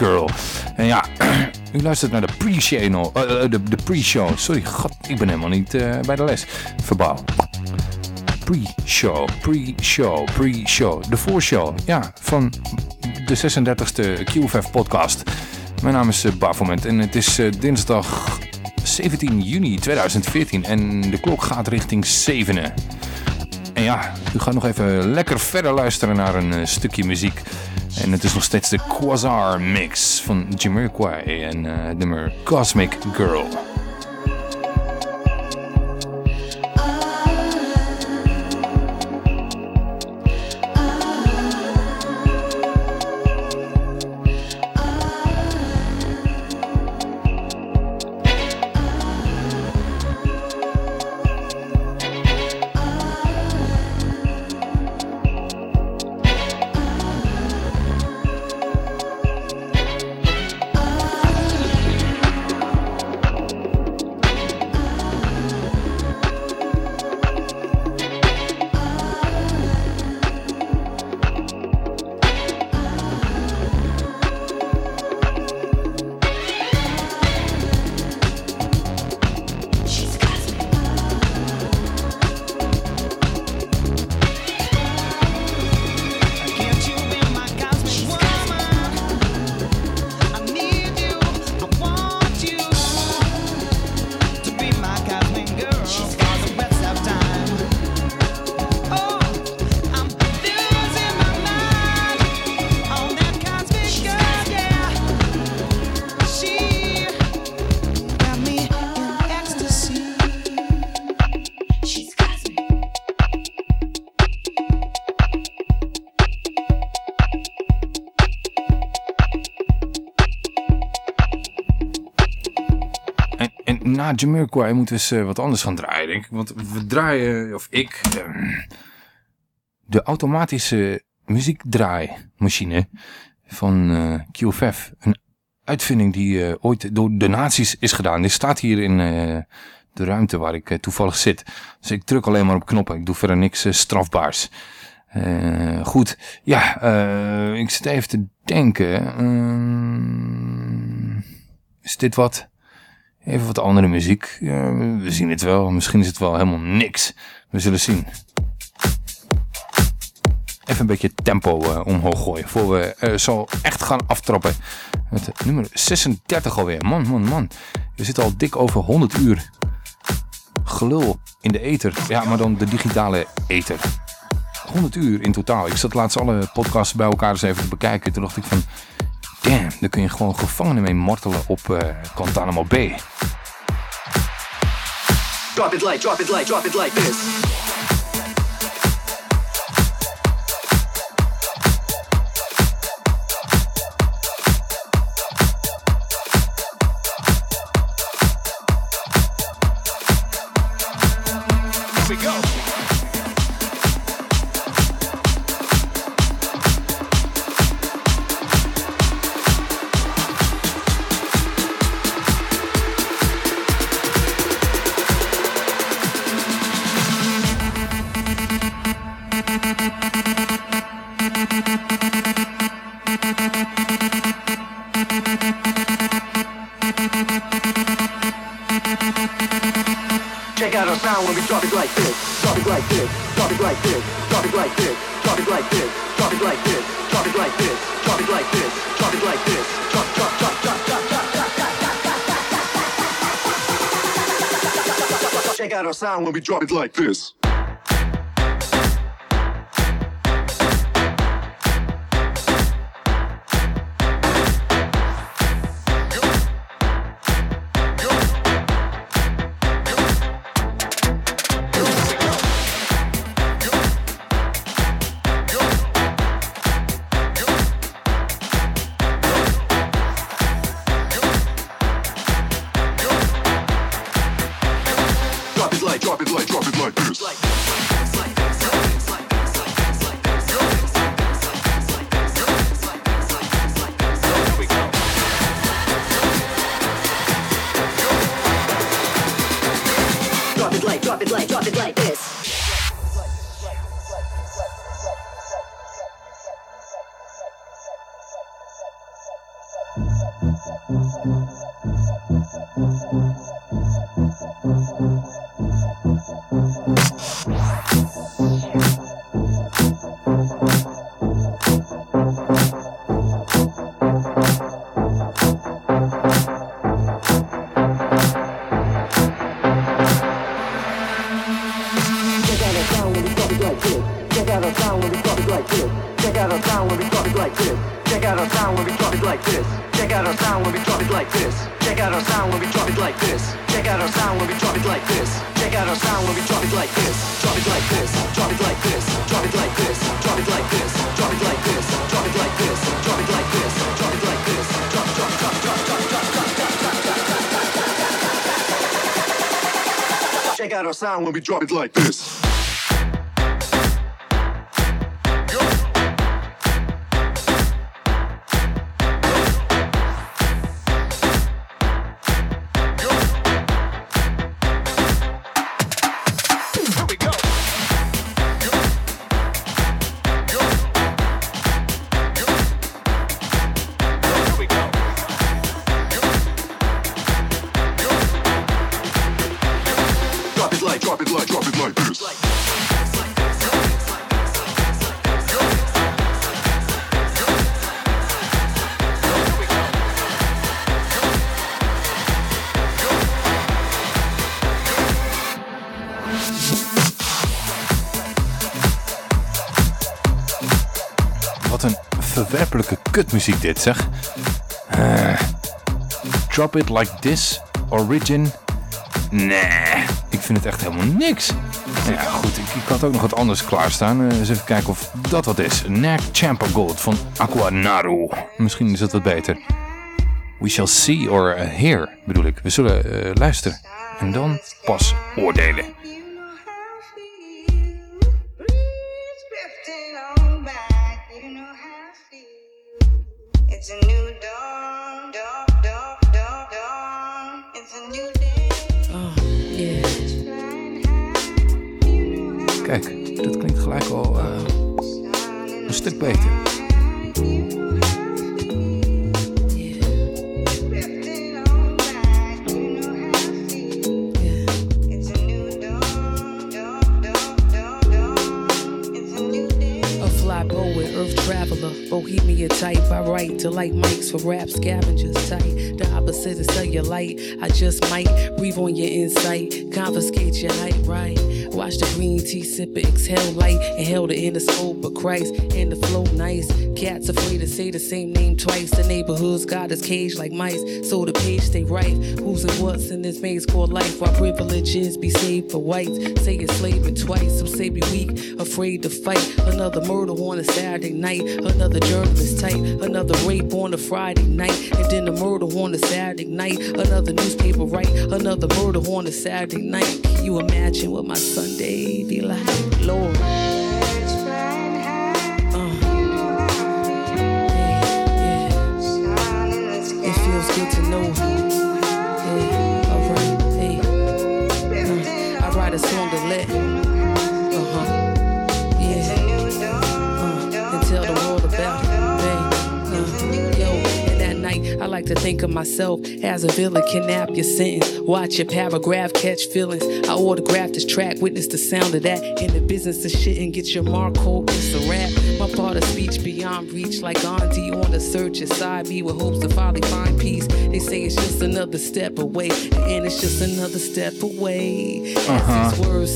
Girl. En ja, u luistert naar de pre-show. Uh, de, de pre-show. Sorry, god, ik ben helemaal niet uh, bij de les. Verbaal. Pre-show, pre-show, pre-show. De voorshow, ja, van de 36e QFF podcast. Mijn naam is Bafoment en het is dinsdag 17 juni 2014 en de klok gaat richting 7. En ja, u gaat nog even lekker verder luisteren naar een stukje muziek. En het is nog steeds de Quasar mix van Jamiroquai en uh, nummer Cosmic Girl. Na Jamiroquai moeten we eens uh, wat anders gaan draaien, denk ik. Want we draaien, of ik, uh, de automatische muziekdraaimachine van uh, QFF. Een uitvinding die ooit door de nazi's is gedaan. Die staat hier in de ruimte waar ik toevallig zit. Dus ik druk alleen maar op knoppen. Ik doe verder niks strafbaars. goed, ja, ik zit even te denken. Ehm, is dit wat? Even wat andere muziek. We zien het wel. Misschien is het wel helemaal niks. We zullen zien. Even een beetje tempo uh, omhoog gooien. Voor we uh, zo echt gaan aftrappen. Met nummer 36 alweer. Man, man, man. We zitten al dik over 100 uur. Gelul in de ether. Ja, maar dan de digitale ether. 100 uur in totaal. Ik zat laatst alle podcasts bij elkaar eens even te bekijken. Toen dacht ik van... Damn, daar kun je gewoon gevangenen mee martelen op uh, Guantanamo Bay. Drop it like, drop it like, drop it like this. when we drop it like this, drop it like this, drop it like this, drop it like this, drop it like this, drop it like this, drop it like this, drop it like this, drop it like this, drop, drop, drop, drop, drop, drop, drop, drop, drop, drop, check out our sound when we drop it like this. Sound when we drop it like this. Kutmuziek dit zeg. Uh, drop It Like This, Origin. Nee, ik vind het echt helemaal niks. Ja goed, ik, ik had ook nog wat anders klaarstaan. Uh, eens even kijken of dat wat is. Nack Gold van Aquanaru. Misschien is dat wat beter. We shall see or hear bedoel ik. We zullen uh, luisteren. En dan pas oordelen. Mics for rap scavengers type. The opposite is cellulite. I just might breathe on your insight, confiscate your height, right? Watch the green tea sip it, exhale light, inhale the inner scope of Christ, and the flow nice. Cats afraid to say the same name twice. The neighborhood's got us caged like mice, so the page stay right. Who's and what's in this maze called life? While privileges be saved for whites. Say slaving twice, some say be weak, afraid to fight. Another murder on a Saturday night, another journalist type, another rape on a Friday night, and then the murder on a Saturday night. Another newspaper write, another murder on a Saturday night. Can you imagine what my Sunday be like, Lord. Uh, good to know. Yeah, alright. Uh, I write a song to let. Uh huh. Like to think of myself as a villain, kidnap your sentence. Watch your paragraph catch feelings. I autograph this track, witness the sound of that. In the business of shit and get your mark hole, it's a rap. My of speech beyond reach, like Gandhi on the search inside me with hopes to finally find peace. They say it's just another step away, and it's just another step away. Aha.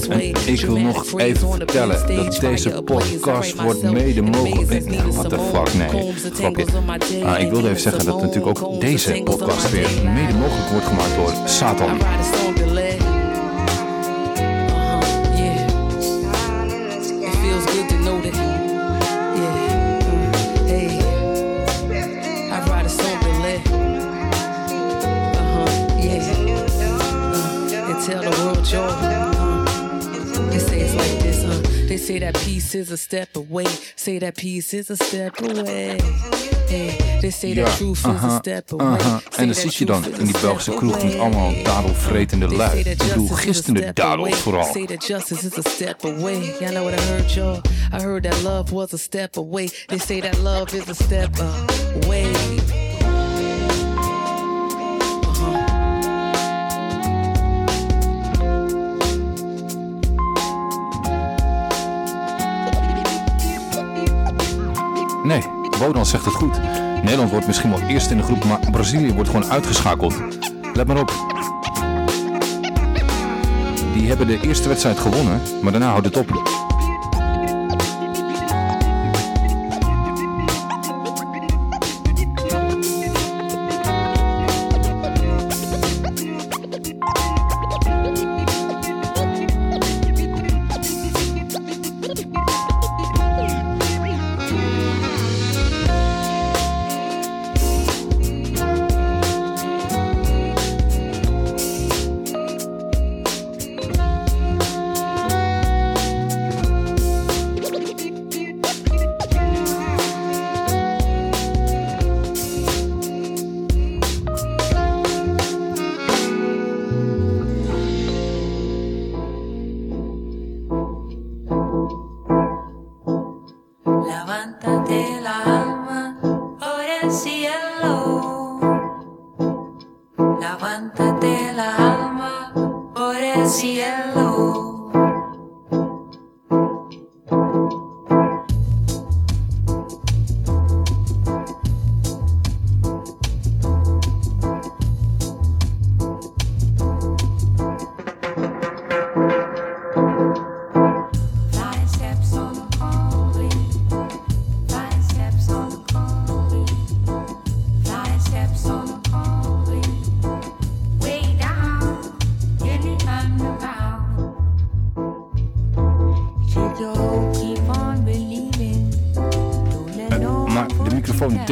En ik wil nog even vertellen dat deze podcast wordt mede mogelijk. What the fuck, nee, grapje. Ah, ik wilde even zeggen dat natuurlijk ook ook deze podcast weer mede mogelijk wordt gemaakt door Satan. Say that peace is a step away. Say that peace is a step away. Hey, they say ja, that truth aha, is a uh-huh, step away. Uh-huh. Aha. En dan zit je dan in die Belgische kroeg met allemaal dadelvretende lui. Ik bedoel, dadels vooral. Say that justice is a step away. Y'all know what I heard, y'all? I heard that love was a step away. They say that love is a step away. Wodan zegt het goed. Nederland wordt misschien wel eerst in de groep, maar Brazilië wordt gewoon uitgeschakeld. Let maar op. Die hebben de eerste wedstrijd gewonnen, maar daarna houdt het op.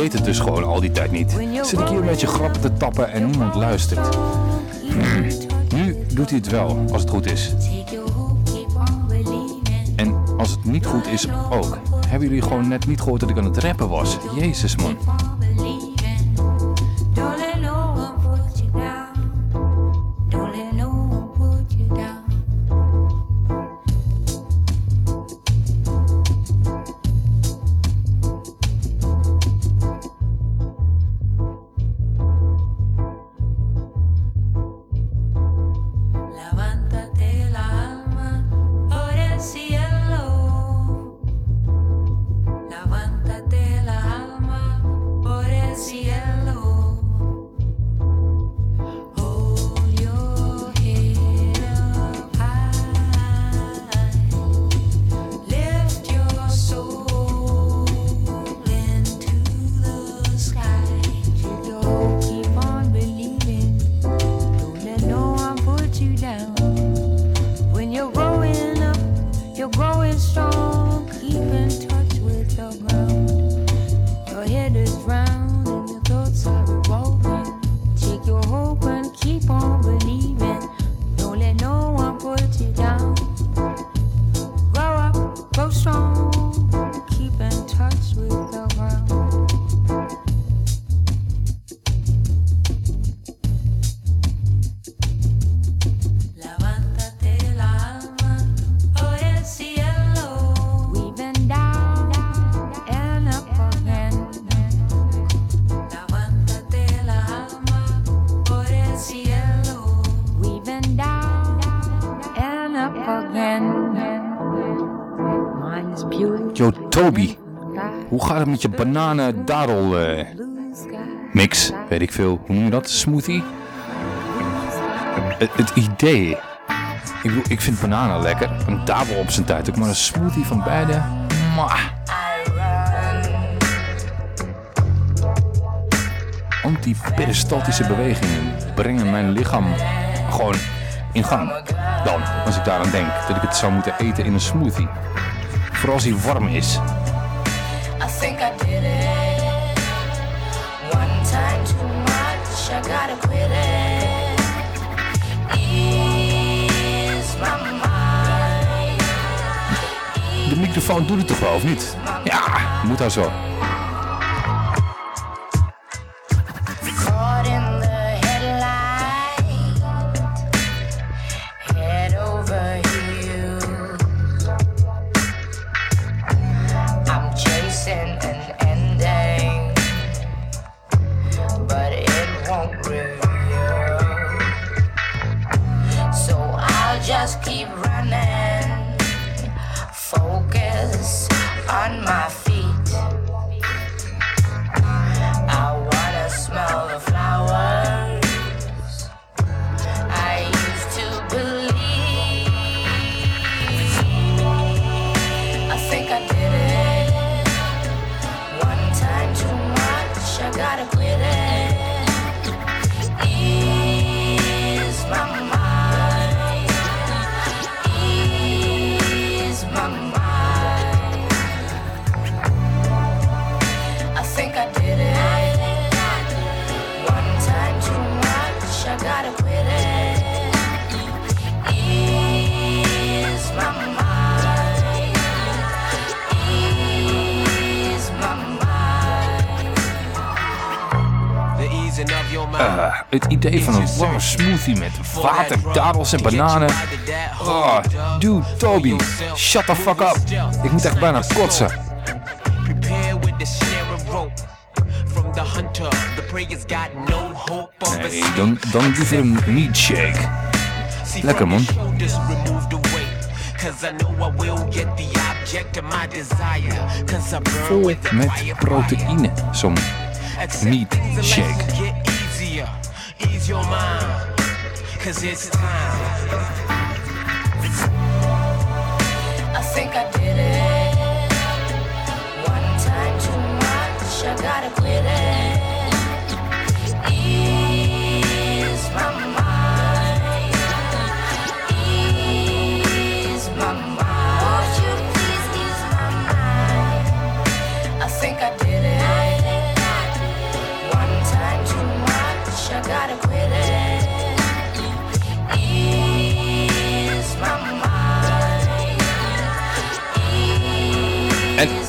deed het dus gewoon al die tijd niet. Zit ik hier een beetje grappen te tappen en niemand luistert. Hmm. Nu doet hij het wel, als het goed is. En als het niet goed is ook. Hebben jullie gewoon net niet gehoord dat ik aan het rappen was? Jezus man. Met je bananen darrel eh, mix? Weet ik veel. Hoe noem je dat? Smoothie? Het, het idee. Ik, ik vind bananen lekker. Een dadel op zijn tijd ook. Maar een smoothie van beide. Mwah. Antiperistaltische bewegingen brengen mijn lichaam gewoon in gang. Dan, als ik daaraan denk, dat ik het zou moeten eten in een smoothie. Vooral als hij warm is. Microfoon doet het toch wel, of niet? Ja, moet daar zo. gotta quit it. Eh, het idee van een warme smoothie met water, dadels en bananen. Oh, dude, Toby, shut the fuck up. Ik moet echt bijna kotsen. Nee, dan, dan liever een meat shake. Lekker, man. Vol met proteïne. Zo'n Accept meat things and shake. Ease your mind. Cause it's time. I think I did it. One time too much, I gotta quit it.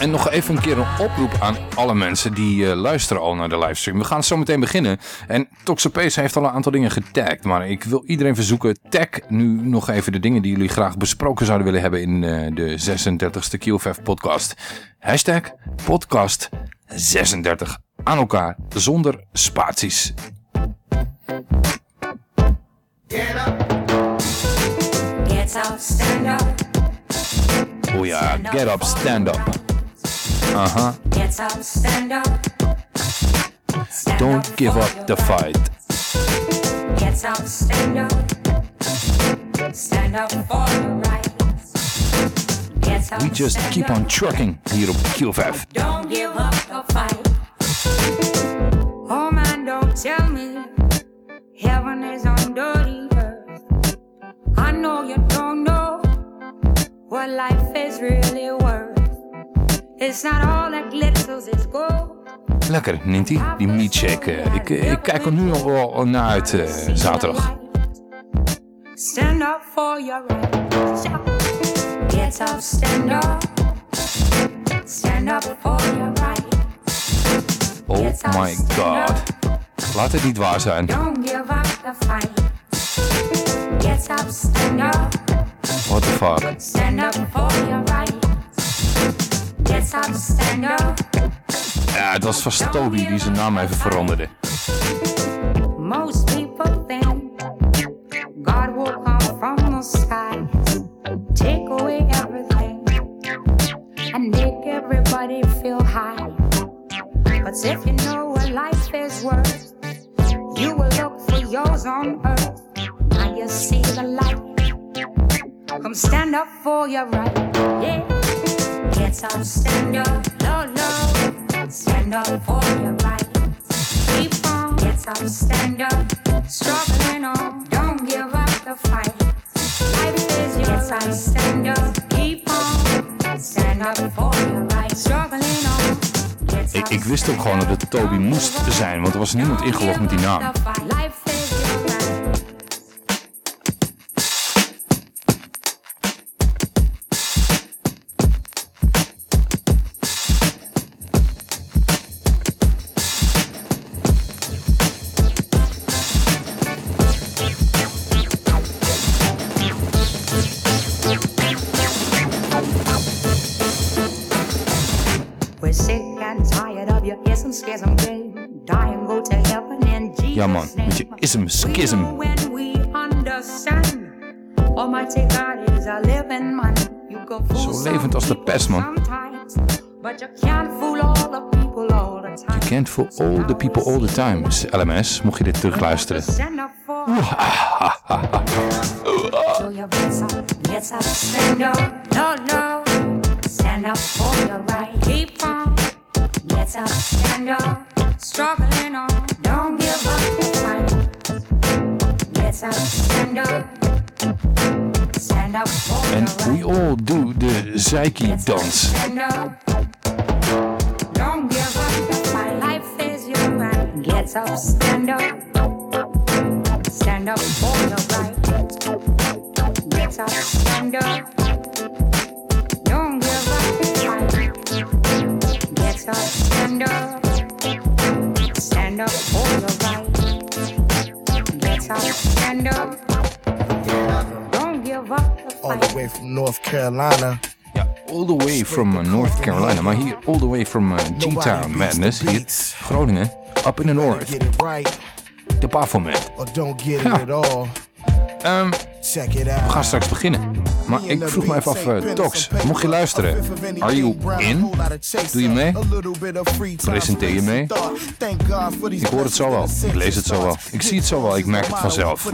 En, nog even een keer een oproep aan alle mensen die eh, luisteren al naar de livestream. We gaan zo meteen beginnen. En Toxapace heeft al een aantal dingen getagd. Maar ik wil iedereen verzoeken, tag nu nog even de dingen die jullie graag besproken zouden willen hebben in eh, de 36e QFF podcast. Hashtag podcast 36 aan elkaar zonder spaties. Get up, stand up. Oh ja, get up, stand up. Aha, Get up, stand up. Stand don't up give up the fight. Get up, stand up. Stand up for your rights. Get up, We just keep on trucking hier op QFF. Don't give up the fight. Oh man, don't tell me heaven is the earth. I know you don't know what life is really worth. It's not all that glitters, it's gold. Lekker, Ninty, die meat shake. eh, Ik, eh, ik kijk er nu al wel naar uit eh, zaterdag. Stand up for your rights. Get up, stand up. Stand up for your rights. Oh my god. Laat het niet waar zijn. Don't give up the fight. Get up, stand up. What the fuck. Stand up for your rights. Ja, het was vast Toby die zijn naam even veranderde. Most people think God will come from the sky, take away everything, and make everybody feel high. But if you know what life is worth, you will look for yours on earth. Now you see the light. Come stand up for your right. Yeah. Get up, stand up. No, no. Stand up for your rights. Keep on. Get up, stand up. Struggling on. Don't give up the fight. Life is your Get up, right. stand up. Keep on. Stand up for your rights. Struggling on. Ik, ik wist ook gewoon dat het Toby moest zijn, want er was niemand ingelogd met die naam. Ja man, met je ism schism. Zo levend als de pest, man. you can't fool all the people all the time. Is LMS, mocht je dit terugluisteren. Stand up. for your. Keep on Get up, stand up. struggling on. Don't give up the fight. Get up, stand up. Stand up for En your we all do de Zeiki-dans. Stand up. Don't give up the fight. Life is your right. Get up, stand up. Stand up for your right. Get up, stand up. Don't give up the fight. Get up, stand up. Stand up for your right. Surrender. Don't give up the All the way from North Carolina. Ja, all the way from uh, North Carolina. Maar hier, all the way from uh, G-Town Madness. Hier, Groningen. Up in the North. De Baphomet. or don't get it Ja. Ehm, it we gaan straks beginnen. Maar ik vroeg me even af, uh, Tox, mocht je luisteren, are you in? Doe je mee? Presenteer je mee? Ik hoor het zo wel, ik lees het zo wel, ik zie het zo wel, ik merk het vanzelf.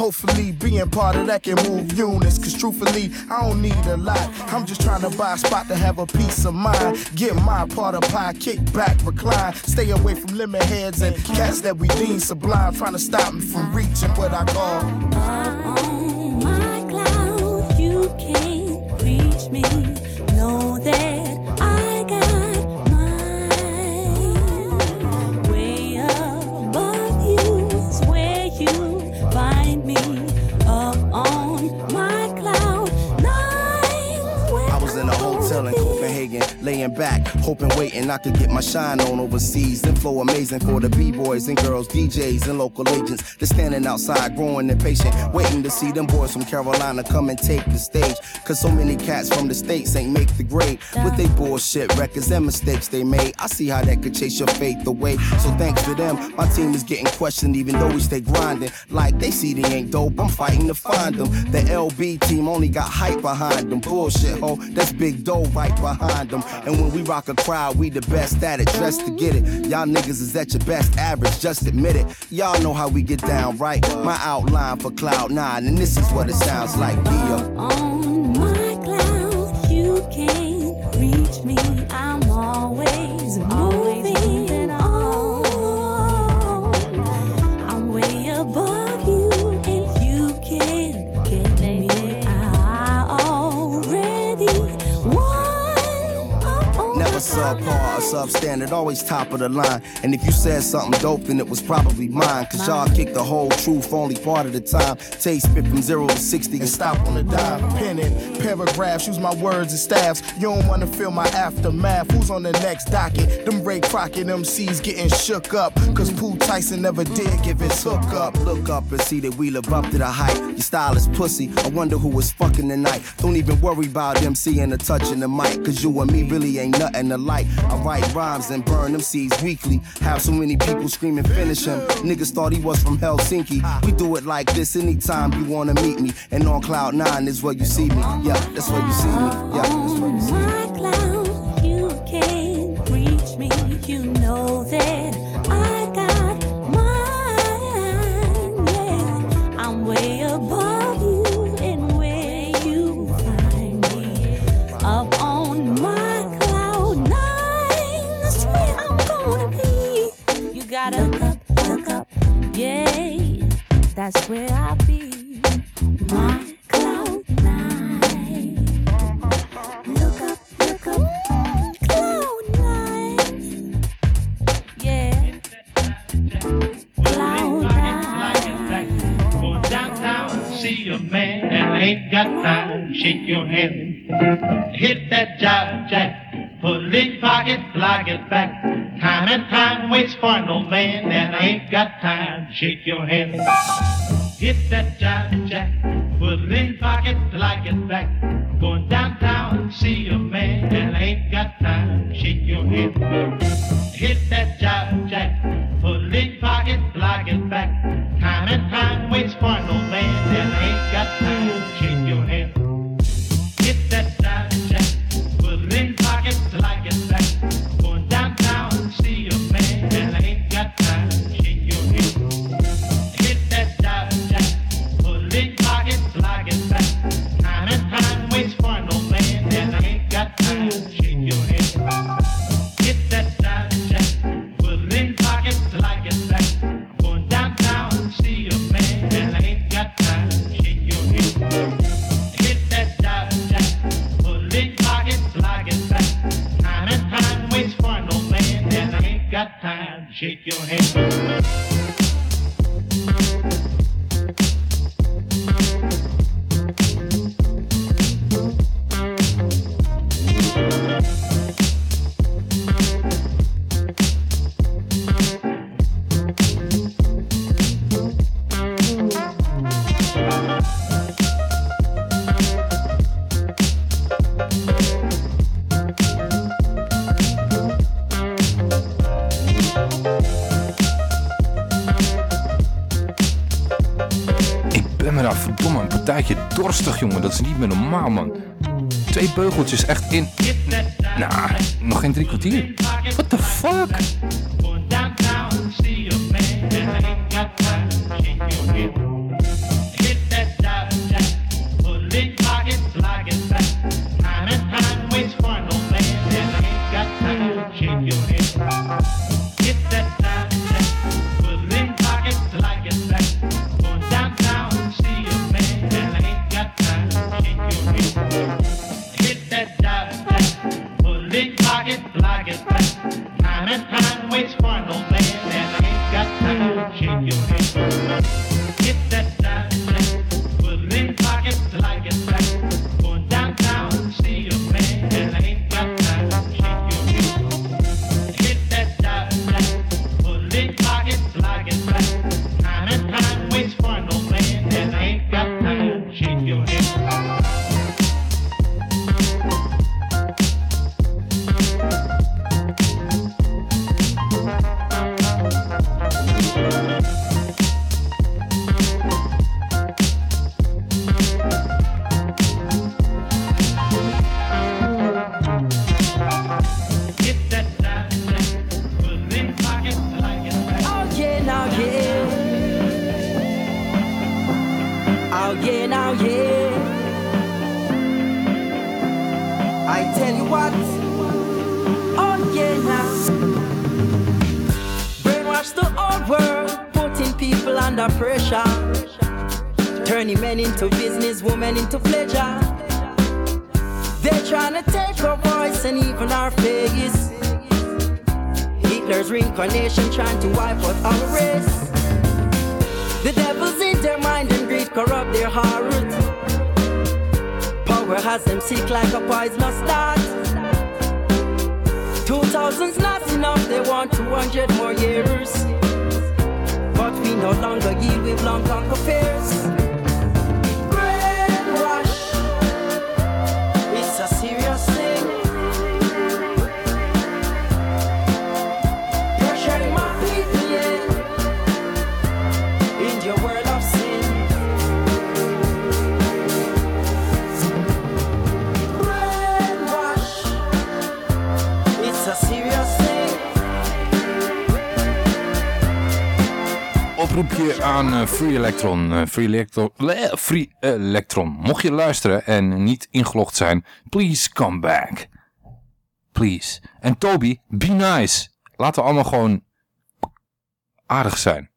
Hopefully being part of that can move units. Cause truthfully, I don't need lot. I'm just trying to buy a spot to have a peace of mind. Get my part of pie, kick back, recline. Stay away from lemon heads and cats that we deem sublime. Trying to stop me from reaching what I call. my cloud, you can't reach me. Laying back, hoping, waiting I could get my shine on overseas. Then flow amazing for the b-boys and girls, DJs and local agents. They're standing outside, growing impatient, waiting to see them boys from Carolina come and take the stage. Cause so many cats from the states ain't make the grade with they bullshit records and mistakes they made. I see how that could chase your faith away. So thanks to them, my team is getting questioned even though we stay grinding. Like they see they ain't dope, I'm fighting to find them. The LB team only got hype behind them. Bullshit, ho, that's big dough right behind them. And when we rock a crowd, we the best at it, just to get it. Y'all niggas is at your best average, just admit it. Y'all know how we get down, right? My outline for Cloud 9, and this is what it sounds like, yeah. On my cloud, you can't reach me. I'm always or substandard, always top of the line. And if you said something dope, then it was probably mine. Cause y'all kick the whole truth only part of the time. Taste spit from zero to 60 and stop on the dime. Penning paragraphs, use my words as staffs. You don't wanna feel my aftermath. Who's on the next docket? Them Ray Crockett MCs getting shook up. Cause Pooh Tyson never did give his hook up. Look up and see that we live up to the hype. Your style is pussy. I wonder who was fucking tonight. Don't even worry about them seeing the touch in the mic. Cause you and me really ain't nothing alike. I write rhymes and burn them seeds weekly. Have so many people screaming, finish him. Niggas thought he was from Helsinki. We do it like this anytime you wanna meet me. And on Cloud 9 is where you see me. Yeah, that's where you see me. Yeah, that's where you see me. you can't reach me. You know that That's where I'll be. My cloud nine. Look up, look up, cloud nine. Yeah, cloud nine. Go downtown, see a man that ain't got time. Shake your hand. Hit that jive jack. It in pocket, fly it back. Time and time waits for no man and I ain't got time. to Shake your hand. Hit that job, jack. Put it in pocket, fly it back. Going downtown, see a man and I ain't got time. to Shake your hand. Hit that your hands. Beugeltjes echt in... Nou, nog geen drie kwartier. What the fuck? Eh, Free, Electron. Mocht je luisteren en niet ingelogd zijn, please come back. Please. En Toby, be nice. Laten we allemaal gewoon aardig zijn.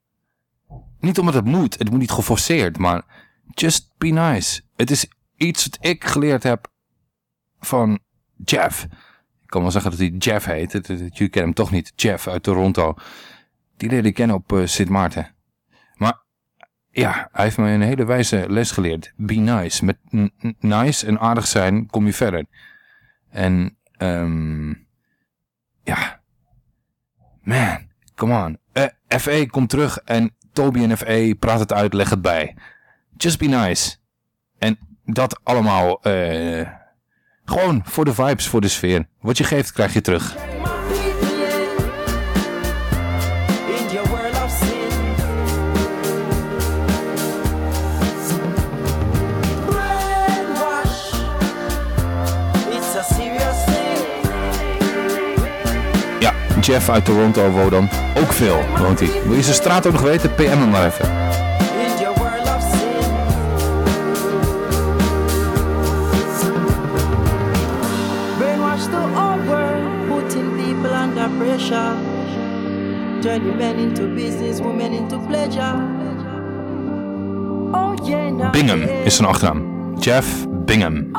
Niet omdat het moet, het moet niet geforceerd, maar just be nice. Het is iets wat ik geleerd heb van Jeff. Ik kan wel zeggen dat hij Jeff heet. Jullie kennen hem toch niet. Jeff uit Toronto. Die leerde ik kennen op eh, Sint Maarten. Ja, hij heeft me een hele wijze les geleerd. Be nice. Met nice en aardig zijn kom je verder. En ehm ja. Man, come on. Eh, FE komt terug en Toby en FE praat het uit, leg het bij. Just be nice. En dat allemaal eh gewoon voor de vibes, voor de sfeer. Wat je geeft, krijg je terug. Jeff uit Toronto woont dan ook veel, woont hij. Wil je zijn straat ook nog weten? PM hem maar even. Turning men into business, women into pleasure. Oh Bingham is zijn achternaam. Jeff Bingham.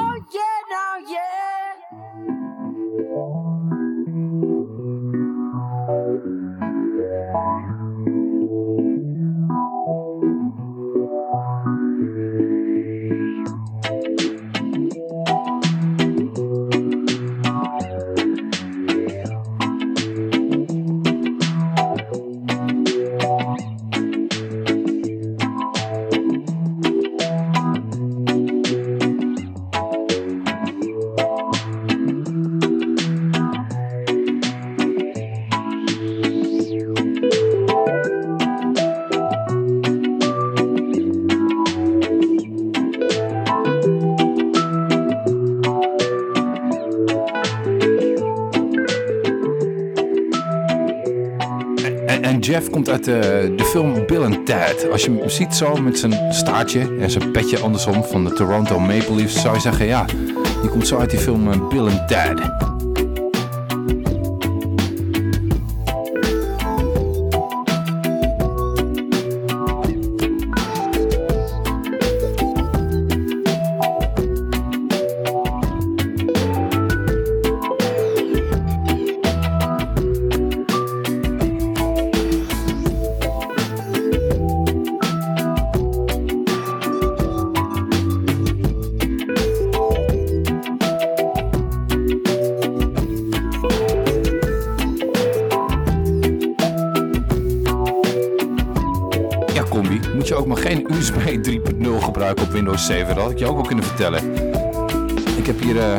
Uit eh, de film Bill and Ted. Als je hem ziet zo met zijn staartje en zijn petje andersom van de Toronto Maple Leafs, zou je zeggen ja, die komt zo uit die film eh, Bill and Ted. 7. Dat had ik je ook wel kunnen vertellen. Ik heb hier eh,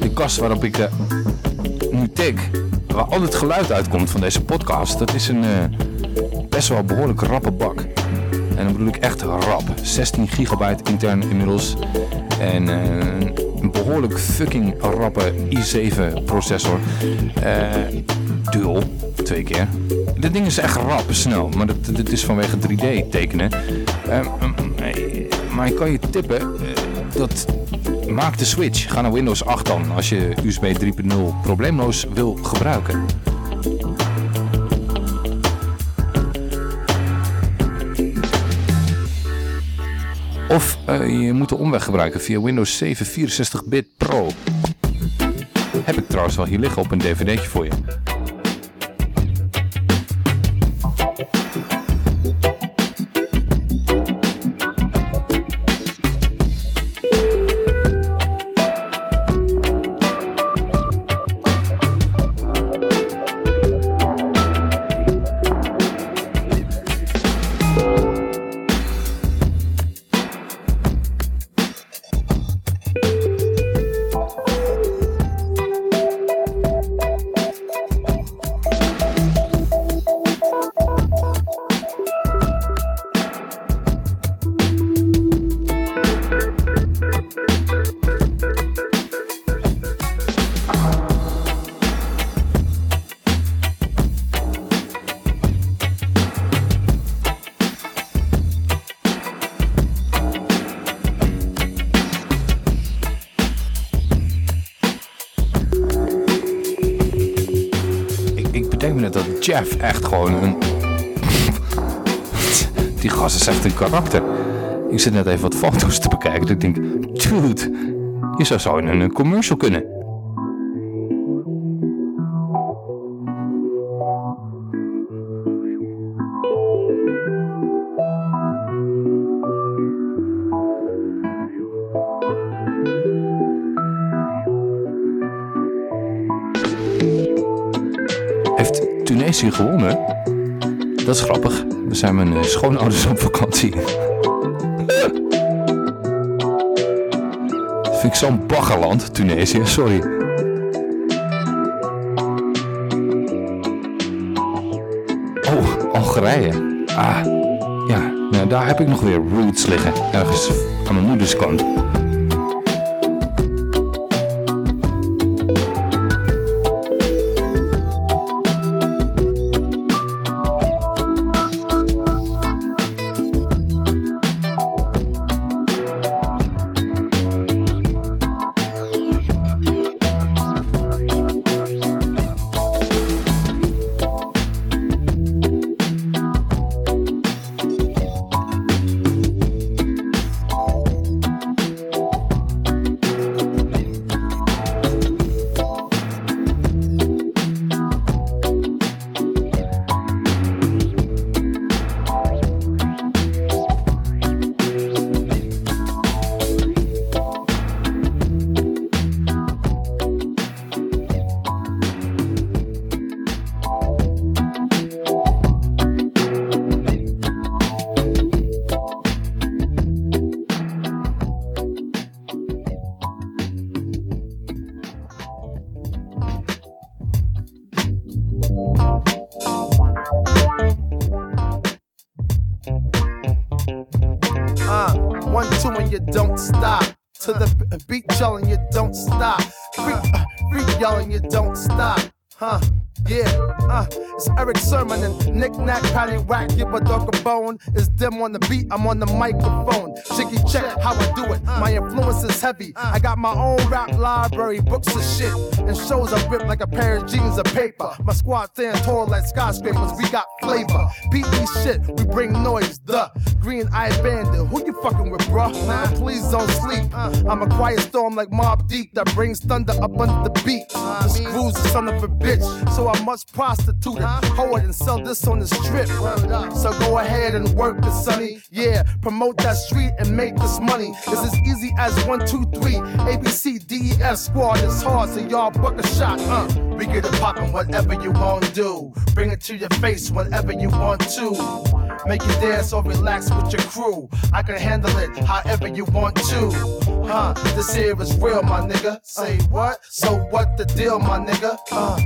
de kast waarop ik eh, nu tik. Waar al het geluid uitkomt van deze podcast. Dat is een eh, best wel behoorlijk rappe bak. En dan bedoel ik echt rap. 16 gigabyte intern inmiddels. En een behoorlijk fucking rappe i7 processor. Dual, twee keer. Dit ding is echt rap snel, maar dat, dat is vanwege 3D tekenen. Eh, eh, maar je kan je tippen, eh, dat maak de switch. Ga naar Windows 8 dan, als je USB 3.0 probleemloos wil gebruiken. Of eh, je moet de omweg gebruiken via Windows 7 64-bit Pro. Heb ik trouwens wel hier liggen op een dvd'tje voor je. Karakter. Ik zit net even wat foto's te bekijken. Dat ik denk, dude, je zou zo in een commercial kunnen. Heeft Tunesië gewonnen? Dat is grappig. We zijn mijn eh, schoonouders op vakantie. Dat vind ik zo'n baggerland, Tunesië. Sorry. Oh, Algerije. Ah, ja. Nou, daar heb ik nog weer roots liggen. Ergens aan mijn moeders kant. I'm on the microphone. Jiggy check how I do it. My influence is heavy. I got my own rap library, books of shit, and shows I rip like a pair of jeans of paper. My squad stand tall like skyscrapers, we got flavor. Beat these shit, we bring noise. Green eyed bandit, who you fucking with, bruh? Man, please don't sleep. I'm a quiet storm like Mob Deep that brings thunder up under the beat. The screws the son of a bitch, so I must prostitute it, hoe it, and sell this on the strip. So go ahead and work it, sonny. Yeah, promote that street and make this money. It's as easy as one, two, three. A B C D E F squad is hard, so y'all buck a shot. Uh, we get it poppin', whatever you want to do. Bring it to your face whenever you want to. Make you dance or relax with your crew. I can handle it however you want to. Huh, this here is real, my nigga. Say what? So what the deal, my nigga? Uh,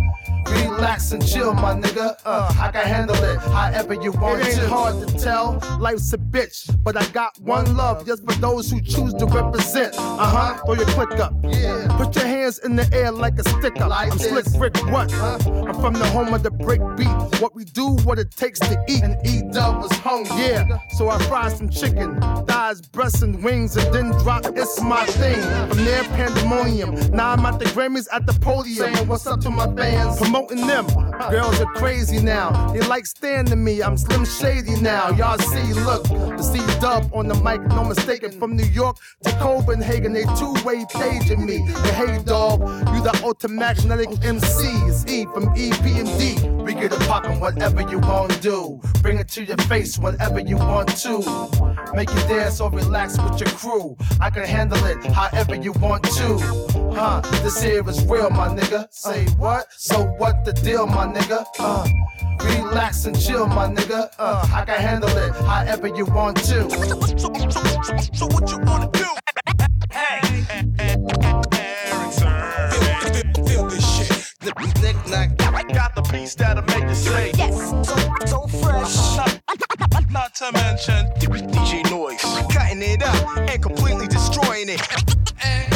relax and chill, my nigga. Uh, I can handle it however you want to. It ain't hard to tell. Life's a bitch, but I got one love just for those who choose to represent. Uh huh. Throw your click up. Yeah. Put your hands in the air like a sticker. I'm slick Rick. What? I'm from the home of the break beat. What we do, what it takes to eat. And eat dub was hungry. Yeah. So I fry some chicken, thighs, breasts, and wings, and then drop. It's my thing. From there, pandemonium. Now I'm at the Grammys at the podium. Saying what's up to my fans. Promoting them. Girls are crazy now. They like standing me. I'm Slim Shady now. Y'all see, look, the C dub on the mic, no mistaken. From New York to Copenhagen, they two-way paging me. And hey, dog, you the automatic MCs. E from EPMD. We get it poppin' whatever you want to do. Bring it to your face whenever you want to. Make you dance or relax with your crew. I can handle it however you want to. Huh, this here is real, my nigga. Say what? So what the deal, my nigga? Uh, relax and chill, my nigga. Uh, I can handle it however you want to. So, what you wanna do? Hey, Feel this shit. The knick knack. Got the piece that'll make you say yes. So, so fresh. Not, not to mention DJ Noise. Cutting it up and completely destroying it.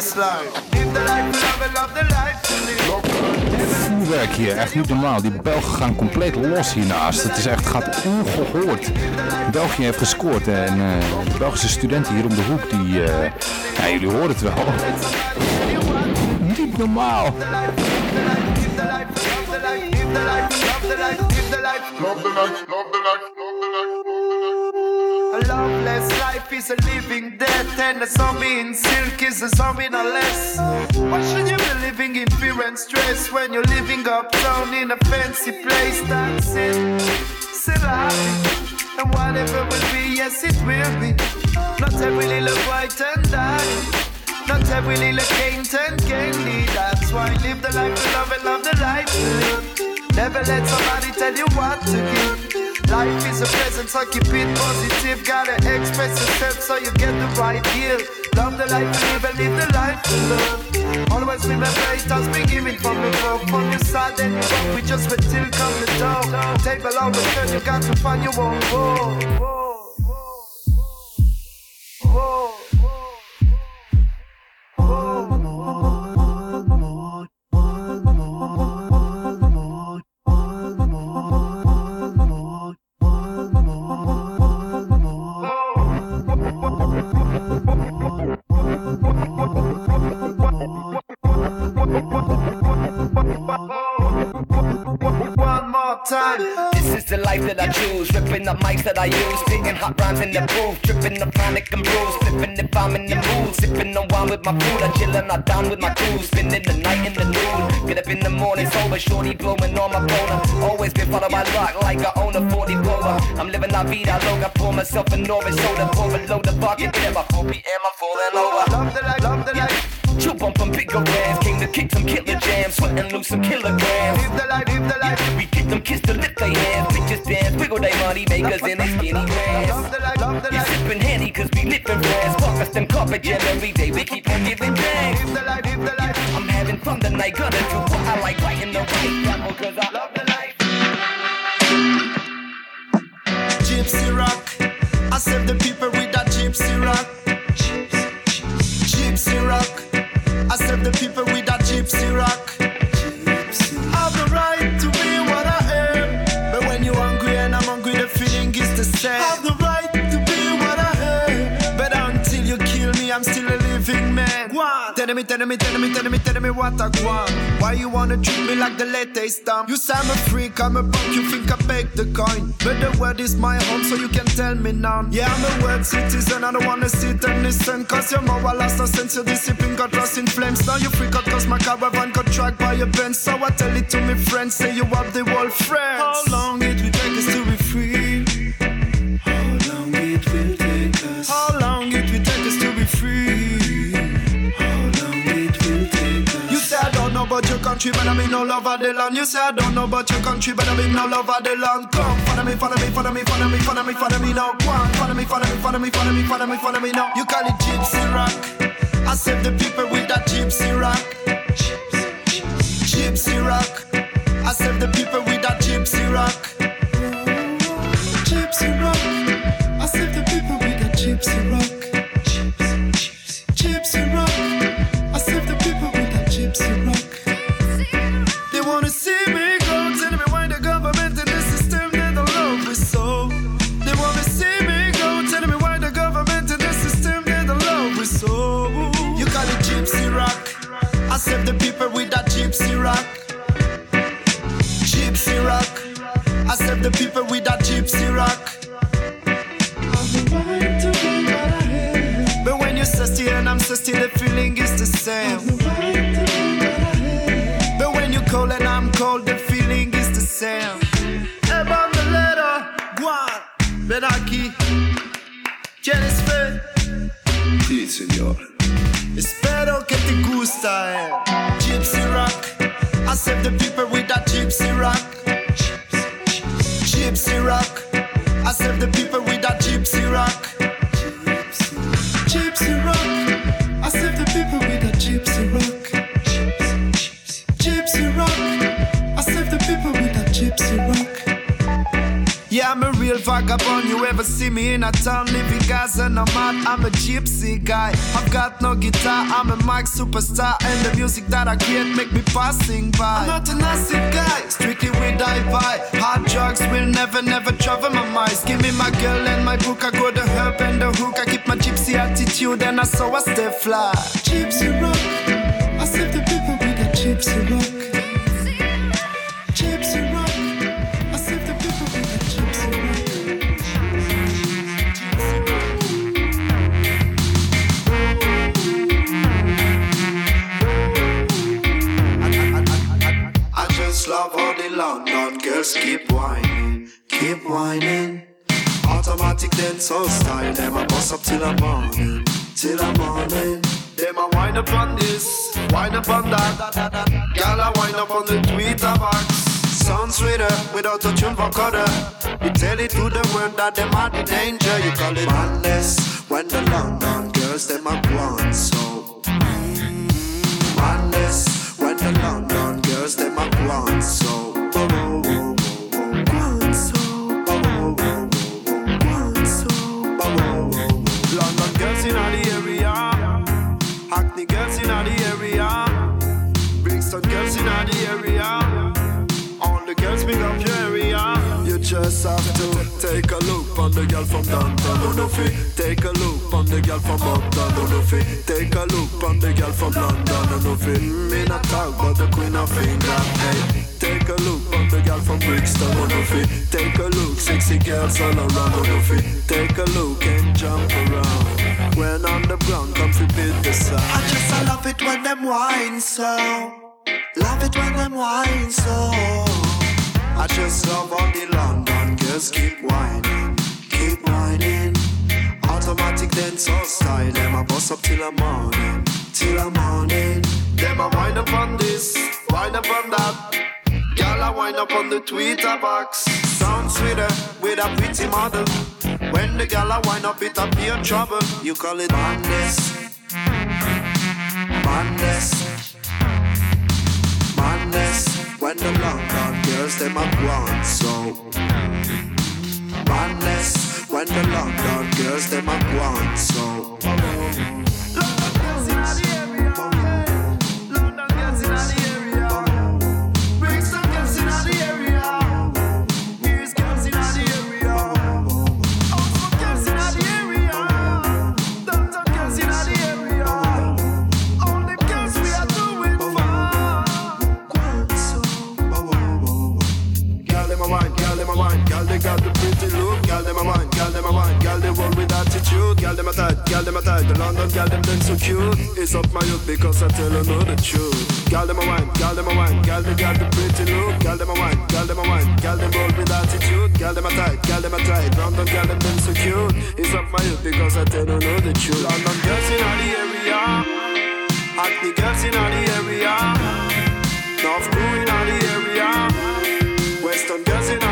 Life. Vuurwerk hier, echt niet normaal. Die Belgen gaan compleet los hiernaast. Het is echt, gaat ongehoord. België heeft gescoord en eh, de Belgische studenten hier om de hoek, die... eh, ja, jullie horen het wel. Niet normaal. Live the life, love the life, live the life, love the life, love the life, love the life, love the life, love the life. A loveless life is a living and a zombie in silk is a zombie no less. Why should you be living in fear and stress when you're living uptown in a fancy place? That's it. Still happy. And whatever will be, yes, it will be. Not every little white and die. Not every little can't and candy. That's why live the life you love and love the life you live. Never let somebody tell you what to give. Life is a present, so keep it positive. Gotta express yourself so you get the right deal. Love the life you live and live the life you love. Always remember it has been given from the above. From your side then you walk, we just wait till come the door. Table all the turn, you got to find your own road. One more time. This is the life that I choose. Ripping the mics that I use. Spitting hot rhymes in the booth. Tripping the chronic and blues. Flipping if I'm in the mood. Sipping the wine with my food. I chillin', I down with my crew. Spending the night in the nude. Get up in the morning sober. Shorty blowing on my boner. Always been followed by luck like I own a 40 roller. I'm living la vida loca. Pour myself a Norris soda. Pour load of bucket. Get my 4 p.m. I'm falling over. Love the life, love the life. Chew bumpin' bigger rams. Came to kick some killer jams. Sweating lose some kilograms. Live the life, live the life. We kick them kids to lift their hands. Bitches dance, wiggle they money makers in they skinny pants. Love the life, love the You life. sippin' Henny cause we living fast. Fuck us them carpet jam every day. We keep on giving thanks. Live the life, live the life. I'm having fun tonight. Gonna do what I like. Writing the right devil cause I love the life. Gypsy rock. I serve the people with that gypsy rock. Gypsy rock. I serve the people with that gypsy rock. Tell me, tell me, tell me, tell me, tell me what I want. Why you wanna treat me like the latest stamp? You say I'm a freak, I'm a punk, you think I beg the coin. But the world is my home, so you can tell me none. Yeah, I'm a world citizen, I don't wanna sit and listen. Cause your moral has no sense, your discipline got lost in flames. Now you freak out cause my caravan got tracked by a bench. So I tell it to me friends, say you have the world friends. How long it will take us to country, but I mean no love of the land. You say I don't know about your country, but I mean no love of the land. Come, follow me, follow me, follow me, follow me, follow me, follow me now. Go on, follow me, follow me, follow me, follow me, follow me, follow me now. You call it gypsy rock. I save the people with that gypsy rock. Gypsy rock. I save the people with that gypsy rock. Save the people with that gypsy rock. But when you're thirsty and I'm thirsty, the feeling is the same. But when you're cold and I'm cold, the feeling is the same. About the letter, Guan, Benaki, Jenny's Fed. Sì, signore. Espero que te gusta, eh. Gypsy rock. I save the people with that gypsy rock. Gypsy rock. I serve the people with that gypsy rock. Real vagabond. You ever see me in a town living Gaza? I'm mad, I'm a gypsy guy. I've got no guitar, I'm a mic superstar. And the music that I create make me passing by. I'm not a nasty guy, strictly we die by. Hard drugs will never, never trouble my mind. Give me my girl and my book, I go the herb and the hook. I keep my gypsy attitude and I so I stay fly. Gypsy rock, I save the people with a gypsy rock. Love all the London girls keep whining, keep whining. Automatic dancehall style, them a bust up till the morning, till the morning. Them a wind up on this, wind up on that. Girl a wind up on the Twitter box. Sounds sweeter without a tune for. You tell it to the world that them are the danger. You call it madness when the London girls them a want so. Madness when the London cause them a want so. London girls the area, Hackney girls the area, girls the area. All the girls area. You just have to take a look on the girl from downtown. Oh, no fit. Take a look on the girl from uptown. Oh, no fit. Take a look on the girl from London. Oh, no fit. Me not talk about the queen of England. Hey. Take a look on the girl from Brixton. Oh, no fit. Take a look. Sexy girls all around. Oh, no fit. Take a look and jump around. When on the ground, come to beat the sound. I just I love it when them wine so. Love it when them wine so. I just love all the London girls keep whining, keep whining. Automatic dancehall style, them a bust up till the morning, till the morning. Them a wind up on this, wind up on that. Girl a wind up on the Twitter box. Sound sweeter with a pretty model. When the girl a wind up, it a be a trouble. You call it madness, madness madness when the London girls them a want so madness when the London girls them a want so a wine, girl they roll with attitude. Girl them a tight, girl them a tight. The London girl them them so cute. It's up my youth because I tell her know the truth. Girl them a wine, girl them a wine, girl they got the pretty look. Girl them a wine, girl them a wine, girl them roll with attitude. Girl them a tight, girl them a tight. London girl them them so cute. It's up my youth because I tell her know the truth. London girls in all the area, Acne girls in all the area, North crew in all the area. Western girls in all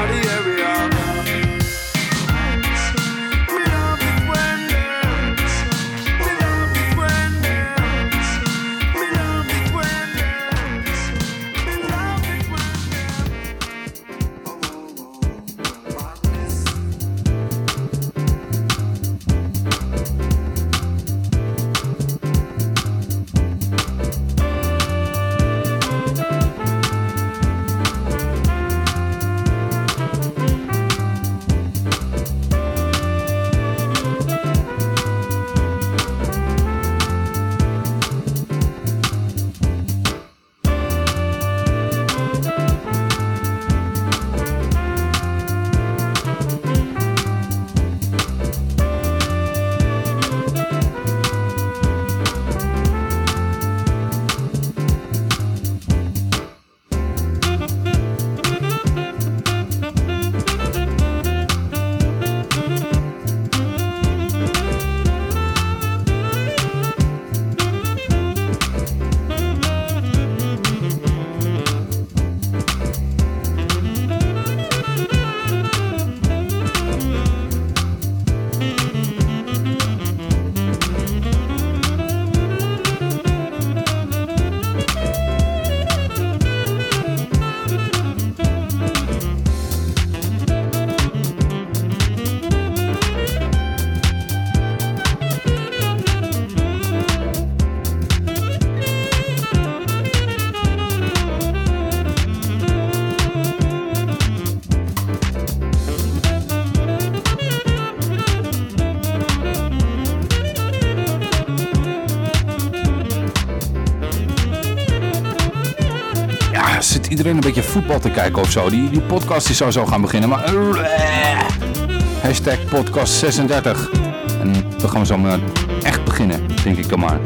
een beetje voetbal te kijken of zo? Die, die podcast die zou zo gaan beginnen, maar... eh, Hashtag podcast 36. En dan gaan we zo maar echt beginnen, denk ik dan maar.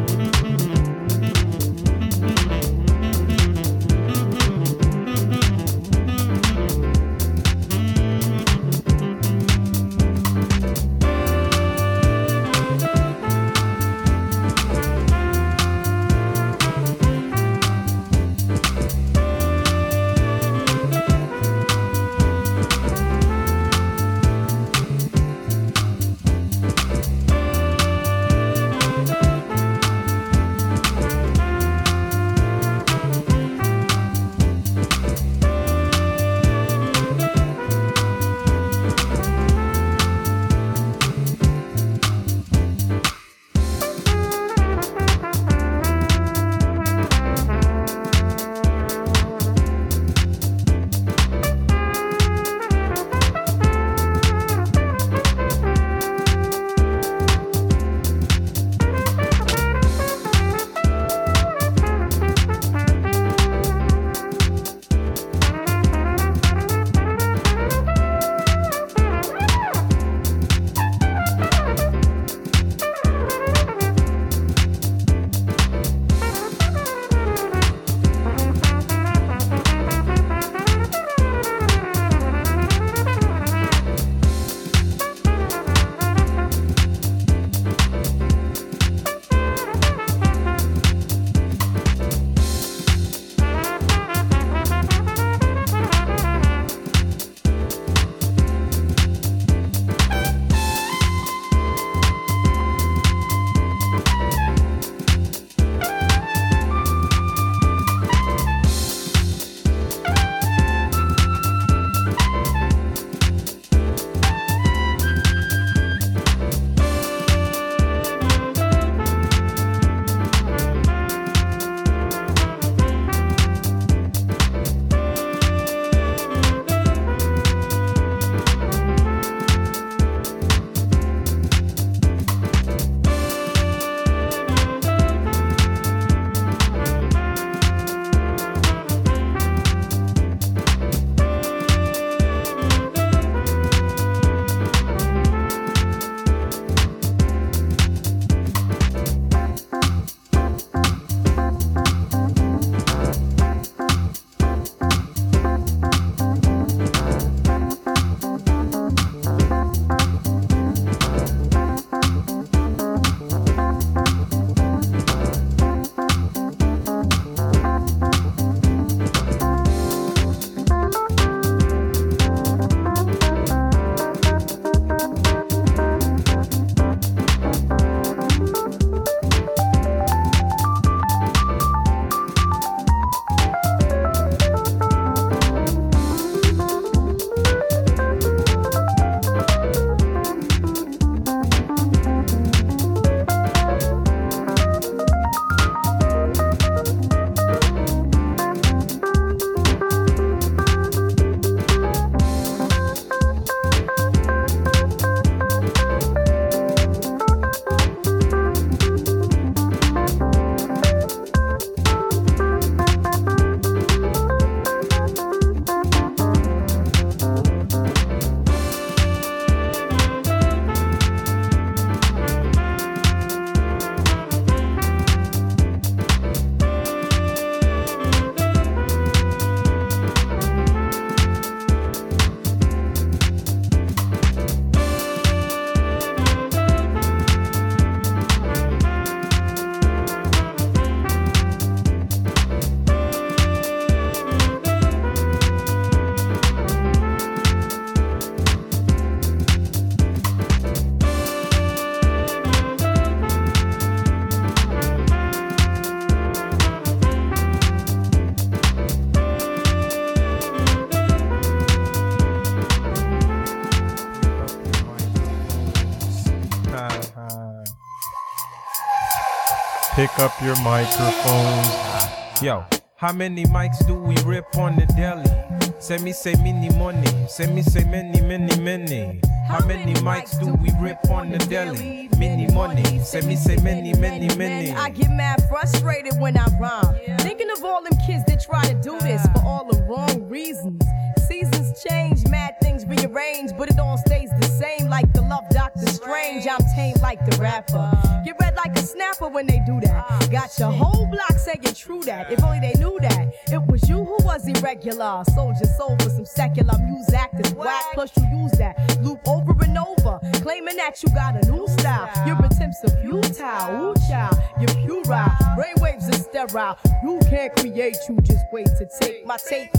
Up your microphones. Yo, how many mics do we rip on the deli? Send me say many money. Send me say many, many, many. How many mics do we rip on the deli? Many money. Send me say many, many, many. I get mad frustrated when I rhyme. Irregular. Soldier soul for some secular music that's whack. Plus you use that loop over and over, claiming that you got a new style. Your attempts are futile. Ooh, child, you're puerile. Brainwaves are sterile. You can't create, you just wait to take my tape.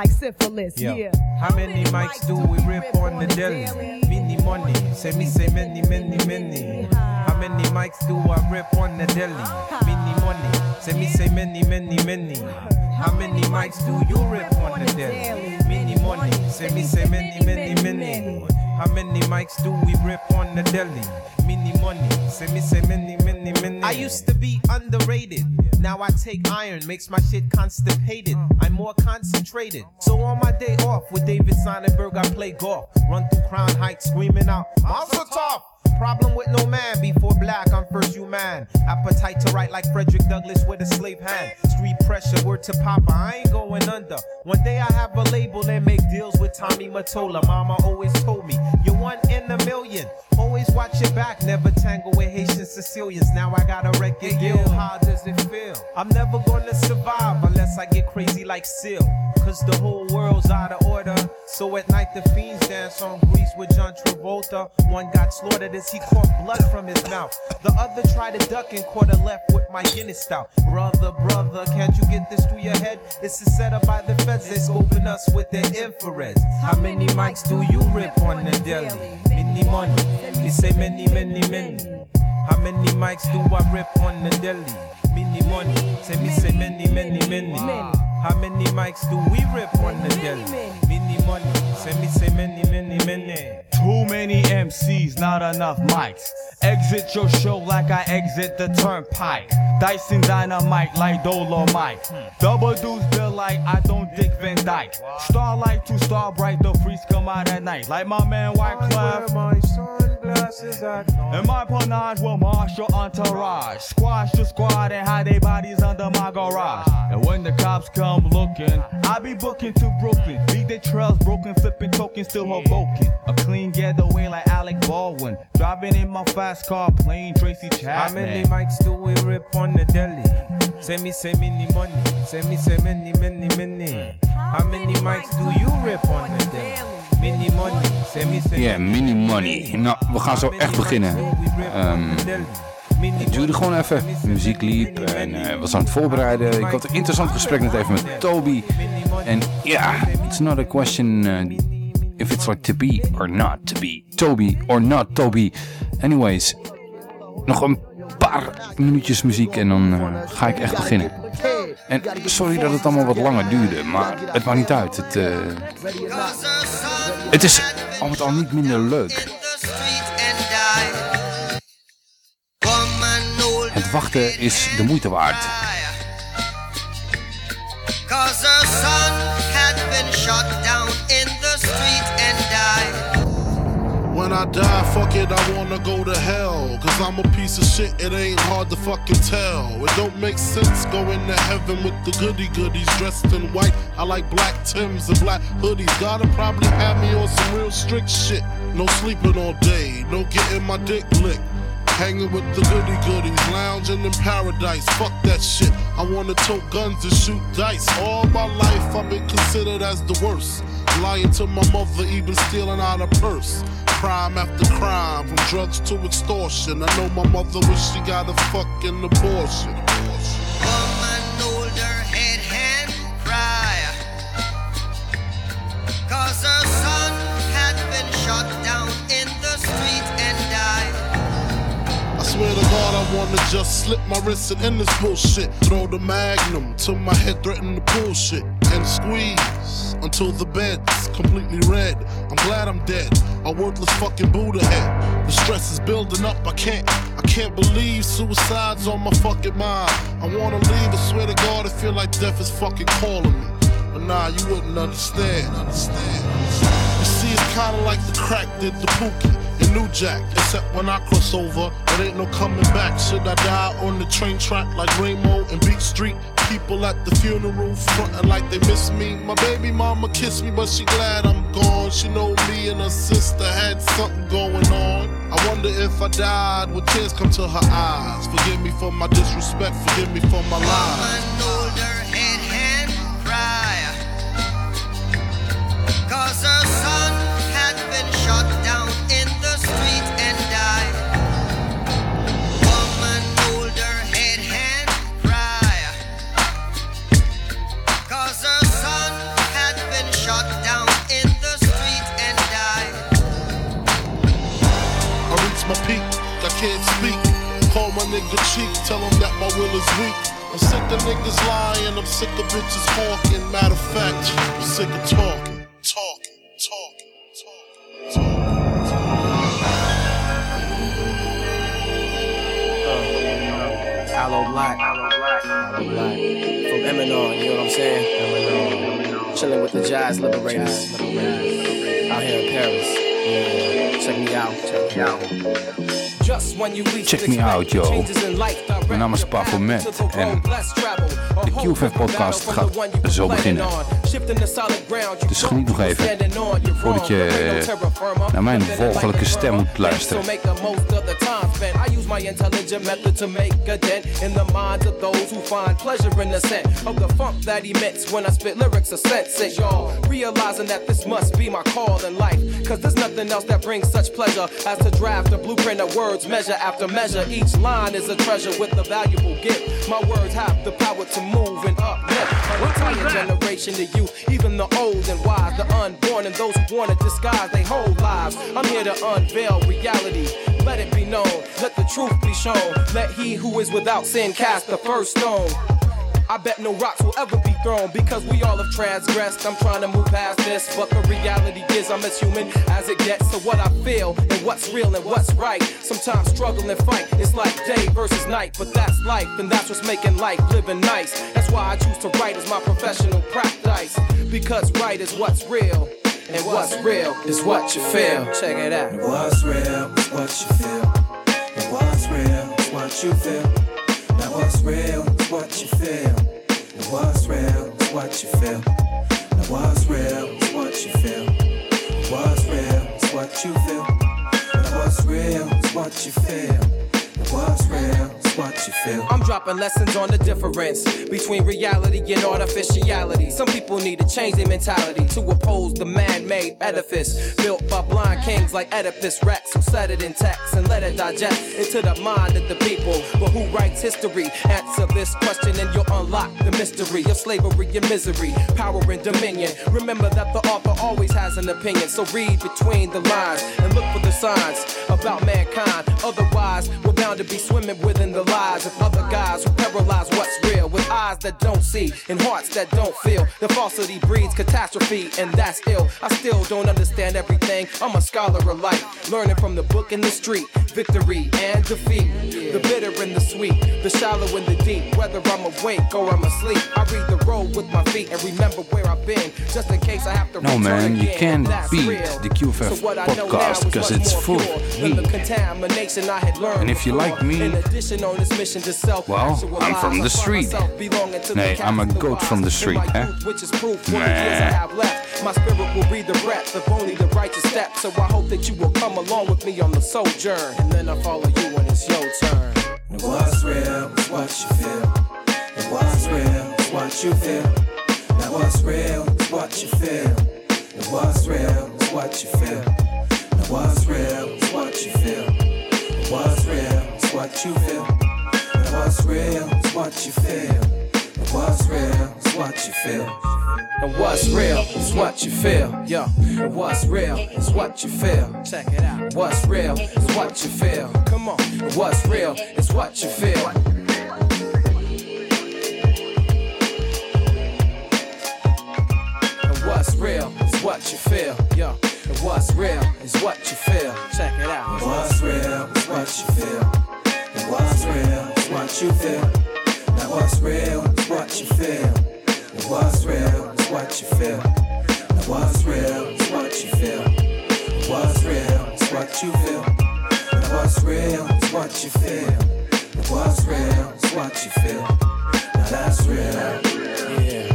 Like syphilis. Yo, Yeah. How many mics do we stout. Brother, brother, can't you get this through your head? This is set Dolomite. Double deuce bill like I don't dick Van Dyke. Starlight to star bright, the freaks come out at night. Like my man White Clef. My And my panache will marshal entourage. Squash the squad and hide their bodies under my garage. And when the cops come looking, I be booking to Brooklyn. Leave their trails broken, flipping tokens, still Hoboken. A clean getaway like Alec Baldwin. Driving in my fast car, playing Tracy Chapman. How many mics do we rip on the deli? Say me say many money. Say me say many, many, many. How many mics do you rip on the deli? Money. Ja, mini money. Nou, we gaan zo echt beginnen. Ehm, het duurde gewoon even. De muziek liep en eh was aan het voorbereiden. Ik had een interessant gesprek net even met Toby. En ja, it's not a question eh, if it's like to be or not to be. Toby or not Toby. Anyways, nog een paar minuutjes muziek en dan eh, ga ik echt beginnen. En sorry dat het allemaal wat langer duurde, maar het maakt niet uit. Het, het is al met al niet minder leuk. Het wachten is de moeite waard. When I die, fuck it, I wanna go to hell. Cause I'm a piece of shit, it ain't hard to fucking tell. It don't make sense going to heaven with the goody goodies dressed in white. I like black Tims and black hoodies. Gotta probably have me on some real strict shit. No sleeping all day, no getting my dick licked. Hanging with the goody goodies, lounging in paradise. Fuck that shit. I wanna tote guns and shoot dice. All my life I've been considered as the worst. Lying to my mother, even stealing out a purse. Crime after crime, from drugs to extortion. I know my mother wish she got a fucking abortion. Woman hold her head. Cause swear to God, I wanna just slip my wrist and end this bullshit. Throw the magnum till my head threaten to bullshit. And squeeze until the bed's completely red. I'm glad I'm dead. A worthless fucking Buddha head. The stress is building up. I can't, I can't believe suicide's on my fucking mind. I wanna leave. I swear to God, I feel like death is fucking calling me. But nah, you wouldn't understand. Understand. You see, it's kinda like the crack did the pookie and New Jack. Except when I cross over, it ain't no coming back. Should I die on the train track like Ramo and Beat Street? People at the funeral frontin' like they miss me. My baby mama kissed me, but she glad I'm gone. She know me and her sister had something going on. I wonder if I died, would tears come to her eyes? Forgive me for my disrespect, forgive me for my lies. Of niggas lying, I'm sick of bitches hawking. Matter of fact, I'm sick of talking, talking, talking. Aloe Black. Aloe Black. From Eminem, you know what I'm saying? Eminem. Chilling with the Jazz Liberators. Out here in Paris. Yeah. Check me out. Check me out. Just when you least Check me out, yo. Mijn naam is Baphomet en de QVF podcast gaat zo beginnen. Dus geniet nog even voordat je eh, naar mijn volgelijke stem moet luisteren. make the most of the time spent. I use my intelligent method to make a dent in the minds of those who find pleasure in the scent of the funk that emits when I spit lyrics of sense. It, y'all realizing that this must be my call in life. Cause there's nothing else that brings such pleasure as to draft a blueprint of words, measure after measure. Each line is a treasure with a valuable gift. My words have the power to move and uplift an entire generation to you, even the old and wise, the unborn, and those who want to disguise their whole lives. I'm here to unveil reality. Let it be known, let the truth be shown. Let he who is without sin cast the first stone. I bet no rocks will ever be thrown because we all have transgressed. I'm trying to move past this, but the reality is I'm as human as it gets. So what I feel and what's real and what's right. Sometimes struggle and fight. It's like day versus night, but that's life, and that's what's making life living nice. That's why I choose to write as my professional practice because right is what's real. And what's real is what you feel. Check it out. What's real is what you feel. And what's real is what you feel. What's real is what you feel. What's real is what you feel. What's real is what you feel. What's real is what you feel. What's real is what you feel. What's real is what you feel. I'm dropping lessons on the difference between reality and artificiality. Some people need to change their mentality to oppose the man-made edifice built by blind kings like Oedipus Rex, who set it in text and let it digest into the mind of the people. But who writes history? Answer this question and you'll unlock the mystery of slavery and misery, power and dominion. Remember that the author always has an opinion, so read between the lines and look for the signs about mankind. Otherwise, we're bound to be swimming within the lies of other guys who paralyze what's real with eyes that don't see and hearts that don't feel. The falsity breeds catastrophe, and that's ill. I still don't understand everything. I'm a scholar of life, learning from the book in the street. Victory and defeat, the bitter and the sweet, the shallow and the deep. Whether I'm awake or I'm asleep, I read the road with my feet and remember where I've been, just in case I have to. No man, you can't beat real. the QFF So what I know now podcast because it's full pure of the contamination I had learned And if you like me, in addition on this mission to self well, I'm from the street. Nee, I'm a goat from the street, hè? which is proof what it is I Nee. have left. My spirit will breathe the breath of only the righteous step. So I hope that you will come along with me on the sojourn. and then I follow you when it's your turn. And what's real is what you feel. And what's real is what you feel. Now what's real is what you feel. And what's real is what you feel. Now what's real is what you feel. And what's real is what you feel. Now what's real is what you feel. And what's real is what you feel. And what's real is what you feel, yo. And what's real is what you feel. Check it out. What's real is what you feel. Come on. And what's real is what you feel. And what's real what you feel, yo. And what's real is what you feel. Check it out. And what's real is what you feel. And what's real is what you feel. Now what's real is what you feel. And what's real is what you feel. Now what's real is what you feel. And what's real is what you feel. Now what's real is what you feel. And what's real is what you feel. Now that's real. Yeah, now that's real.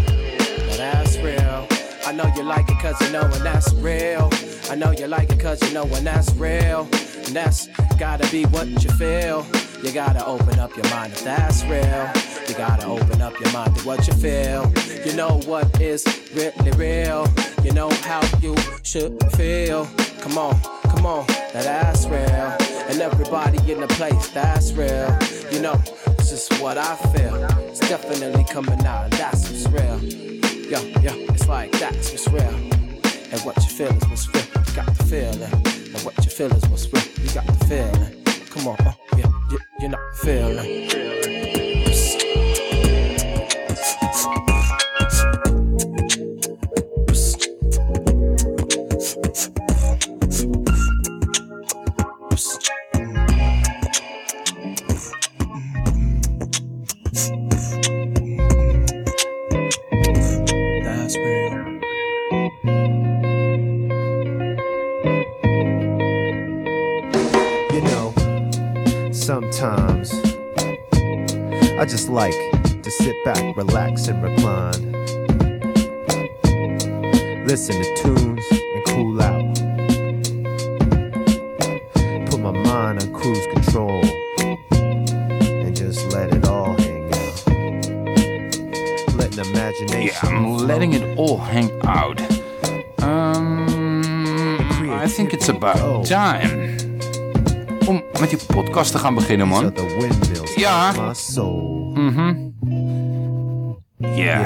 I know you like it cause you know when that's real. I know you like it cause you know when that's real. And that's gotta be what you feel. You gotta open up your mind if that's real. You gotta open up your mind to what you feel. You know what is really real. You know how you should feel. Come on, come on, that's real. And everybody in the place, that's real. You know, it's just what I feel. It's definitely coming out, and that's what's real. Yo, yo, it's like that's what's real. And what you feel is what's real. You got the feeling. And what you feel is what's real. You got the feeling. Come on, oh, yeah, you, you're not feeling. Sometimes I just like to sit back, relax, and recline. Listen to tunes and cool out. Put my mind on cruise control and just let it all hang out. Letting imagination. Yeah, I'm letting it all hang out. Um, I think it's about time. Om met die podcast te gaan beginnen, man. Ja. Mhm. Ja.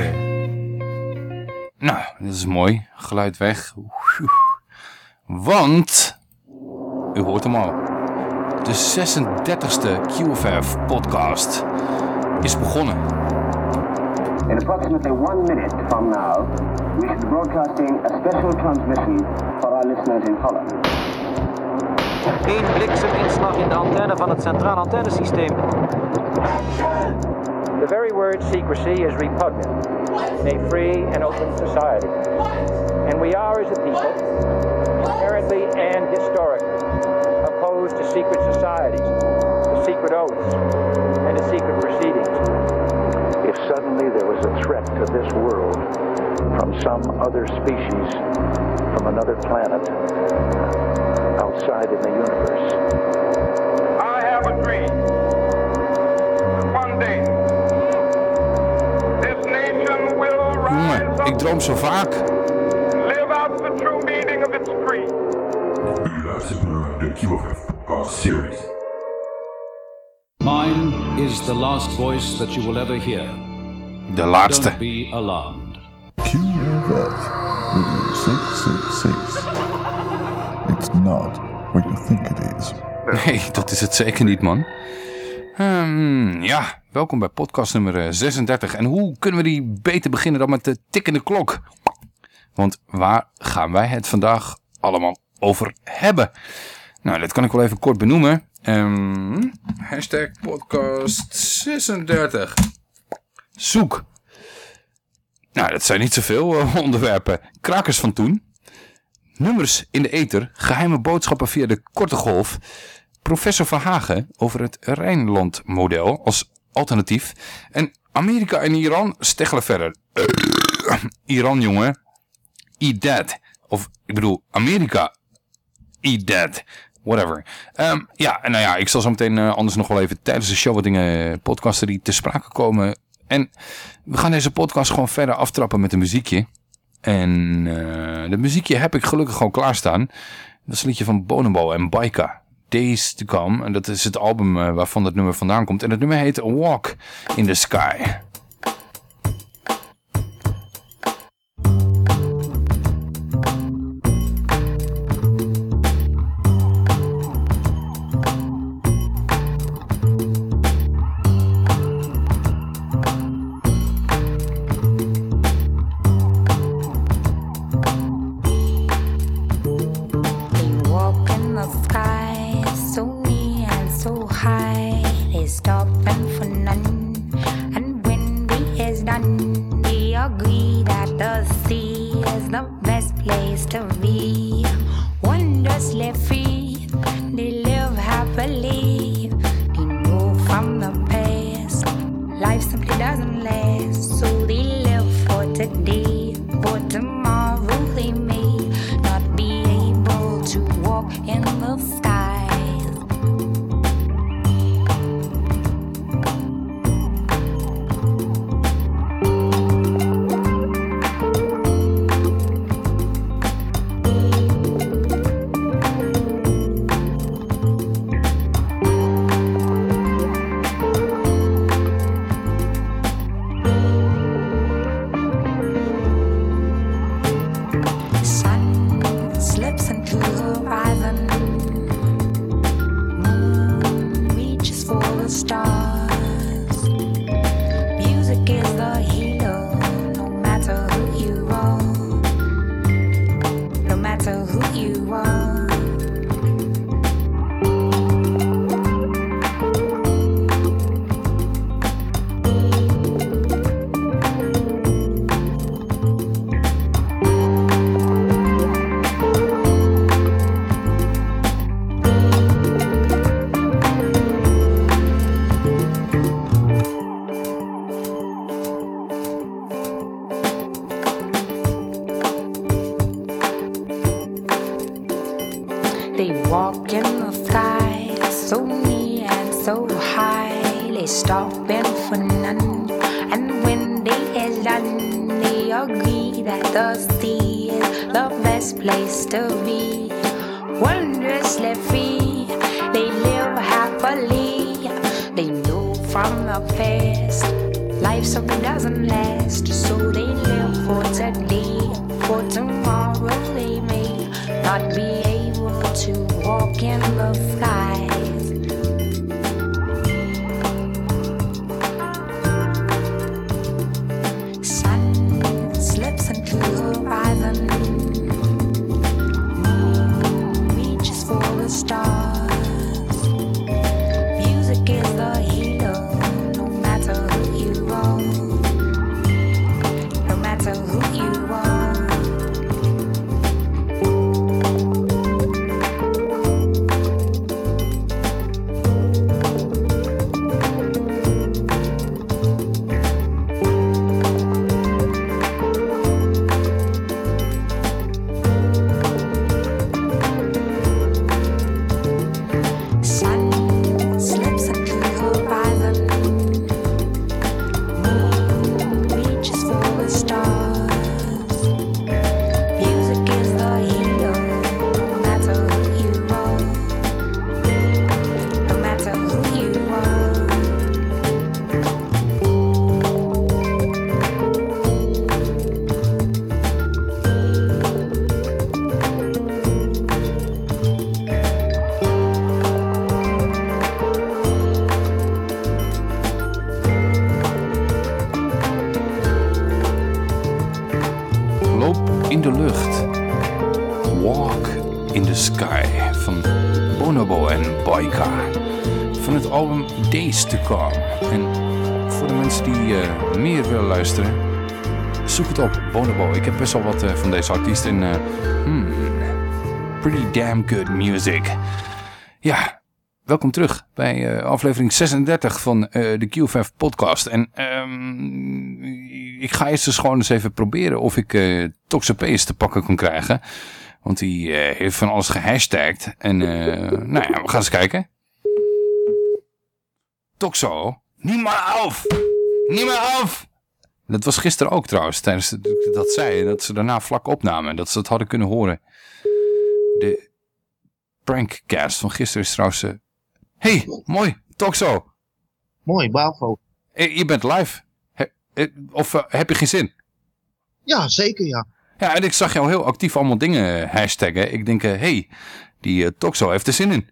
Nou, dat is mooi. Geluid weg. Want, u hoort hem al. De 36e QFF podcast is begonnen. In approximately one minute from now, we should be broadcasting a special transmission for our listeners in Holland. Eén blikseminslag in de antenne van het centraal antennesysteem. The very word secrecy is repugnant in a free and open society. And we are, as a people, inherently and historically opposed to secret societies, to secret oaths, and to secret proceedings. If suddenly there was a threat to this world from some other species, from another planet, outside in the universe. I have a dream. One day, this nation will Jongen, ik droom zo vaak. live out the true meaning of its creed. U luistert de QFF Podcast Series. Mine is the last voice that you will ever hear. De laatste. Don't be alarmed. QFF Radio 666. It's not what you think it is. Nee, dat is het zeker niet, man. Ehm, ja, welkom bij podcast nummer eh, 36. En hoe kunnen we die beter beginnen dan met de tikkende klok? Want waar gaan wij het vandaag allemaal over hebben? Nou, dat kan ik wel even kort benoemen. Ehm, hashtag podcast 36. Zoek. Nou, dat zijn niet zoveel eh, onderwerpen. Krakers van toen. Nummers in de ether. Geheime boodschappen via de korte golf. Professor Verhagen over het Rijnland-model als alternatief. En Amerika en Iran steggelen verder. Iran, jongen. Eat that. Of, ik bedoel, Amerika. Eat that. whatever. Ehm, ja, nou ja, ik zal zo meteen eh, anders nog wel even tijdens de show wat dingen eh, podcasten die te sprake komen. En we gaan deze podcast gewoon verder aftrappen met een muziekje. En uh, de muziekje heb ik gelukkig gewoon klaarstaan. Dat is een liedje van Bonobo en Baika. Days to Come. En dat is het album waarvan dat nummer vandaan komt. En het nummer heet Walk in the Sky. Days to Come. En voor de mensen die uh, meer willen luisteren, zoek het op, Bonobo. Ik heb best wel wat uh, van deze artiest en uh, hmm, pretty damn good music. Ja, welkom terug bij aflevering 36 van de QFF podcast. En um, ik ga eerst eens gewoon eens even proberen of ik uh, Toxapees te pakken kan krijgen. Want die eh, heeft van alles gehashtagd. En eh, nou ja, we gaan eens kijken. Toxo. Niet maar af! Niet meer af! Dat was gisteren ook trouwens, tijdens de- dat zij, dat ze daarna vlak opnamen. Dat ze het hadden kunnen horen. De prankcast van gisteren is trouwens... eh, hey, mooi, Toxo. Mooi, bravo. Eh, Je bent live. He- eh, of heb je geen zin? Ja, zeker ja. Ja, en ik zag jou heel actief allemaal dingen hashtaggen. Ik denk, hé, hey, die Toxo heeft er zin in.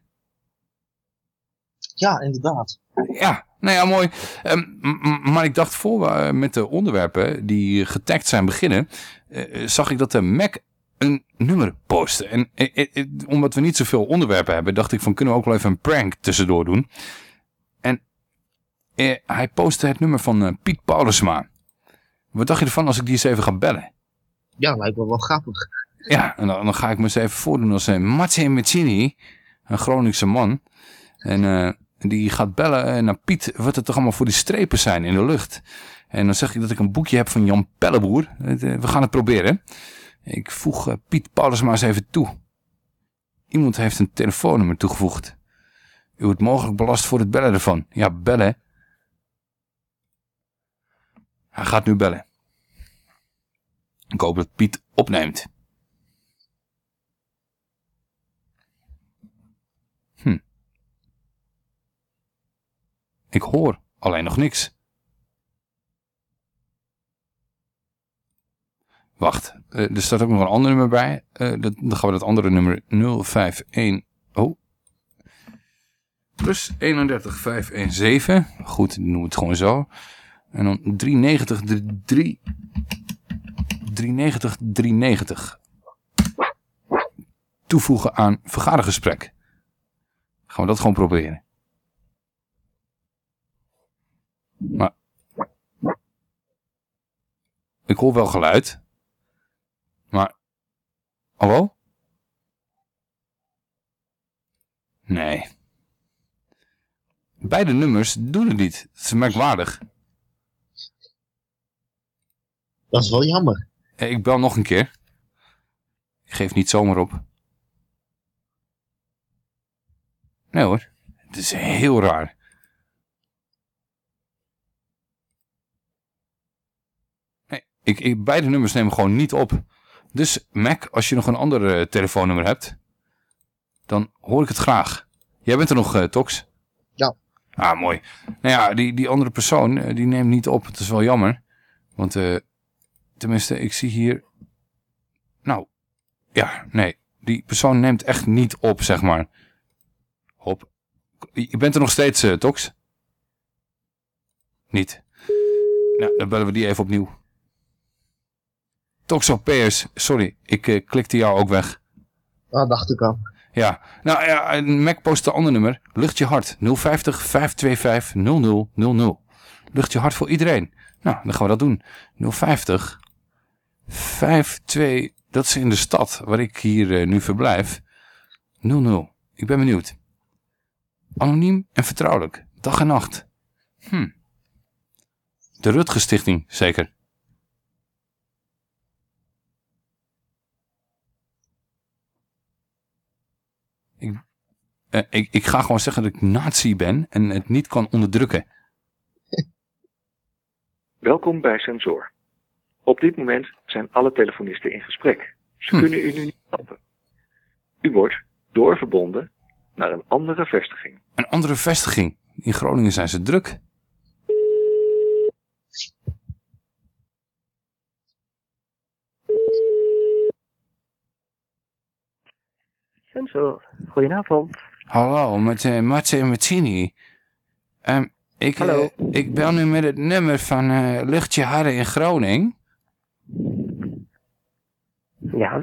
Ja, inderdaad. Ja, nou ja, mooi. Ehm, maar ik dacht, voor we eh, met de onderwerpen die getagd zijn beginnen, eh, zag ik dat de Mac een nummer postte. En eh, eh, eh, omdat we niet zoveel onderwerpen hebben, dacht ik van, kunnen we ook wel even een prank tussendoor doen. En eh, hij postte het nummer van eh, Piet Paulusma. Wat dacht je ervan als ik die eens even ga bellen? Ja, lijkt wel wel grappig. Ja, en dan, dan ga ik me eens even voordoen als een Mezzini, een Groningse man. En eh, die gaat bellen naar Piet, wat er toch allemaal voor die strepen zijn in de lucht. En dan zeg ik dat ik een boekje heb van Jan Pelleboer. Het, eh, We gaan het proberen. Ik voeg eh, Piet Paulus maar eens even toe. Iemand heeft een telefoonnummer toegevoegd. U wordt mogelijk belast voor het bellen ervan. Ja, bellen. Hij gaat nu bellen. Ik hoop dat Piet opneemt. Hm. Ik hoor alleen nog niks. Wacht, eh, er staat ook nog een ander nummer bij. Eh, dan gaan we dat andere nummer 051. Oh. Plus 31 517. Goed, dan noemen we het gewoon zo. En dan 390 3 390 390. Toevoegen aan vergadergesprek. Gaan we dat gewoon proberen. Maar ik hoor wel geluid. Maar hallo? Nee. Beide nummers doen het niet. Dat is merkwaardig. Dat is wel jammer. Eh, Ik bel nog een keer. Ik geef niet zomaar op. Nee hoor. Het is heel raar. Nee, ik, ik, beide nummers nemen gewoon niet op. Dus Mac, als je nog een ander telefoonnummer hebt, dan hoor ik het graag. Jij bent er nog, eh, Tox? Ja. Ah, mooi. Nou ja, die, die andere persoon, eh, die neemt niet op. Het is wel jammer. Want, eh, tenminste, ik zie hier... Nou, ja, nee. Die persoon neemt echt niet op, zeg maar. Hop. Je bent er nog steeds, Tox? Niet. Nou, dan bellen we die even opnieuw. Toxo PS, sorry, ik eh, klikte jou ook weg. Dat dacht ik al. Ja, nou ja, Mac post een ander nummer. Lucht je hart, 050 525 0000. Lucht je hart voor iedereen. Nou, dan gaan we dat doen. 050 52, dat is in de stad waar ik hier eh, nu verblijf. 00. Ik ben benieuwd. Anoniem en vertrouwelijk. Dag en nacht. Hm. De Rutger Stichting, zeker. Ik, eh, ik, ik ga gewoon zeggen dat ik nazi ben en het niet kan onderdrukken. Welkom bij Sensor. Op dit moment zijn alle telefonisten in gesprek. Ze Hm. kunnen u nu niet helpen. U wordt doorverbonden naar een andere vestiging. Een andere vestiging. In Groningen zijn ze druk. Sensor, goedenavond. Hallo, met uh, Martini. Ehm, ik, Hallo. eh, ik bel nu met het nummer van eh, Luchtje Harre in Groningen. Ja.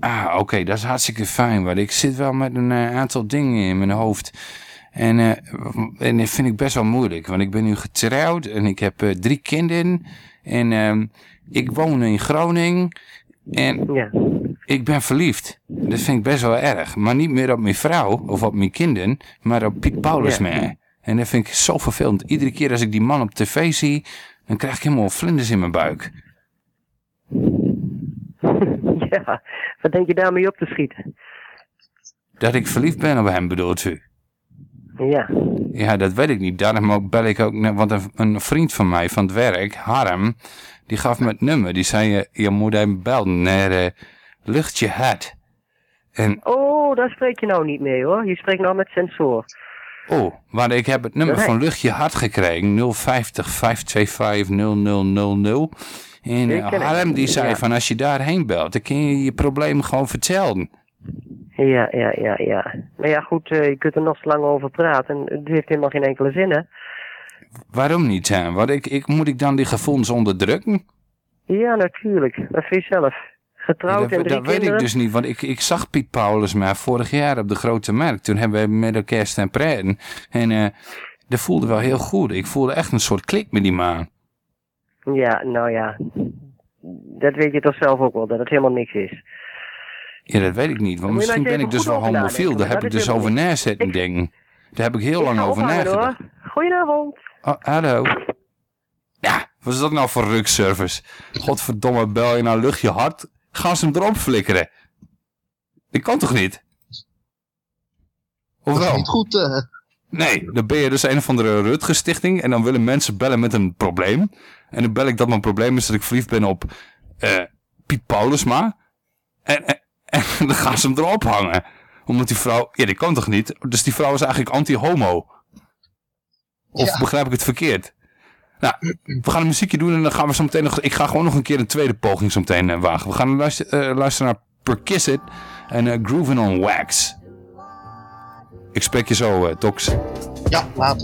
Ah, oké, dat is hartstikke fijn. Want ik zit wel met een aantal dingen in mijn hoofd. En, en dat vind ik best wel moeilijk. Want ik ben nu getrouwd en ik heb drie kinderen. En ehm, ik woon in Groningen. En ik ben verliefd. Dat vind ik best wel erg. Maar niet meer op mijn vrouw of op mijn kinderen. Maar op Piet Paulus Ja. meer. En dat vind ik zo vervelend. Iedere keer als ik die man op tv zie... dan krijg ik helemaal vlinders in mijn buik. Ja, wat denk je daarmee op te schieten? Dat ik verliefd ben op hem, bedoelt u? Ja. Ja, dat weet ik niet. Daarom bel ik ook... Want een, vriend van mij van het werk, Harm... Die gaf me het nummer. Die zei, je, je moet hem bellen naar Luchtje Hart. En, Oh, daar spreek je nou niet mee hoor. Je spreekt nou met sensor. oh, maar ik heb het nummer Nee. van Luchtje Hart gekregen. 050 525 0000. En eh. Harm die zei Ja. van, als je daarheen belt... dan kun je je probleem gewoon vertellen. Ja, ja, ja, ja. Maar ja, goed, eh, je kunt er nog zo lang over praten. En het heeft helemaal geen enkele zin, hè? Waarom niet, hè? Want ik, ik, moet ik dan die gevoelens onderdrukken? Ja, natuurlijk. Dat vind je zelf. Getrouwd dat en drie dat weet ik dus niet, want ik, ik zag Piet Paulus maar vorig jaar op de Grote Markt. Toen hebben we met elkaar staan praten. En eh dat voelde wel heel goed. Ik voelde echt een soort klik met die man. Ja, nou ja. Dat weet je toch zelf ook wel, dat het helemaal niks is. Ja, dat weet ik niet. Want misschien eens ben ik dus wel homofiel. Daar heb ik dus over na zitten denken. Daar heb ik heel lang Ik over nagedacht. Goedenavond. Oh, hallo. Ja, wat is dat nou voor rukservice? Godverdomme, bel je nou luchtje hard? Gaan ze hem erop flikkeren? Dat kan toch niet? Of wel? Niet goed, eh. Nee, dan ben je dus een of andere Rutger stichting en dan willen mensen bellen met een probleem. En dan bel ik dat mijn probleem is dat ik verliefd ben op eh Piet Paulusma. En, en, en dan gaan ze hem erop hangen. Omdat die vrouw, ja die kan toch niet? Dus die vrouw is eigenlijk anti-homo. Of begrijp ik het verkeerd? Nou, we gaan een muziekje doen en dan gaan we zo meteen nog... Ik ga gewoon nog een keer een tweede poging zo meteen eh, wagen. We gaan luisteren, eh, luisteren naar Perkisset en eh Groovin' on Wax. Ik spreek je zo, Tox. Ja, laat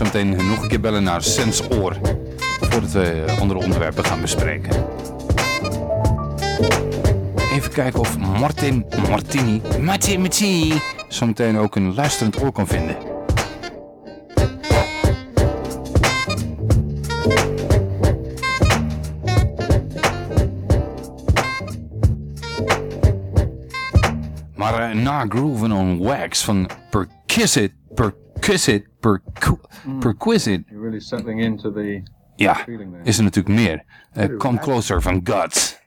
we gaan gewoon zo meteen nog een keer bellen naar Sensoor. Voordat we andere onderwerpen gaan bespreken. Even kijken of Martin Martini, Martin Martini, zometeen ook een luisterend oor kan vinden. Maar eh, na Groovin' on Wax van Perquisite, Perquisite, Perqu Perquisite, You're really settling into the ja, feeling there. is er natuurlijk meer. Eh, Come Closer van Guts.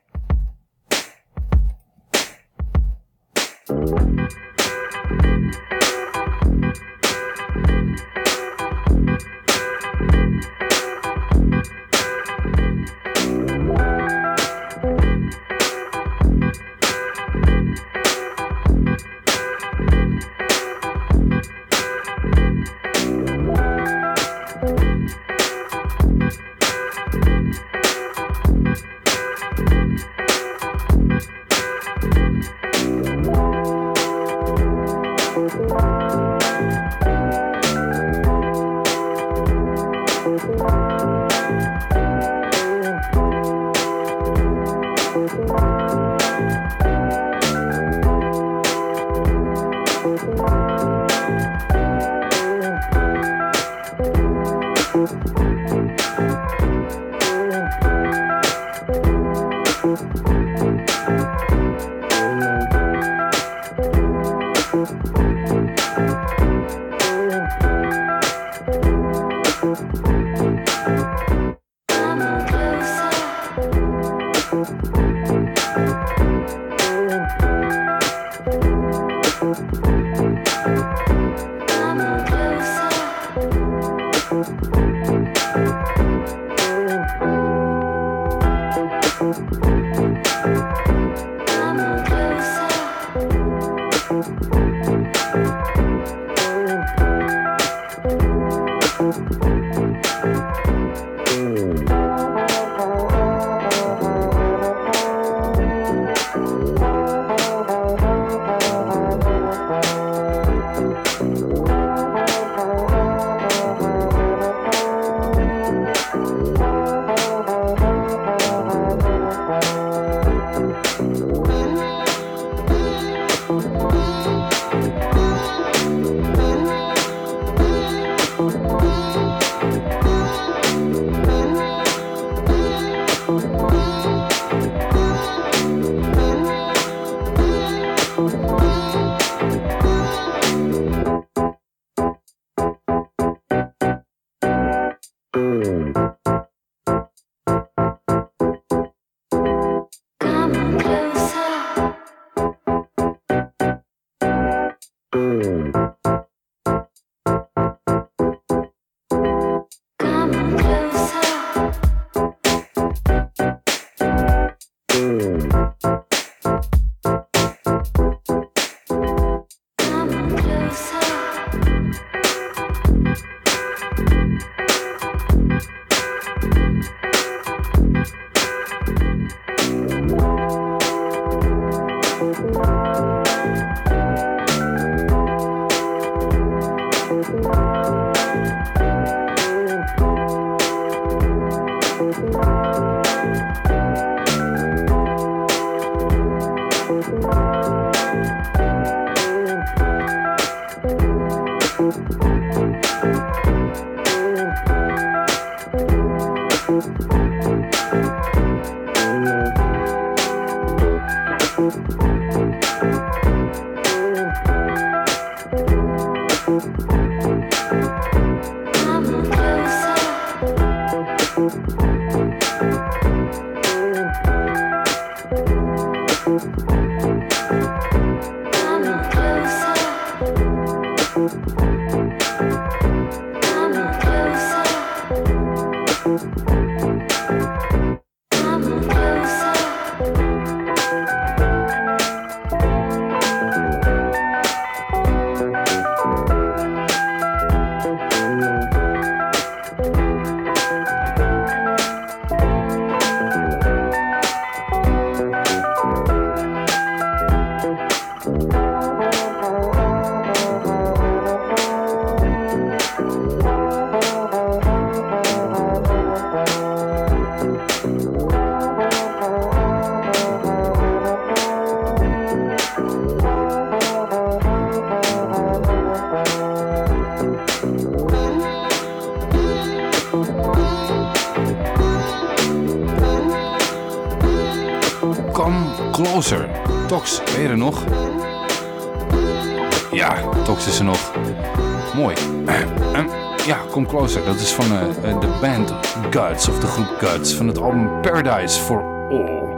Dat is van eh, eh, de band Guts, of de groep Guts. Van het album Paradise for All.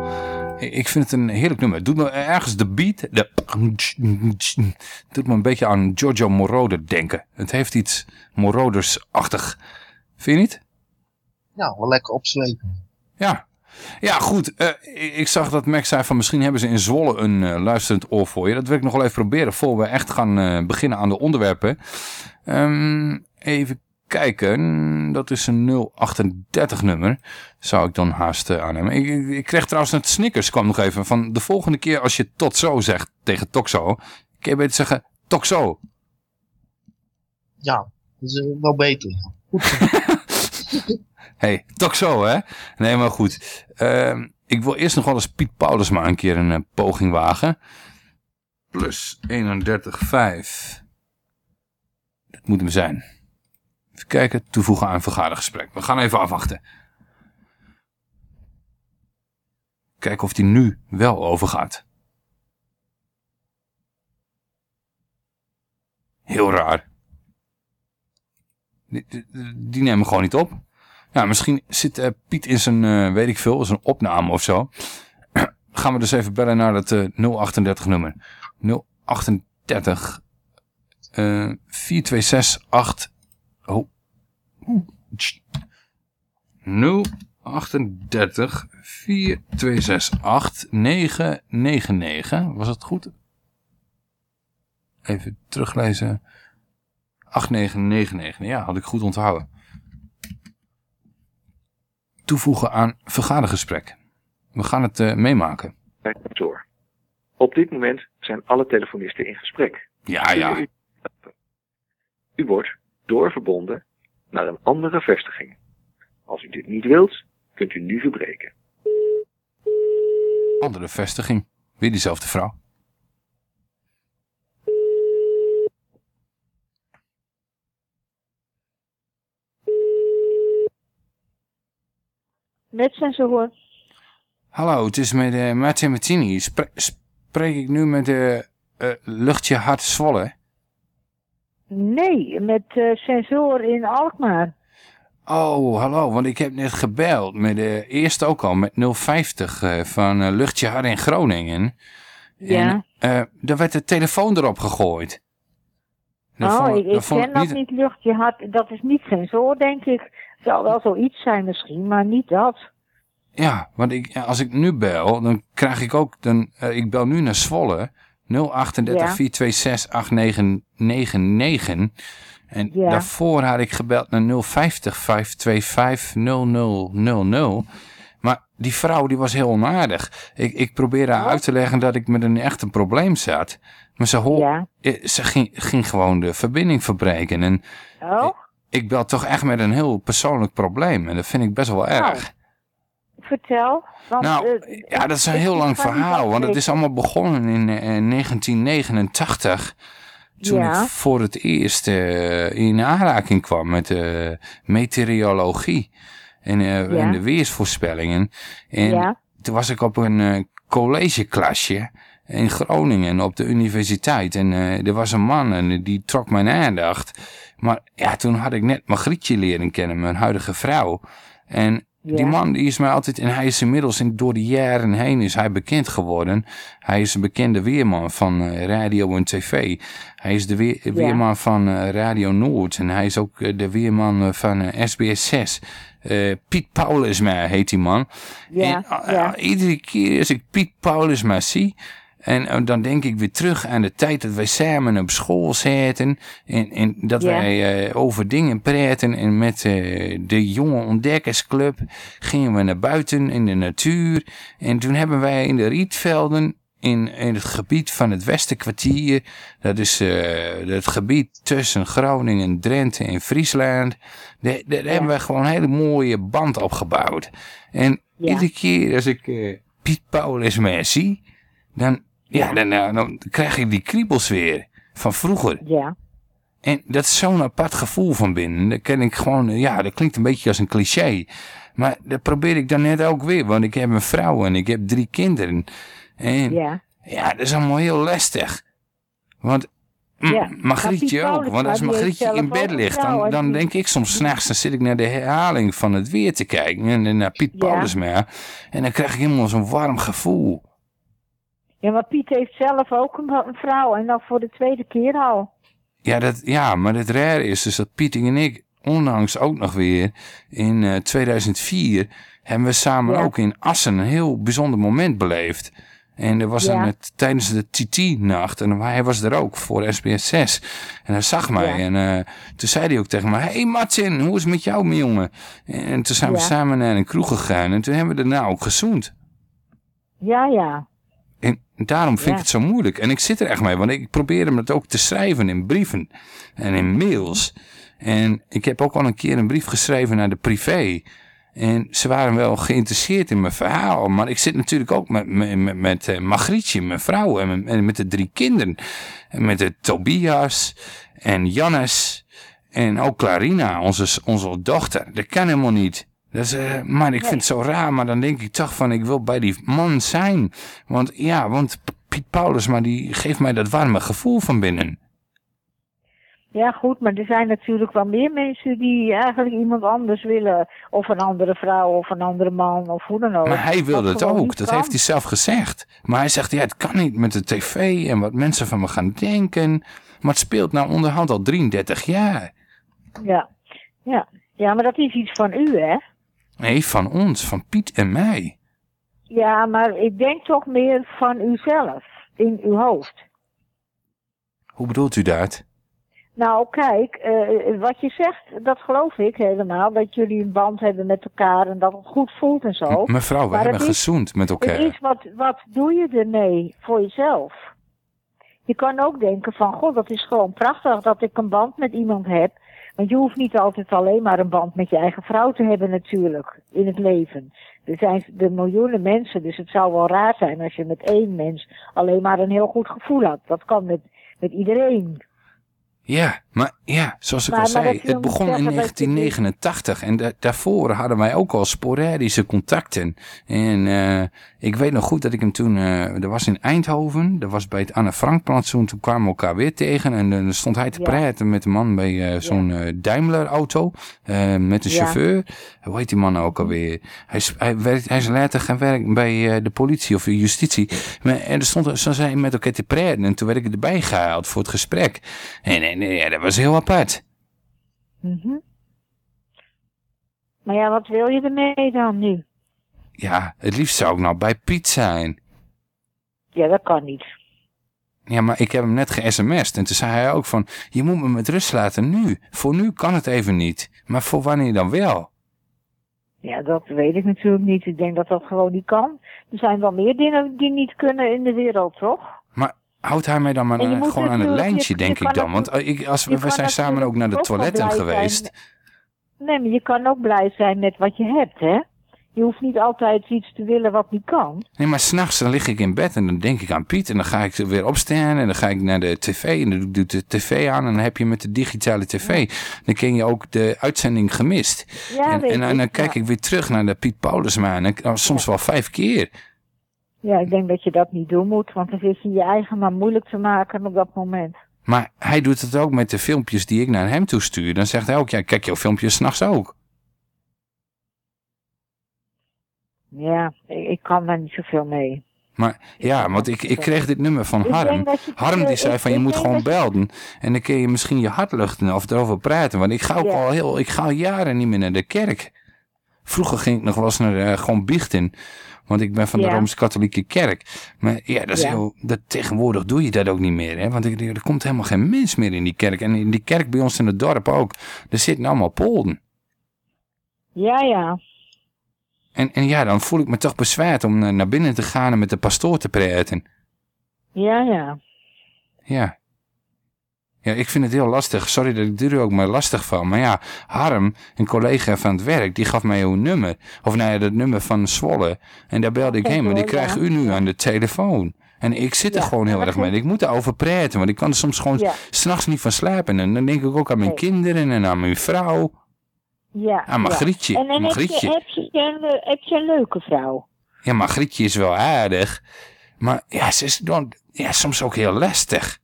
Ik- vind het een heerlijk nummer. Het doet me ergens de beat. De doet me een beetje aan Giorgio Moroder denken. Het heeft iets Moroders-achtig. Vind je niet? Ja, wel lekker opslepen. Ja. Ja, goed. Eh, ik- zag dat Max zei van misschien hebben ze in Zwolle een luisterend oor voor je. Dat wil ik nog wel even proberen voor we echt gaan beginnen aan de onderwerpen. Ehm, even kijken. Dat is een 038 nummer. Zou ik dan haast eh, aannemen. Ik, ik, ik kreeg trouwens net Snickers kwam nog even van de volgende keer als je tot zo zegt tegen Toxo. Kun je beter zeggen Toxo. Ja, dat is eh, wel beter. hey, Toxo hè? Nee, maar goed. Ehm, ik wil eerst nog wel eens Piet Paulus maar een keer een eh, poging wagen. Plus 31,5. Dat moet hem zijn. Even kijken, toevoegen aan vergadergesprek. We gaan even afwachten. Kijken of die nu wel overgaat. Heel raar. Die, die, nemen gewoon niet op. Ja, misschien zit eh, Piet in zijn, eh, weet ik veel, zijn opname of zo. Gaan we dus even bellen naar dat eh 038 nummer. 038 eh 4268 oh. Oeh. Tst. 038 4268 999. Was het goed? Even teruglezen. 8999. Ja, had ik goed onthouden. Toevoegen aan vergadergesprek. We gaan het eh, meemaken. bij het kantoor. Op dit moment zijn alle telefonisten in gesprek. Ja, ja. U wordt doorverbonden naar een andere vestiging. Als u dit niet wilt, kunt u nu verbreken. Andere vestiging. Weer diezelfde vrouw. Met sensor. Hallo, het is met uh, Martin Martini. Spre- spreek ik nu met de eh, luchtje hart Zwolle? Nee, met eh, sensor in Alkmaar. Oh, hallo, want ik heb net gebeld met de eerste ook al met 050 eh, van eh, luchtje hart in Groningen. Ja. En eh, daar werd de telefoon erop gegooid. Oh, vond- ik, ken dat niet luchtje hard. Dat is niet sensor, denk ik. Zou wel zoiets zijn misschien, maar niet dat. Ja, want ik, als ik nu bel, dan krijg ik ook, dan, eh, ik bel nu naar Zwolle, 038 Ja. 426 8999. En Ja. daarvoor had ik gebeld naar 050 525 0000. Maar die vrouw die was heel onaardig. Ik, ik probeerde haar uit te leggen dat ik met een echt een probleem zat. Maar ze, hoor, eh, ze ging, ging gewoon de verbinding verbreken. En Oh, ik bel toch echt met een heel persoonlijk probleem. En dat vind ik best wel erg. vertel. Want, Nou, eh, Ja, dat is een heel lang verhaal, want het is allemaal begonnen in eh, 1989. Toen ik voor het eerst eh, in aanraking kwam met eh, meteorologie en, eh, en de weersvoorspellingen. En toen was ik op een collegeklasje in Groningen op de universiteit. En er was een man en die trok mijn aandacht. Maar ja, toen had ik net Margrietje leren kennen, mijn huidige vrouw. En die man die is mij altijd, en hij is inmiddels in, door de jaren heen is hij bekend geworden. Hij is een bekende weerman van eh, radio en tv. Hij is de weer, weerman van eh, Radio Noord en hij is ook eh, de weerman van eh, SBS 6. Eh, Piet Paulus maar heet die man. Ja, En, ja. iedere keer als ik Piet Paulus maar zie, en eh, dan denk ik weer terug aan de tijd dat wij samen op school zaten. En, en dat wij eh, over dingen praten. En met eh, de jonge ontdekkersclub gingen we naar buiten in de natuur. En toen hebben wij in de rietvelden in, in het gebied van het Westerkwartier. Dat is het gebied tussen Groningen, Drenthe en Friesland. Daar, daar hebben wij gewoon een hele mooie band opgebouwd. En Ja. iedere keer als ik eh, Piet Paulus maar zie, dan, ja, dan, eh, dan krijg ik die kriebels weer van vroeger. Ja. En dat is zo'n apart gevoel van binnen. Dat ken ik gewoon, eh, ja, dat klinkt een beetje als een cliché. Maar dat probeer ik dan net ook weer, want ik heb een vrouw en ik heb drie kinderen. En Ja. ja, dat is allemaal heel lastig. Want mm, Ja, Margrietje maar Piet ook. Want als Margrietje in bed ligt, dan, dan denk ik soms s'nachts, dan zit ik naar de herhaling van het weer te kijken. En, en naar Piet Ja. Paulusma. En dan krijg ik helemaal zo'n warm gevoel. Ja, maar Piet heeft zelf ook een, een vrouw en dan voor de tweede keer al. Ja, dat, ja, maar het rare is dus dat Pieting en ik onlangs ook nog weer in eh, 2004 hebben we samen Ja. ook in Assen een heel bijzonder moment beleefd. En er was Ja. een, het- tijdens de TT-nacht en hij was er ook voor SBS 6. En hij zag mij en eh, toen zei hij ook tegen me, hey Martin, hoe is het met jou mijn jongen? En toen zijn we samen naar een kroeg gegaan en toen hebben we daarna ook gezoend. Ja, ja. Daarom vind Ja. ik het zo moeilijk. En ik zit er echt mee, want ik probeer hem het ook te schrijven in brieven en in mails. En ik heb ook al een keer een brief geschreven naar de privé. En ze waren wel geïnteresseerd in mijn verhaal. Maar ik zit natuurlijk ook met, met, met, eh, Margrietje, mijn vrouw, en met, en met de drie kinderen. En met de Tobias en Jannes en ook Clarina, onze, onze dochter. Dat kan helemaal niet. Is, eh, maar ik vind het zo raar, maar dan denk ik toch van, ik wil bij die man zijn. Want ja, want Piet Paulus, maar die geeft mij dat warme gevoel van binnen. Ja, goed, maar er zijn natuurlijk wel meer mensen die eigenlijk iemand anders willen. Of een andere vrouw, of een andere man, of hoe dan ook. Maar hij wilde het ook, dat kan. heeft hij zelf gezegd. Maar hij zegt, ja, het kan niet met de tv en wat mensen van me gaan denken. Maar het speelt nou onderhand al 33 jaar. Ja. ja. Ja, maar dat is iets van u, hè? Nee, van ons, van Piet en mij. Ja, maar ik denk toch meer van uzelf, in uw hoofd. Hoe bedoelt u dat? Nou, kijk, eh, wat je zegt, dat geloof ik helemaal. Dat jullie een band hebben met elkaar en dat het goed voelt en zo. M- Mevrouw, we hebben het gezoend met Het elkaar. is wat, wat doe je ermee voor jezelf? Je kan ook denken van, god, dat is gewoon prachtig dat ik een band met iemand heb. Want je hoeft niet altijd alleen maar een band met je eigen vrouw te hebben natuurlijk, in het leven. Er zijn de miljoenen mensen, dus het zou wel raar zijn als je met één mens alleen maar een heel goed gevoel had. Dat kan met, met iedereen. Ja, maar ja, zoals ik Maar- al maar zei, het begon in zeggen dat je die- 1989 en da- daarvoor hadden wij ook al sporadische contacten. En eh, ik weet nog goed dat ik hem toen, eh dat was in Eindhoven, dat was bij het Anne Frank plantsoen, toen kwamen we elkaar weer tegen en dan stond hij te Ja. praten met een man bij eh, zo'n Daimler auto, met een Ja. chauffeur. Hoe heet die man nou ook alweer? Hij is, hij, werkt, hij is later gaan werken bij de politie of de justitie. Maar, en er stond, zo zijn met elkaar te praten en toen werd ik erbij gehaald voor het gesprek. En, en ja, was heel apart. Mhm. Maar ja, wat wil je ermee dan nu? Ja, het liefst zou ik nou bij Piet zijn. Ja, dat kan niet. Ja, maar ik heb hem net ge-sms'd en toen zei hij ook van, je moet me met rust laten nu. Voor nu kan het even niet, maar voor wanneer dan wel? Ja, dat weet ik natuurlijk niet. Ik denk dat dat gewoon niet kan. Er zijn wel meer dingen die niet kunnen in de wereld, toch? Houdt hij mij dan maar En gewoon aan het lijntje, je- je denk ik dan? Want eh, ik, als we, zijn samen ook naar de ook toiletten zijn. geweest. Nee, maar je kan ook blij zijn met wat je hebt, hè? Je hoeft niet altijd iets te willen wat niet kan. Nee, maar s'nachts dan lig ik in bed en dan denk ik aan Piet en dan ga ik weer opstaan en dan ga ik naar de tv en dan doe ik de tv aan en dan heb je met de digitale tv, dan ken je ook de uitzending gemist. Ja, en, weet en, dan- kijk ik weer terug naar de Piet Paulusma en dan- nou, soms wel vijf keer. Ja, ik denk dat je dat niet doen moet, want dan zit je je eigen maar moeilijk te maken op dat moment. Maar hij doet het ook met de filmpjes die ik naar hem toestuur. Dan zegt hij ook, ja, kijk jouw filmpjes s'nachts ook. Ja, ik, ik kan daar niet zoveel mee. Maar ja, want ik, ik kreeg dit nummer van Harm. Harm die zei van je moet gewoon belden. En dan kun je misschien je hart luchten of erover praten. Want ik ga ook Ja. al heel, ik ga al jaren niet meer naar de kerk. Vroeger ging ik nog wel eens naar eh, gewoon biechten. Want ik ben van de Ja. Rooms-Katholieke Kerk. Maar ja, dat is Ja. heel, dat, tegenwoordig doe je dat ook niet meer. Hè? Want er, er komt helemaal geen mens meer in die kerk. En in die kerk bij ons in het dorp ook. Er zitten allemaal polden. Ja, ja. En, en ja, dan voel ik me toch bezwaard om eh, naar binnen te gaan en met de pastoor te praten. Ja, ja. Ja. Ja, ik vind het heel lastig. Sorry dat ik er ook maar lastig van. Maar ja, Harm, een collega van het werk, die gaf mij uw nummer. Of nou ja, dat nummer van Zwolle. En daar belde ik heen, maar die hoor, krijg ja. u nu aan de telefoon. En ik zit er Ja, gewoon heel erg mee. Ik moet erover praten, want ik kan er soms gewoon Ja. s'nachts niet van slapen. En dan denk ik ook aan mijn Nee. kinderen en aan mijn vrouw. Ja. Ah, Margrietje, ja. En, en Margrietje. Heb, je, heb, je een, heb je een leuke vrouw? Ja, Margrietje is wel aardig. Maar ja, ze is dan, ja, soms ook heel lastig.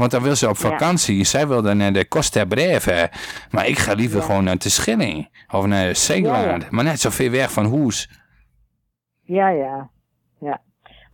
Want dan wil ze op Ja. vakantie. Zij wil dan naar de Costa Breve. Maar ik ga liever gewoon naar de Schilling. Of naar Zeeland. Ja, Maar net zo ver weg van Hoes. Ja, ja. ja.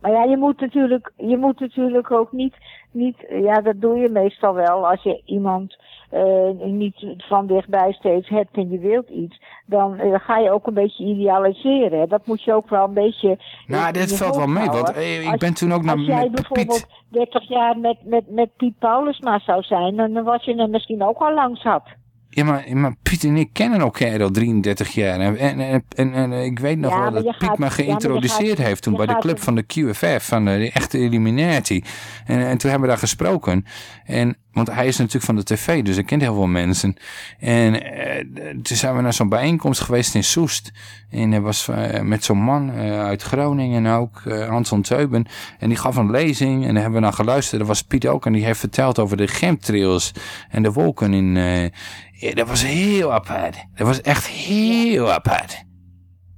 Maar ja, je moet natuurlijk, je moet natuurlijk ook niet, niet, ja, dat doe je meestal wel als je iemand eh, niet van dichtbij steeds hebt en je wilt iets, dan eh, ga je ook een beetje idealiseren. hè. Dat moet je ook wel een beetje. Nou, dit valt wel mee. Want eh, ik Als- ben toen ook naar Als jij bijvoorbeeld Piet. 30 jaar met, met, met Piet Paulusma zou zijn, dan was je er misschien ook al lang zat. Ja, maar, maar Piet en ik kennen elkaar al 33 jaar. En, en, en, ik weet nog Ja, wel dat Piet gaat- me ja, geïntroduceerd gaat- heeft toen bij de club van de QFF, van de, de echte Illuminati. En, en toen hebben we daar gesproken. En, want hij is natuurlijk van de tv, dus hij kent heel veel mensen. En eh, toen zijn we naar zo'n bijeenkomst geweest in Soest. En hij was eh, met zo'n man eh, uit Groningen ook, eh Hanson Teuben. En die gaf een lezing en daar hebben we naar geluisterd. Dat was Piet ook en die heeft verteld over de chemtrails en de wolken in... ja, dat was heel apart. Dat was echt heel apart.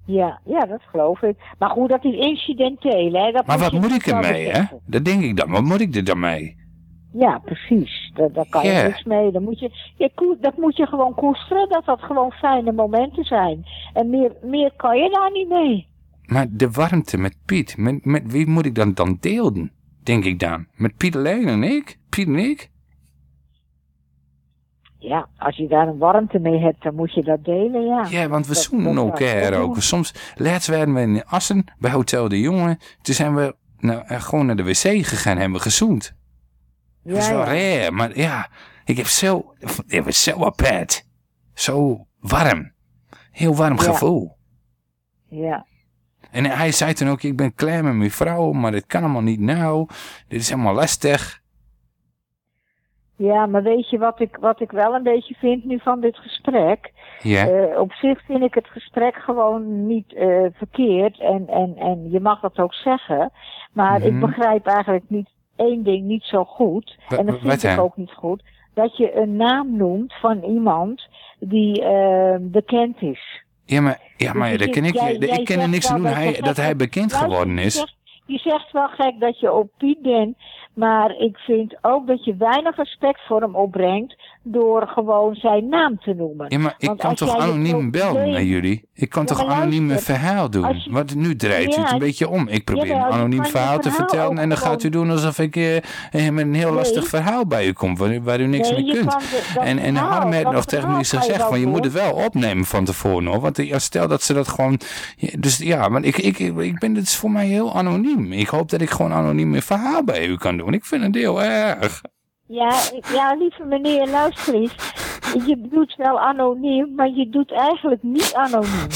Ja, ja, dat geloof ik. Maar goed, dat is incidenteel, hè. Dat Maar wat moet ik ermee, hè? Dat denk ik dan. Wat moet ik er dan mee? Ja, precies. Daar, daar kan je niks mee. Dan moet je, dat moet je gewoon koesteren, dat dat gewoon fijne momenten zijn. En meer, meer kan je daar niet mee. Maar de warmte met Piet, met, met wie moet ik dan dan delen? Denk ik dan. Met Piet alleen en ik? Piet en ik? Ja, als je daar een warmte mee hebt, dan moet je dat delen, ja. Ja, want we Dat- zoenen dat elkaar ik ook. doen. Soms, laatst werden we in Assen bij Hotel de Jonge. Toen zijn we nou, gewoon naar de wc gegaan en hebben we gezoend. Dat was Ja, wel ja. raar, maar ja, ik heb zo, het was zo apart. Zo warm. Heel warm Ja. gevoel. Ja. En hij zei toen ook, ik ben klaar met mijn vrouw, maar dit kan allemaal niet nou. Dit is helemaal lastig. Ja, maar weet je wat ik, wat ik wel een beetje vind nu van dit gesprek? Ja. Eh, op zich vind ik het gesprek gewoon niet eh, verkeerd en, en, en je mag dat ook zeggen. Maar ik Mhm. begrijp eigenlijk niet één ding niet zo goed. En dat vind ik ook niet goed. Dat je een naam noemt van iemand die eh, bekend is. Ja, maar, ja, maar Dus daar je- kan ik, jij- ik jij kan er niks aan doen dat hij, dat hij bekend Luister, geworden je is. zegt- Je zegt wel gek dat je op Piet bent, maar ik vind ook dat je weinig respect voor hem opbrengt door gewoon zijn naam te noemen. Ja, maar ik Want kan toch anoniem bellen naar jullie? Ik kan Ja, toch anoniem een verhaal doen? je- Want nu draait Ja, het een beetje om. Ik probeer een anoniem verhaal te verhaal vertellen en dan gaat u doen alsof ik eh, eh, met een heel Nee. lastig verhaal bij u kom, waar, u- waar u niks Nee, mee kunt. de- en en verhaal, Harm heeft nog tegen me gezegd, van je moet het wel opnemen van tevoren hoor. Want ja, stel dat ze dat gewoon... Dus ja, maar ik, ik, ik ben, het is voor mij heel anoniem. Ik hoop dat ik gewoon anoniem een verhaal bij u kan doen. Ik vind het heel erg. Ja, ja, lieve meneer, luister eens. Je doet wel anoniem, maar je doet eigenlijk niet anoniem.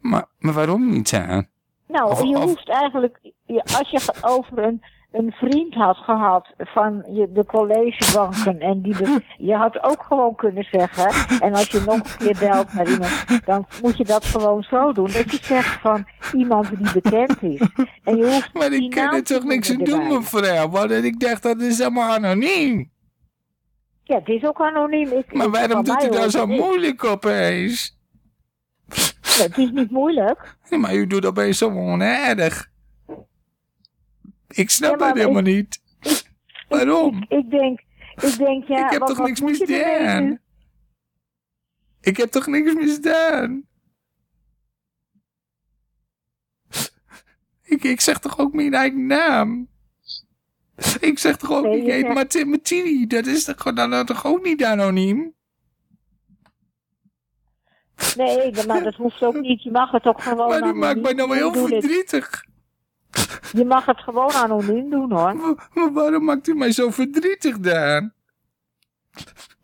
Maar, maar waarom niet aan? Nou, Of- je of- hoeft eigenlijk, als je over een, een vriend had gehad van je, de collegebanken en die be- je had ook gewoon kunnen zeggen, en als je nog een keer belt naar iemand, dan moet je dat gewoon zo doen, dat je zegt van iemand die bekend is. En je hoeft Maar ik kan er toch niks aan doen, mevrouw. Want ik dacht dat is allemaal anoniem. Ja, het is ook anoniem. Ik, Maar waarom doet u daar zo moeilijk opeens? Ja, het is niet moeilijk. Ja, maar u doet opeens zo onaardig. Ik snap Ja, het helemaal ik- niet. Waarom? Ik, ik denk, ik denk, ja, ik heb wat, toch wat niks misdaan? Ik heb toch niks misdaan? Ik, ik zeg toch ook mijn eigen naam? Ik zeg toch ook, Nee, ik heet Martin Martini. Dat is toch, dan, dan toch ook niet anoniem? Nee, maar dat hoeft ook niet. Je mag het ook gewoon Maar anoniem maakt mij nou heel verdrietig. Je mag het gewoon anoniem doen hoor. Maar waarom maakt u mij zo verdrietig dan?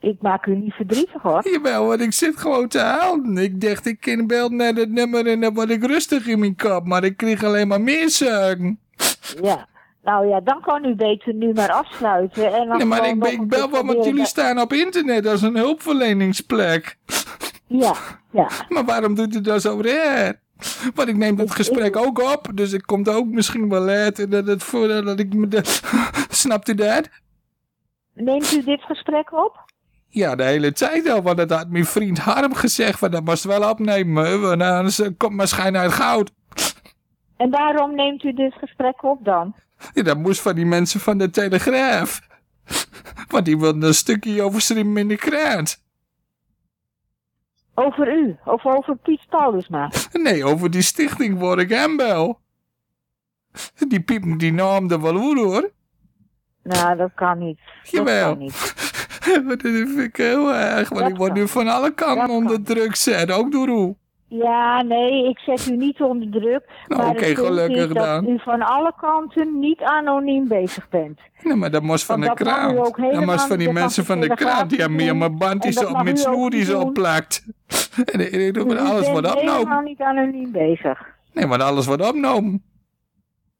Ik maak u niet verdrietig hoor. Jawel, want ik zit gewoon te huilen. Ik dacht, ik kan bel naar dat nummer en dan word ik rustig in mijn kop. Maar ik kreeg alleen maar meer. Ja. Nou ja, dan kan u beter nu maar afsluiten. En dan Nee, maar ik, ik bel wel, want jullie staan op internet als een hulpverleningsplek. Ja, ja. Maar waarom doet u dat zo raar? Want ik neem dat gesprek ook op, dus ik kom er ook misschien wel later dat voordat dat ik me... de- Snapt u dat? Neemt u dit gesprek op? Ja, de hele tijd al, want dat had mijn vriend Harm gezegd, van dat moest wel opnemen, want anders komt mijn schijn uit goud. En waarom neemt u dit gesprek op dan? Ja, dat moest van die mensen van de Telegraaf. Want die wilden een stukje over in de krant. Over u? Of over Piet Paulusma? Nee, over die stichting Warwick Hembel. Die piept die naam er wel uit, hoor. Nou, dat kan niet. Dat Jawel. kan niet. Dat vind ik heel erg, want ik word nu van alle kanten onder druk gezet, ook door u. Ja, nee, ik zet u niet onder druk. Nou, maar punt gelukkig is dat dan. u van alle kanten niet anoniem bezig bent. Nee, maar dat moest van de Want dat moest van die mensen van de de krant. Die hebben meer mijn En dat op met snoeries niet doen. opplakt. En ik ik doe alles wat opnomen. helemaal niet anoniem bezig. Nee, maar alles wat opnomen.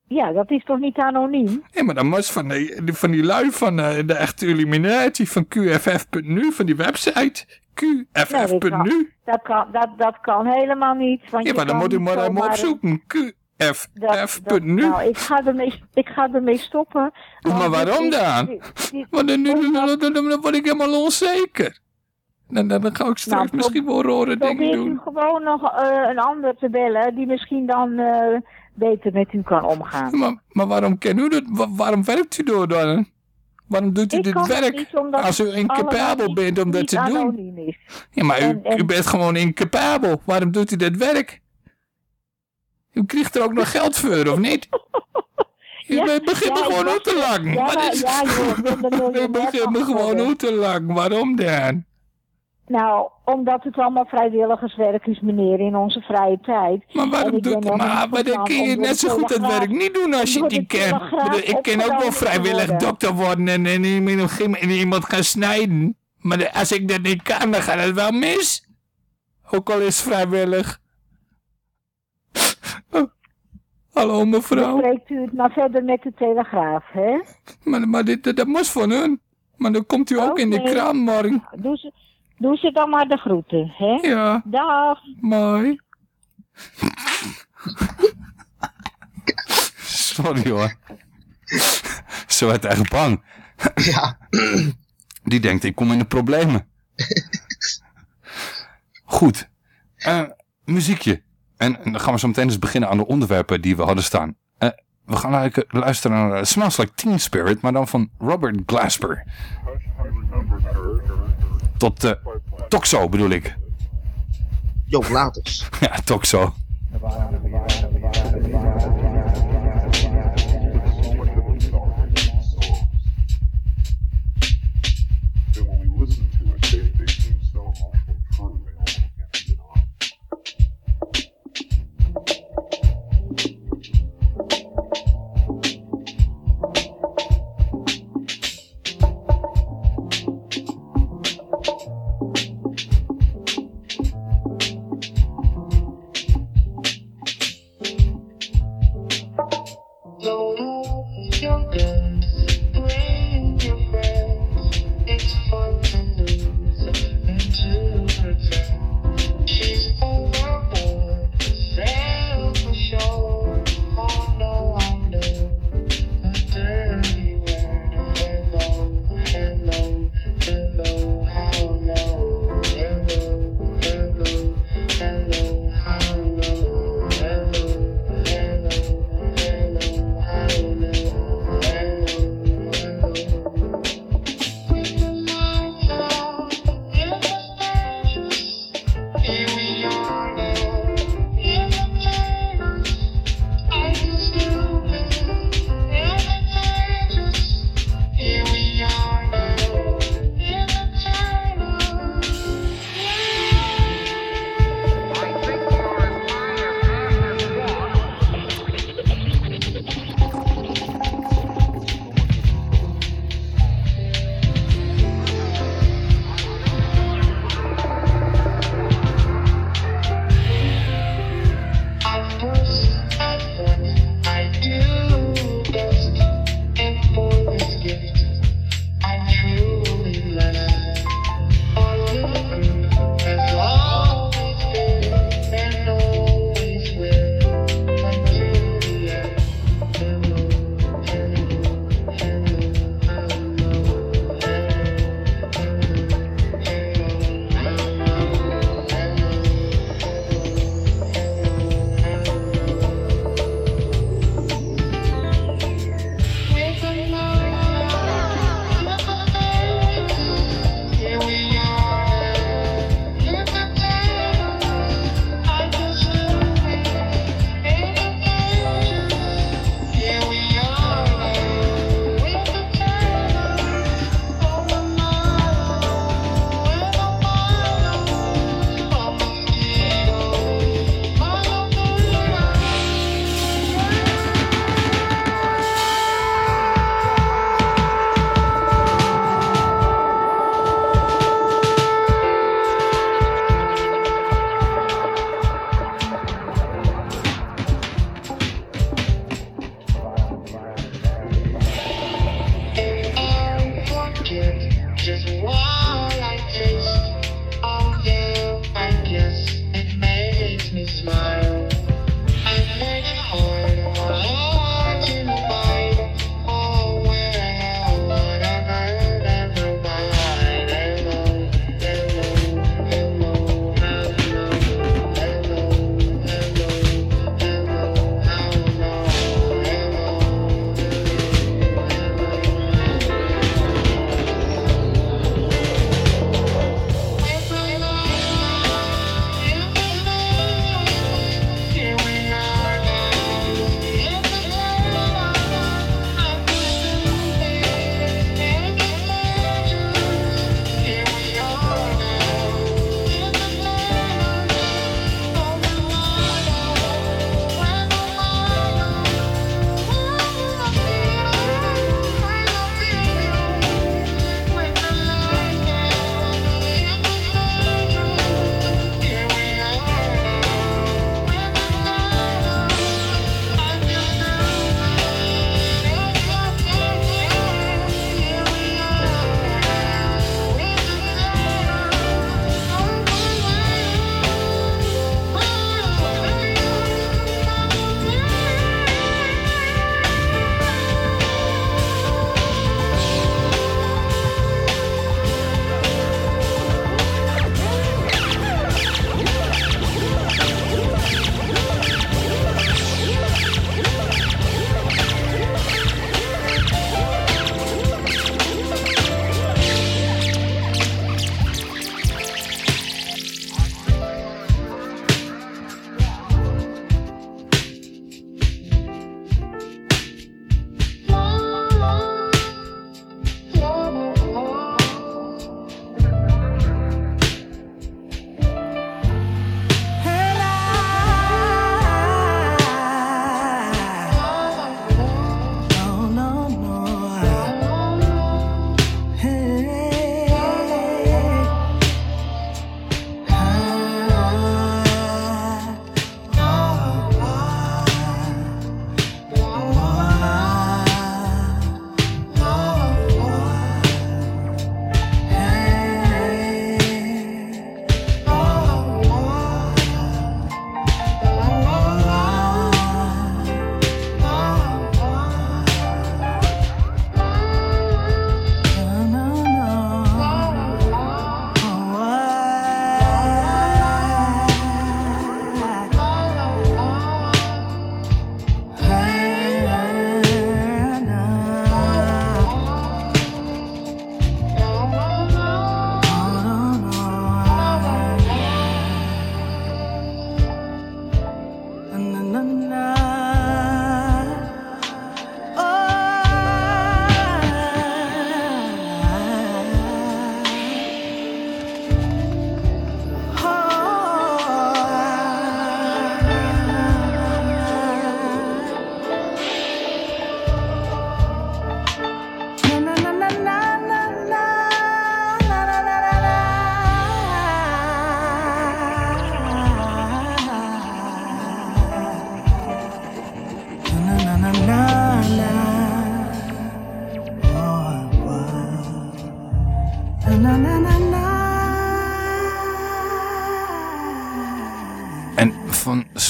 Ja, dat is toch niet anoniem? Nee, maar dat moest van die, van die lui van eh, de echte Illuminati van QFF.nu, van die website. Nee, dat kan, QFF.nu. dat, kan, dat, dat kan helemaal niet. Want Ja, maar dan moet u maar zomaar- opzoeken. QFF.nu. Nou, ik ga ermee, ik ga ermee stoppen. Maar waarom dan? Want dan, dan, dan, dan, dan word ik helemaal onzeker. Dan, dan, dan ga ik straks Nou, misschien wel rare dingen Probeer doen. u gewoon nog eh, een ander te bellen die misschien dan eh, beter met u kan omgaan. Maar, maar waarom ken u dat? Wa- waarom werkt u door dan? Waarom doet u Ik dit werk? niet, Als u incapabel bent om dat te doen. is. Ja, maar u, En- u bent gewoon incapabel. Waarom doet u dat werk? U krijgt er ook nog geld voor, of niet? U Ja, begint me ja, gewoon uit te lachen. ja, maar- is... joh, begint me gewoon uit te lachen. Waarom dan? Nou, omdat het allemaal vrijwilligerswerk is, meneer, in onze vrije tijd. Maar waarom helemaal Maar, maar dan kun je net zo goed dat werk niet doen als je de kent. Ik kan ook wel vrijwillig worden. dokter worden en, en, iemand gaan snijden. Maar als ik dat niet kan, dan gaat het wel mis. Ook al is het vrijwillig. Oh. Hallo mevrouw. Bespreekt u het maar verder met de Telegraaf, hè? Maar, maar dit, dat moest van hun. Maar dan komt u ook in de kraan morgen. Doe ze, doe ze dan maar de groeten, hè? Ja. Dag. Mooi. Sorry hoor. Zo werd echt bang. Ja. Die denkt, ik kom in de problemen. Goed. Eh, muziekje. En, en dan gaan we zo meteen eens beginnen aan de onderwerpen die we hadden staan. Eh, we gaan eigenlijk luisteren naar eh, Smells Like Teen Spirit, maar dan van Robert Glasper. Tot eh Toxo bedoel ik. Jo, later. Ja, Toxo.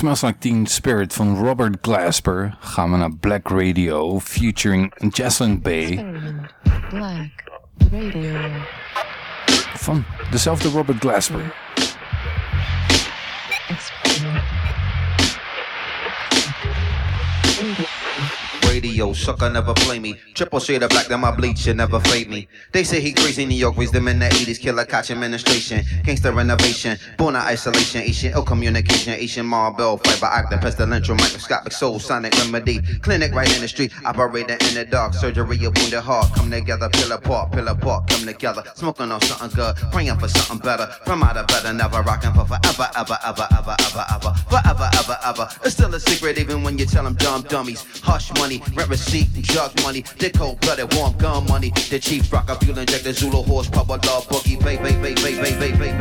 Smells Like Teen Spirit van Robert Glasper gaan we naar Black Radio featuring Jocelyn Bay Black Radio. van dezelfde Robert Glasper. Radio, sucker never play me. Triple shade of black, that my bleach should never fade me. They say he crazy, New York raised them in the 80s. Killer catch administration, gangster renovation, born out isolation, Asian ill communication, Asian marble, fiber acting, pestilential, microscopic soul, sonic remedy. Clinic right in the street, operating in the dark. Surgery of wounded heart, come together, pill apart, pill apart, come together. Smoking on something good, praying for something better. From out of better, never rocking for forever, ever, ever, ever, ever, ever, forever, ever, ever. It's still a secret even when you tell them dumb dummies. Hush money, rent receipt, drug money, they cold blooded, warm gun money. The chief rock a fuel injector, Zulu horse, power love, boogie, bay, bay, bay, bay, bay,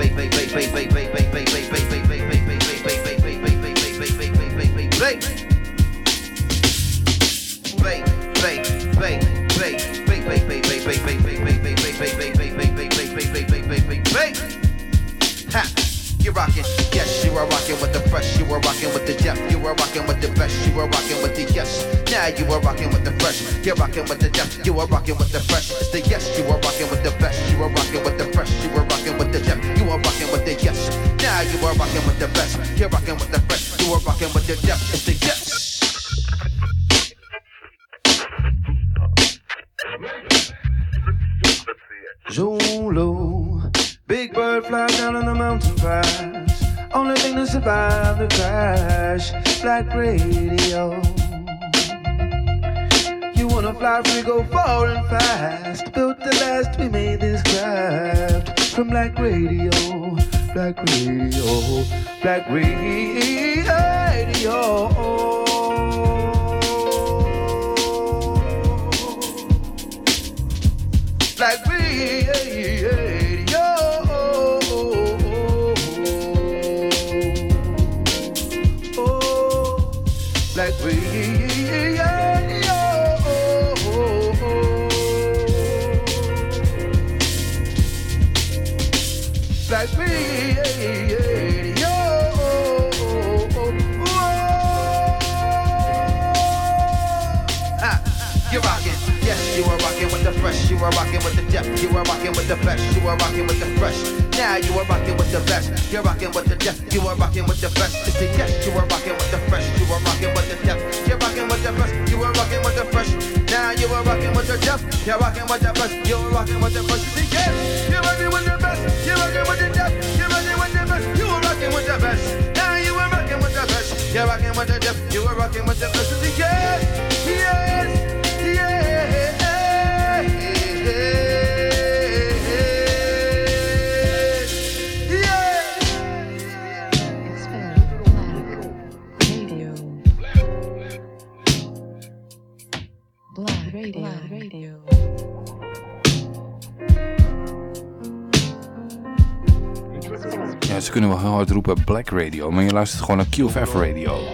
Radio, maar je luistert gewoon naar QFF Radio.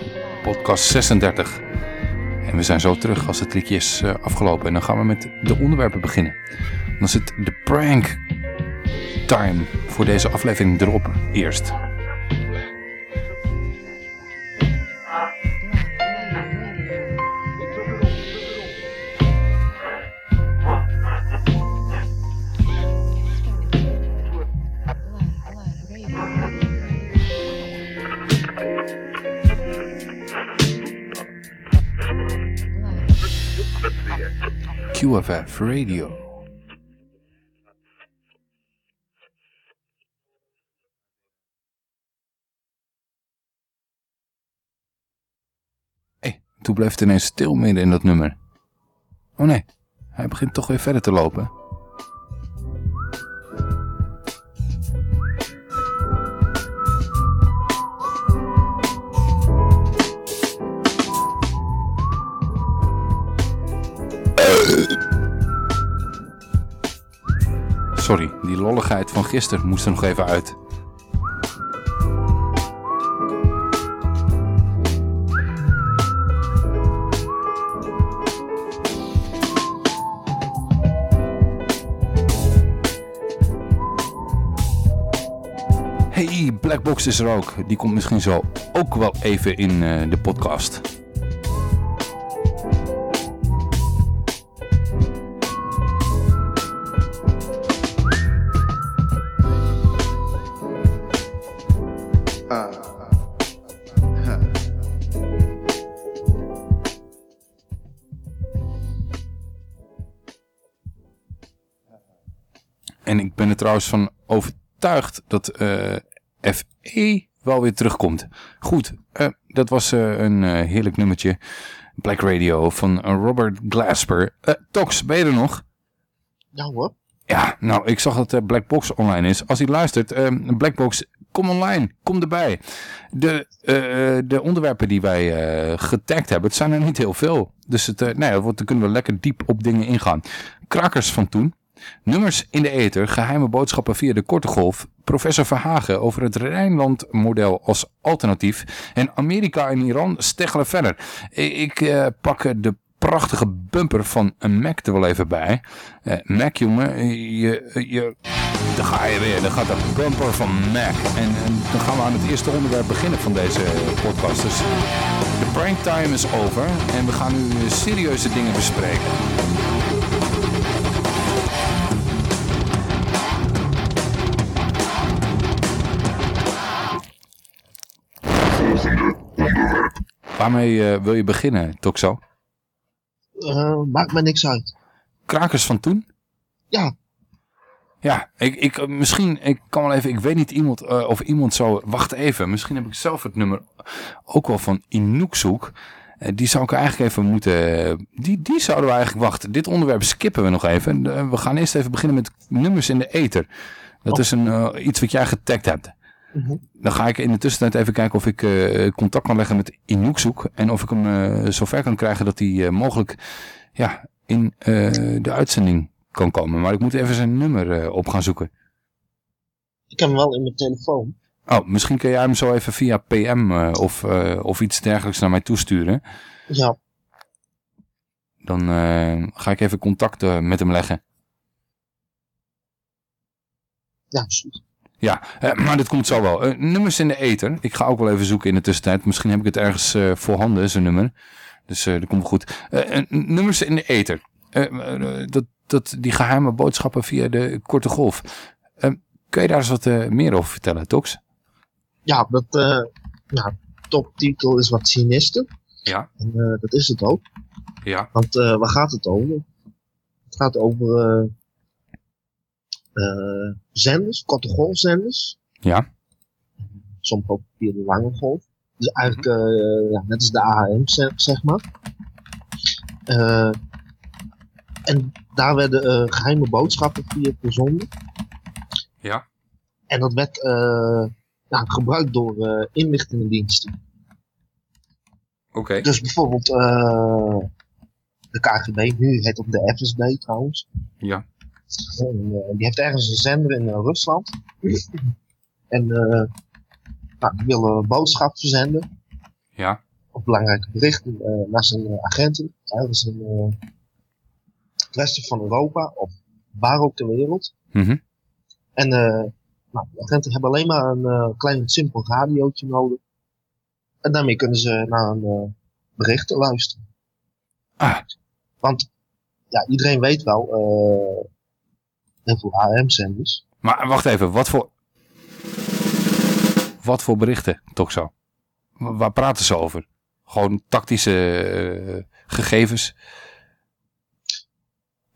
Podcast 36. En we zijn zo terug als het liedje is eh, afgelopen. En dan gaan we met de onderwerpen beginnen. Dan het de prank time voor deze aflevering erop eerst. Radio. Hé, hey, toen bleef het ineens stil midden in dat nummer. Oh nee, hij begint toch weer verder te lopen. gisteren moest er nog even uit. Hey, Blackbox is er ook. Die komt misschien zo ook wel even in eh, de podcast. Trouwens van overtuigd dat eh, FE wel weer terugkomt. Goed, eh, dat was eh, een heerlijk nummertje. Black Radio van Robert Glasper. Tox, ben je er nog? Ja hoor. Ja, nou, ik zag dat Blackbox online is. Als hij luistert, Blackbox, kom online, kom erbij. De, de onderwerpen die wij eh, getagd hebben, het zijn er niet heel veel. Dus het, nou ja, dan kunnen we lekker diep op dingen ingaan. Krakers van toen. Nummers in de ether, geheime boodschappen via de korte golf. Professor Verhagen over het Rijnland-model als alternatief. En Amerika en Iran steggelen verder. Ik eh, pak de prachtige bumper van een Mac er wel even bij. Eh, Mac, jongen, je, je, daar ga je weer. Dan gaat de bumper van Mac. En, en dan gaan we aan het eerste onderwerp beginnen van deze podcast. Dus de pranktime is over. En we gaan nu serieuze dingen bespreken. Waarmee eh, wil je beginnen, Toxo? Eh, maakt me niks uit. Krakers van toen? Ja. Ja, ik, ik, eh, misschien, ik kan wel even, ik weet niet iemand, of iemand zo, wacht even, misschien heb ik zelf het nummer ook wel van Inook zoek. Eh, die zou ik eigenlijk even moeten, die, die zouden we eigenlijk wachten. Dit onderwerp skippen we nog even. We gaan eerst even beginnen met nummers in de ether. Dat is een, iets wat jij getagd hebt. Mhm. Dan ga ik in de tussentijd even kijken of ik eh, contact kan leggen met Inukzoek. En of ik hem eh, zover kan krijgen dat hij eh, mogelijk ja, in de uitzending kan komen. Maar ik moet even zijn nummer op gaan zoeken. Ik heb hem wel in mijn telefoon. Oh, misschien kun jij hem zo even via PM of, of iets dergelijks naar mij toesturen. Ja. Dan ga ik even contact met hem leggen. Ja, goed. Ja, eh, maar dit komt zo wel. Eh, nummers in de ether. Ik ga ook wel even zoeken in de tussentijd. Misschien heb ik het ergens eh, voorhanden, zijn nummer. Dus dat komt goed. Nummers in de ether. Dat, dat, die geheime boodschappen via de korte golf. Kun je daar eens wat meer over vertellen, Tox? Ja, dat ja, toptitel is wat cynister. Ja. En dat is het ook. Ja. Want waar gaat het over? Het gaat over eh, zenders, korte golfzenders. Ja. Soms ook via de lange golf. Dus eigenlijk eh, ja, net als de AM, zeg, zeg maar. Eh, en daar werden eh, geheime boodschappen via verzonden. Ja. En dat werd ja, gebruikt door inlichtingendiensten. Oké. Dus bijvoorbeeld eh, de KGB, nu heet het de FSB trouwens. Ja. En, eh, die heeft ergens een zender in eh, Rusland. En eh nou, die wil een boodschap verzenden. Ja. Of belangrijke berichten naar zijn agenten. Ergens in het westen van Europa of waar ook ter wereld. Mhm. En nou, de agenten hebben alleen maar een klein simpel radiootje nodig. En daarmee kunnen ze naar een berichten luisteren. Ah. Want ja, iedereen weet wel, heel veel AM-zenders. Maar wacht even, wat voor... Wat voor berichten, toch zo? Wa- Waar praten ze over? Gewoon tactische eh, gegevens?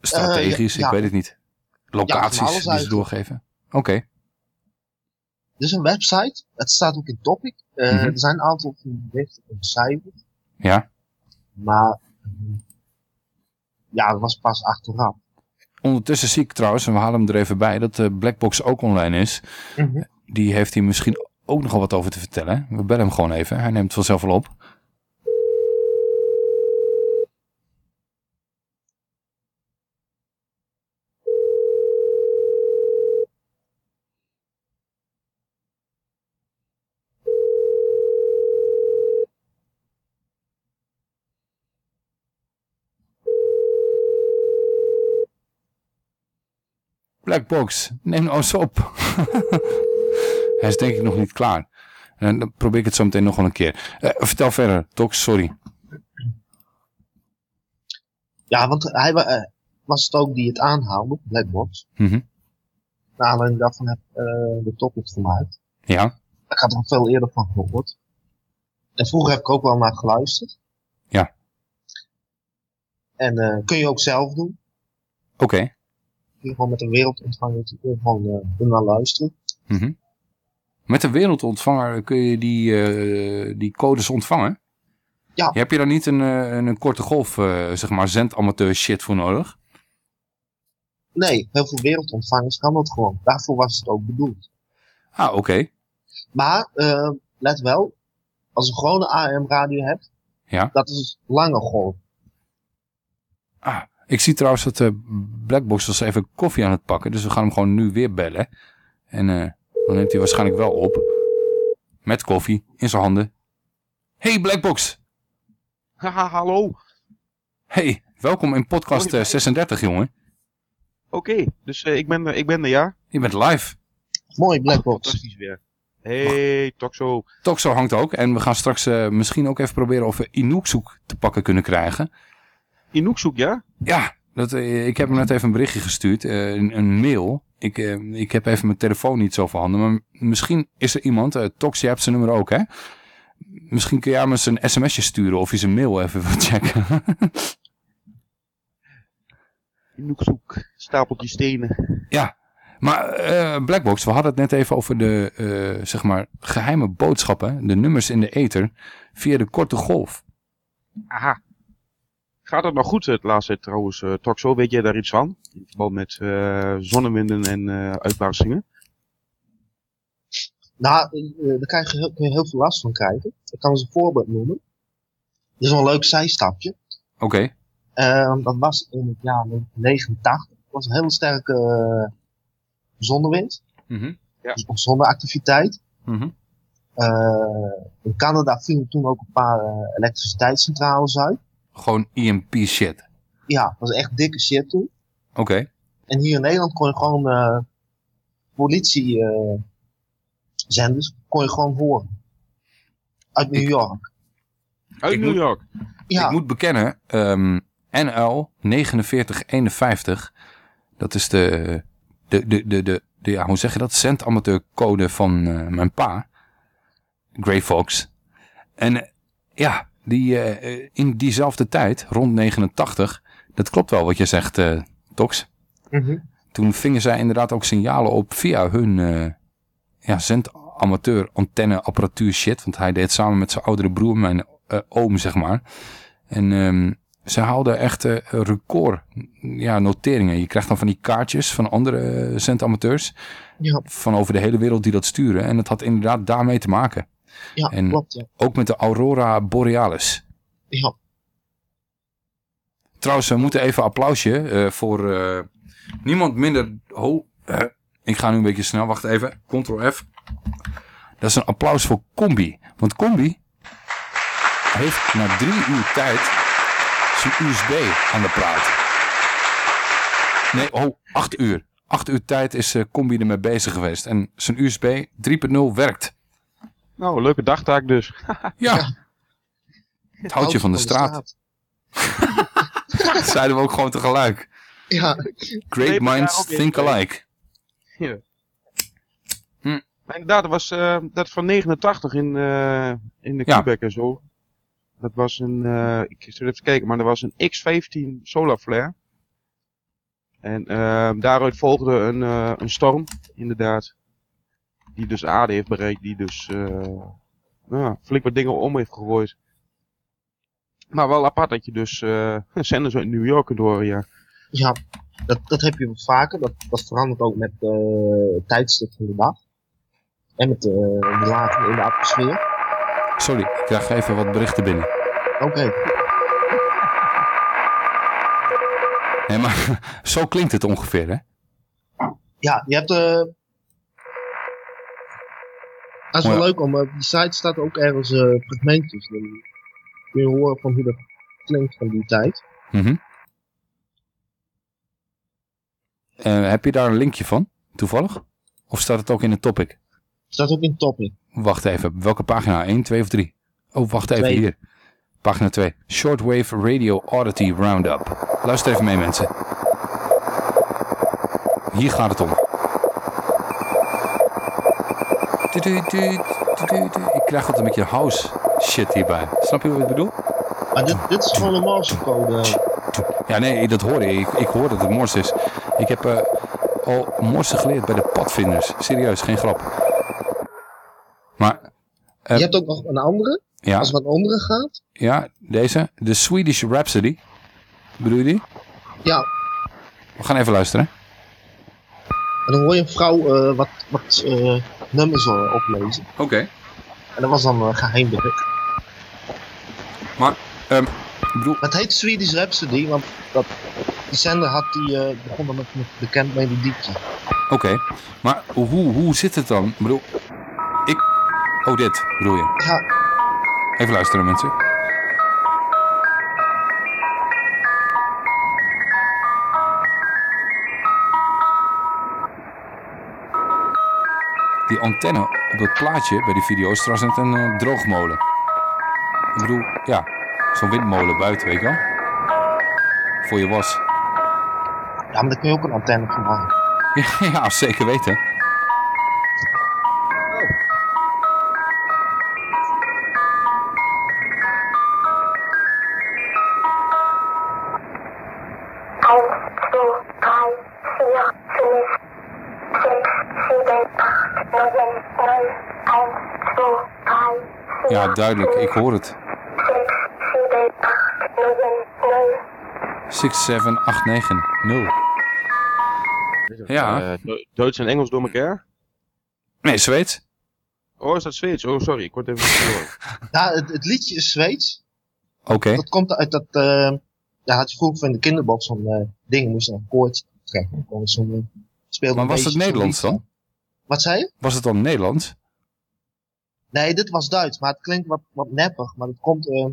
Strategisch, Eh, ja, ik ja. weet het niet. Locaties alles die ze doorgeven? Oké. Er is een website, het staat ook in Topic. Eh, Mhm. Er zijn een aantal berichten in cijfer. Ja. Maar mm, ja, dat was pas achteraf. Ondertussen zie ik trouwens, en we halen hem er even bij, dat de Blackbox ook online is. Mhm. Die heeft hier misschien ook nog wel wat over te vertellen. We bellen hem gewoon even. Hij neemt vanzelf wel op. Blackbox, neem nou eens op. Hij is denk ik nog niet klaar. En dan probeer ik het zo meteen nog wel een keer. Eh, vertel verder, Tox, sorry. Ja, want hij eh, was het ook die het aanhaalde, Blackbox. Mhm. Naar aanleiding daarvan heb ik eh, de topic gemaakt. Ja, Ik had er al veel eerder van gehoord. En vroeger heb ik ook wel naar geluisterd. Ja. En eh, kun je ook zelf doen. oké. Gewoon met een wereldontvanger gewoon eh, er naar luisteren. Mhm. Met een wereldontvanger kun je die, eh, die codes ontvangen? Ja. Heb je daar niet een, eh, een, een korte golf, eh, zeg maar, zendamateur shit voor nodig? Nee, heel veel wereldontvangers kan dat gewoon. Daarvoor was het ook bedoeld. Ah, oké. Maar, eh, let wel, als je een gewone AM-radio hebt, Ja. dat is lange golf. Ah, ik zie trouwens dat eh Blackbox was even koffie aan het pakken. Dus we gaan hem gewoon nu weer bellen. En eh, dan neemt hij waarschijnlijk wel op. Met koffie in zijn handen. Hey Blackbox! Haha, hallo. Hey, welkom in podcast eh, 36 jongen. Oké, dus eh, ik, ben er, ik ben er, ja. Je bent live. Mooi Blackbox. Fantastisch weer. Hey, Toxo. Toxo hangt ook. En we gaan straks eh, misschien ook even proberen of we Inookzoek te pakken kunnen krijgen. Inookzoek, ja? Ja, dat, eh, ik heb hem net even een berichtje gestuurd. eh, een, een mail. Ik, eh, ik heb even mijn telefoon niet zo voorhanden. Maar misschien is er iemand. eh Tox, je hebt zijn nummer ook hè? Misschien kun jij hem eens een sms'je sturen of je zijn mail even wilt checken. Inookzoek, stapeltje stenen. ja, maar Blackbox, we hadden het net even over de zeg maar geheime boodschappen. De nummers in de ether via de korte golf. Aha. Gaat het nog goed het laatste trouwens, eh Toxo? Weet jij daar iets van? In verband met eh, zonnewinden en eh uitbarstingen? Nou, eh, daar krijg je heel, kun je heel veel last van krijgen. Ik kan eens een voorbeeld noemen. Dit is wel een leuk zijstapje. Oké. Eh, dat was in het jaar 89. Dat was een hele sterke zonnewind. Mhm. Dus nog zonneactiviteit. Eh, in Canada vielen toen ook een paar elektriciteitscentrales uit. Gewoon EMP shit. Ja, dat was echt dikke shit toen. Oké. En hier in Nederland kon je gewoon eh politie eh, zenders kon je gewoon horen. Uit New York. Uit Ik New moet- York. Ja. Ik moet bekennen, ehm, NL 4951, dat is de, de, de, de, de, de ja, hoe zeg je dat, zendamateurcode van eh, mijn pa, Grey Fox. En ja, die, eh, eh, in diezelfde tijd, rond 89, dat klopt wel wat je zegt, eh, Tox. Mhm. Toen vingen zij inderdaad ook signalen op via hun ja, zendamateur antenne apparatuur shit. Want hij deed het samen met zijn oudere broer, mijn oom zeg maar. En ehm ze haalden echt record ja, noteringen. Je krijgt dan van die kaartjes van andere eh, zendamateurs. Ja. Van over de hele wereld die dat sturen. En het had inderdaad daarmee te maken. Ja, en klopt. Ja. ook met de Aurora Borealis. Ja. Trouwens, we moeten even applausje eh, voor eh, niemand minder... Oh, ik ga nu een beetje snel, wacht even. Ctrl F. Dat is een applaus voor Combi. Want Combi heeft na drie uur tijd zijn USB aan de praat. Nee, oh, acht uur. Acht uur tijd is eh, Combi ermee bezig geweest. En zijn USB 3.0 werkt. Nou, leuke dagtaak dus. Ja. Het houtje van de straat. Dat zeiden we ook gewoon tegelijk. Ja. Great minds think alike. Ja. Hm. Maar inderdaad, dat was, eh, dat van 89 in, eh, in de Ja. Quebec en zo. Dat was een, eh, ik zit even kijken, maar dat was een X15 Solar Flare. En eh, daaruit volgde een, eh, een storm, inderdaad. Die dus aarde heeft bereikt, die dus eh, nou, ja, flink wat dingen om heeft gegooid. Maar wel apart dat je dus eh zenders uit New York kunt horen, ja. Ja, dat, dat heb je wel vaker. Dat, dat verandert ook met eh, het tijdstip van de dag. En met de lagen in de atmosfeer. Sorry, ik krijg even wat berichten binnen. Oké. Nee, maar zo klinkt het ongeveer, hè? Ja, je hebt... dat is wel leuk, om op die site staat ook ergens eh fragmentjes. Dan kun je horen van hoe dat klinkt van die tijd. Mhm. Eh, heb je daar een linkje van, toevallig? Of staat het ook in de topic? Staat ook in topic. Wacht even, welke pagina? 1, 2 of 3? Oh, wacht even, Twee. hier. Pagina 2. Shortwave Radio Oddity Roundup. Luister even mee mensen. Hier gaat het om. Ik krijg altijd een beetje house shit hierbij. Snap je wat ik bedoel? Maar dit, dit is gewoon een Morsecode. Ja, nee, dat hoorde ik. Ik hoor dat het Morse is. Ik heb eh, al Morse geleerd bij de padvinders. Serieus, geen grap. Maar... eh, Je hebt ook nog een andere. Ja. Als het wat onderen gaat. Ja, deze. De Swedish Rhapsody. Bedoel je die? Ja. We gaan even luisteren. En dan hoor je een vrouw eh, wat, wat eh, nummers eh, oplezen. Oké. En dat was dan uh, geheimwerk. Maar, ehm, ik bedoel... Het heet Swedish Rhapsody, want dat, die zender had die uh, begonnen met een bekend melodietje. Oké, maar hoe, hoe zit het dan? Ik bedoel, ik... Oh, dit bedoel je? Ja. Even luisteren, mensen. Antenne op dat plaatje bij die video is trouwens net een uh, droogmolen. Ik bedoel, ja, zo'n windmolen buiten, weet je wel? Voor je was. Ja, maar daar kun je ook een antenne van maken. Ja, ja zeker weten. Ja, duidelijk. Ik hoor het. 67890. Ja. Uh, Duits en Engels door elkaar? Nee, Zweeds. Oh, is dat Zweeds? Oh, sorry. Ik word even verloren. ja, het, het, liedje is Zweeds. Oké. Okay. Dat komt uit dat... Uh, ja, had je vroeger van de kinderbox van uh, dingen moesten een koord trekken. Dan zo'n maar was het Nederlands dan? Wat zei je? Was het dan Nederlands? Nee, dit was Duits, maar het klinkt wat, wat neppig. Maar het komt, uh,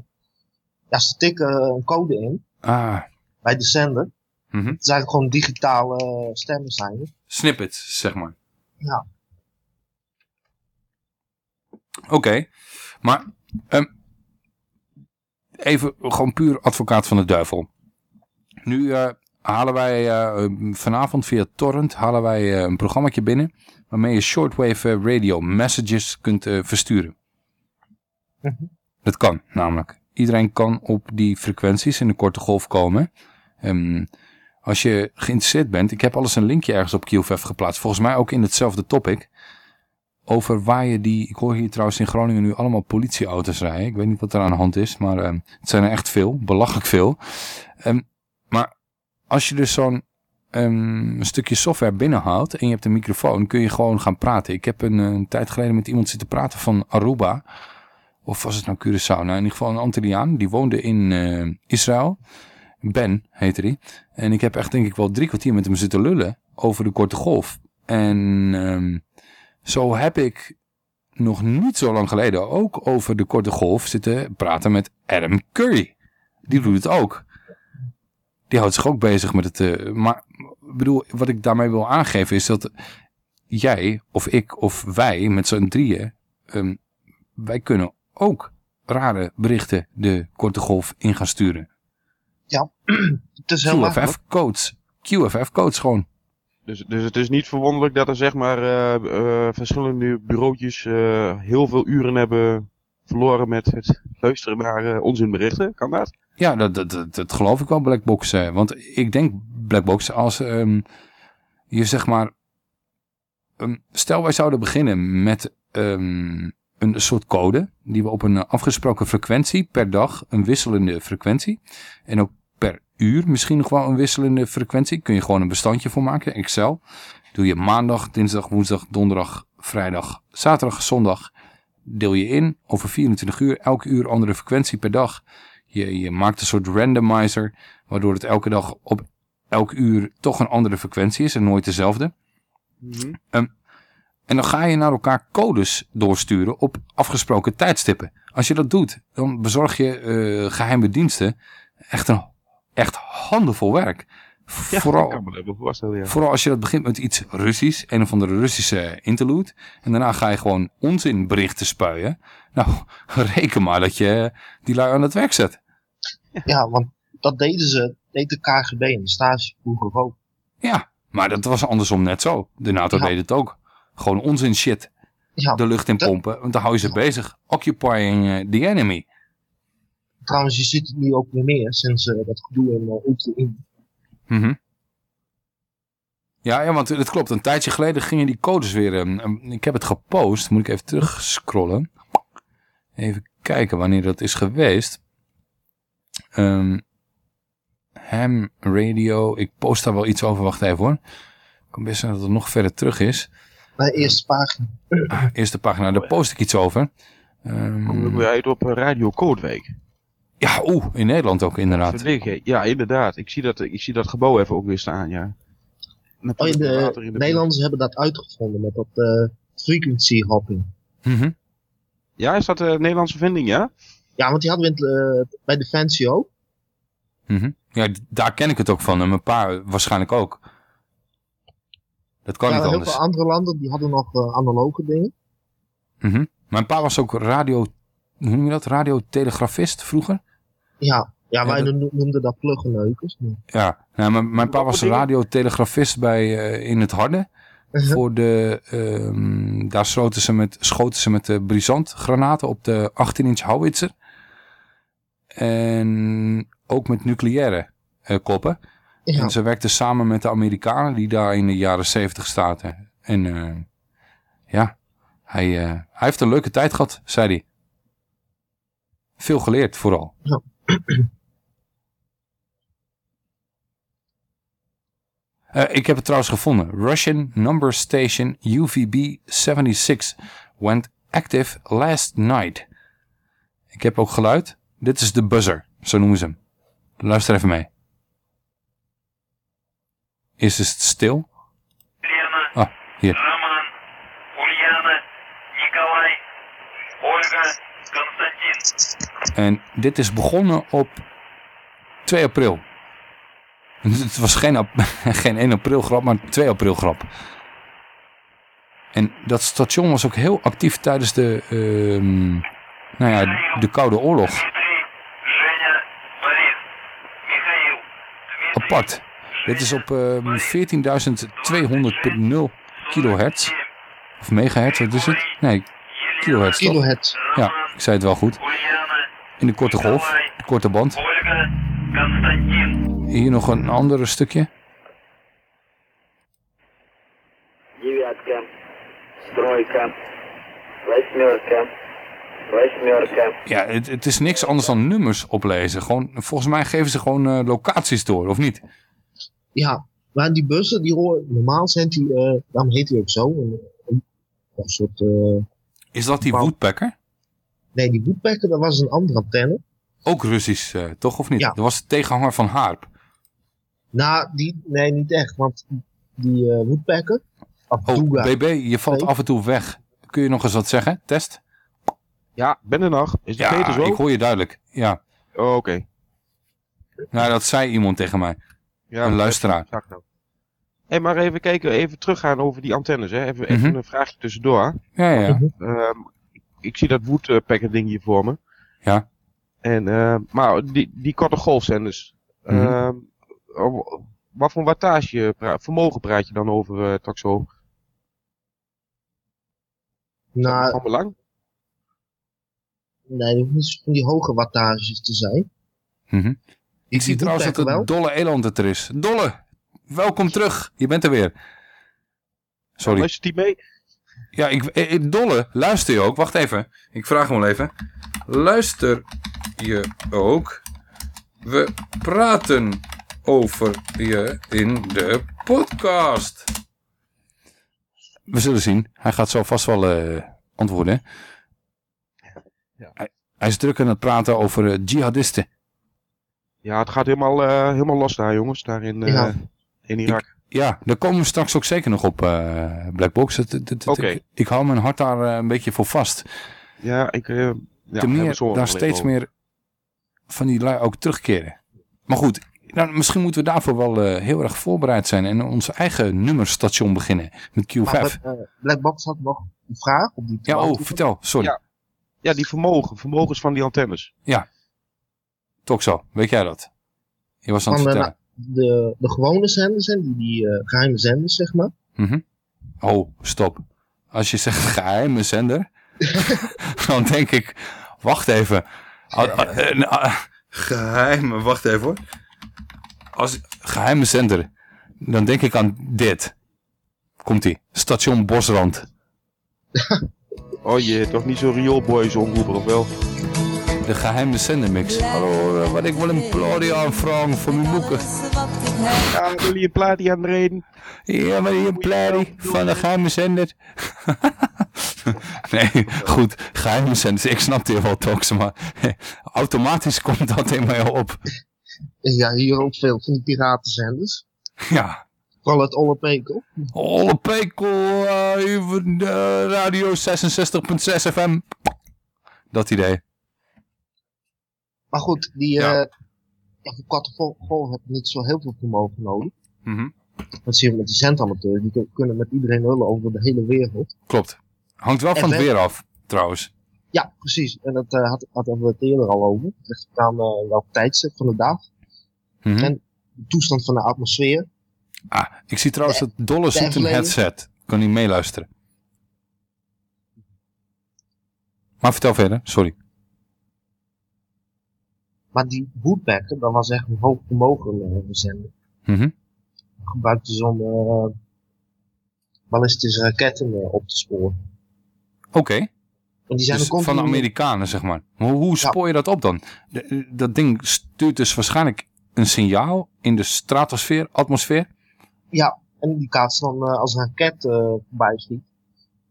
ja, ze tikken een code in. Ah. Bij de zender. Mm -hmm. Het is eigenlijk gewoon digitale stemmen zijn. Snippets, zeg maar. Ja. Oké, okay. maar um, even gewoon puur advocaat van de duivel. Nu uh, halen wij uh, vanavond via Torrent halen wij uh, een programmaatje binnen waarmee je shortwave radio messages kunt versturen. Mm -hmm. Dat kan namelijk. Iedereen kan op die frequenties in de korte golf komen. Um, als je geïnteresseerd bent, ik heb alles een linkje ergens op QFF geplaatst. Volgens mij ook in hetzelfde topic. Over waar je die, ik hoor hier trouwens in Groningen nu allemaal politieauto's rijden. Ik weet niet wat er aan de hand is, maar um, het zijn er echt veel, belachelijk veel. Um, maar als je dus zo'n een stukje software binnenhaalt en je hebt een microfoon, kun je gewoon gaan praten. Ik heb een, een tijd geleden met iemand zitten praten van Aruba. Of was het nou Curaçao? Nou, in ieder geval een Antilliaan. Die woonde in uh, Israël. Ben heette hij. En ik heb echt denk ik wel drie kwartier met hem zitten lullen over de korte golf. En um, zo heb ik nog niet zo lang geleden ook over de korte golf zitten praten met Adam Curry. Die doet het ook. Die houdt zich ook bezig met het... Uh, maar ik bedoel, wat ik daarmee wil aangeven is dat jij of ik of wij met z'n drieën... Um, wij kunnen ook rare berichten de korte golf in gaan sturen. Ja, het is heel QFF-codes. QFF-codes gewoon. Dus, dus het is niet verwonderlijk dat er zeg maar uh, uh, verschillende bureautjes uh, heel veel uren hebben verloren met het luisteren naar onzinberichten. Kan dat? Ja, dat, dat, dat, geloof ik wel, Blackbox. want ik denk Blackbox als um, je zeg maar... Um, stel wij zouden beginnen met um, een soort code die we op een afgesproken frequentie per dag, een wisselende frequentie. En ook per uur misschien nog wel een wisselende frequentie. Kun je gewoon een bestandje voor maken, Excel. Doe je maandag, dinsdag, woensdag, donderdag, vrijdag, zaterdag, zondag. Deel je in over 24 uur, elke uur andere frequentie per dag. Je, je maakt een soort randomizer, waardoor het elke dag op elk uur toch een andere frequentie is en nooit dezelfde. Mm -hmm. um, en dan ga je naar elkaar codes doorsturen op afgesproken tijdstippen. Als je dat doet, dan bezorg je uh, geheime diensten echt een echt handenvol werk. Ja, vooral, ik kan me dat wel voorstellen, ja. vooral als je dat begint met iets Russisch, een of andere Russische interlude, en daarna ga je gewoon onzinberichten spuien. Nou, reken maar dat je die lui aan het werk zet. Ja, want dat deden ze, deed de KGB en de Stasi vroeger ook. Ja, maar dat was andersom net zo. De NATO Ja. deed het ook. Gewoon onzin shit Ja, de lucht in pompen, want dan hou je ze bezig. Occupying eh, the enemy. Trouwens, je ziet het nu ook weer meer sinds eh, dat gedoe in uh, Oekraïne. Mhm. Ja, ja, want het klopt. Een tijdje geleden gingen die codes weer... ehm, ehm, ik heb het gepost. Moet ik even terug scrollen. Even kijken wanneer dat is geweest. Ehm, ham Radio. Ik post daar wel iets over. Wacht even hoor. Kan best zijn dat het nog verder terug is. Bij de eerste pagina. Eerste pagina. Daar post ik iets over. Ehm, ben je uit op eh, Radio Codeweek. Ja, oeh. In Nederland ook inderdaad. Ja, inderdaad. Ik zie dat, ik zie dat gebouw even ook weer staan, ja. Met Oh, de water in de Nederlanders hebben dat uitgevonden met dat eh, frequency hopping. Mhm. Ja, is dat een Nederlandse vinding, ja? Ja, want die hadden we in eh, bij Defensie ook. Mhm. Ja, daar ken ik het ook van. En mijn pa waarschijnlijk ook. Dat kan ja, niet heel anders. veel andere landen die hadden nog eh, analoge dingen. Mhm. Mijn pa was ook radio... Hoe noem je dat? Radiotelegrafist vroeger. Ja, ja Ja, wij dat- no- noemden dat pluggenneukers. maar- Ja, nou, mijn, mijn pa was radiotelegrafist bij, eh, in het Harde. Voor de, ehm, daar schoten ze met, schoten ze met de brisantgranaten op de 18-inch howitzer. En ook met nucleaire eh, koppen. Ja. En ze werkten samen met de Amerikanen die daar in de jaren 70 zaten. En eh, ja, hij, eh, hij heeft een leuke tijd gehad, zei hij. Veel geleerd vooral. Eh, ik heb het trouwens gevonden. Russian Number Station UVB 76 went active last night. Ik heb ook geluid. Dit is de buzzer, zo noemen ze hem. Luister even mee. Is het stil? Ah, hier. Olga, en dit is begonnen op 2 april. Het was geen, geen 1 april grap, maar 2 april grap. En dat station was ook heel actief tijdens de, ehm, nou ja, de Koude Oorlog. Apart. Dit is op ehm, uh, 14.200.0 kilohertz. Of megahertz, wat is het? Nee, kilohertz. Kilohertz. Ja zei het wel goed. In de korte golf, de korte band. Hier nog een ander stukje. Ja, het, het, is niks anders dan nummers oplezen. Gewoon, volgens mij geven ze gewoon eh, locaties door, of niet? Ja, maar die bussen, die horen, normaal zijn die, uh, daarom heet die ook zo. Een soort, eh, is dat die woodpecker? Nee, die Woodpecker, dat was een andere antenne. Ook Russisch, eh, toch? Of niet? Ja. Dat was de tegenhanger van Harp. Nou, die, nee, niet echt, want die eh Woodpecker, Oh, BB, je valt af en toe weg. Kun je nog eens wat zeggen? Test? Ja, ben er nog. Is het Ja, beter zo? ik hoor je duidelijk. Ja. Oh, oké. Nou, dat zei iemand tegen mij. Ja, een luisteraar. Zag nou. Hé, maar even kijken, even teruggaan over die antennes. Hè. Even, even Mhm. een vraagje tussendoor. Ja, ja, ja. Ik, zie dat Woodpecker ding hier voor me. Ja. En, ehm, maar die, die korte golfzenders. Oh, wat voor wattage vermogen praat je dan over, uh, Taxo? nou, Van belang? nee, dat hoeft niet van die hoge wattages te zijn. Mhm. Ik zie trouwens dat de Dolle Eland het er is. Dolle, welkom terug. Je bent er weer. Sorry. Luistert die mee? Ja, ik, eh, eh, Dolle, luister je ook? Wacht even. Ik vraag hem wel even. Luister je ook? We praten over je in de podcast. We zullen zien. Hij gaat zo vast wel eh, antwoorden. Hij, hij is druk aan het praten over jihadisten. Ja, het gaat helemaal, eh, helemaal los daar, jongens. Daar in, eh, Ja. in Irak. Ja, daar komen we straks ook zeker nog op, eh Blackbox. Het- het- het- Oké. ik, ik hou mijn hart daar eh, een beetje voor vast. Ja, ik... eh ja, meer daar steeds over. meer van die lui ook terugkeren. Maar goed, Nou, misschien moeten we daarvoor wel heel erg voorbereid zijn en ons eigen nummerstation beginnen met Q5. Maar, Blackbox had nog een vraag op die ja, oh, vertel, sorry. Ja. ja, die vermogen, vermogens van die antennes. Ja. Toch zo, weet jij dat? Je was aan het vertellen. De, de gewone zenders en die, die eh, geheime zenders, zeg maar. Mhm. Oh, stop. Als je zegt geheime zender, dan denk ik, wacht even. Eh, ah, geheime, wacht even hoor. Als geheime zender, dan denk ik aan dit. Komt-ie, station Bosrand. Oh je, toch niet zo'n rioolboys omroeper of wel? De geheime zendermix. Hallo, eh, wat ik wil een plaatje aanvragen voor mijn boeken. Ja, wil je een plaatje aanreden? Ja, maar hier een plaatje van de geheime zender. nee, goed, geheime zenders. Ik snap het wel, Tox, maar automatisch komt dat in mij op. Ja, hier ook veel van die piratenzenders. Ja. Vooral het Olle Pekel. Olle Pekel, eh, radio 66.6 FM. Dat idee. Maar goed, die, eh ja, voor vol heb je niet zo heel veel vermogen nodig. Mhm. Dat zie je met die zendamateurs. Die kun- kunnen met iedereen hullen over de hele wereld. Klopt. Hangt wel van het weer af, trouwens. Ja, precies. En dat eh, had, hadden we het eerder al over. Het ligt aan eh, welk tijdstip van de dag. Mhm. En de toestand van de atmosfeer. Ah, ik zie trouwens dat Dolle de zoekt een headset. Kan niet meeluisteren. Maar vertel verder, sorry. Maar die bootbacker, dat was echt een hoog vermogen uh, zender. Mhm. Gebruikte ze om eh, ballistische raketten eh, op te sporen. Oké. Dus continu... van de Amerikanen, zeg maar. Maar hoe, hoe spoor je dat op dan? De- dat ding stuurt dus waarschijnlijk een signaal in de stratosfeer, atmosfeer. Ja, en die kaatst dan eh, als een raket eh voorbij schiet.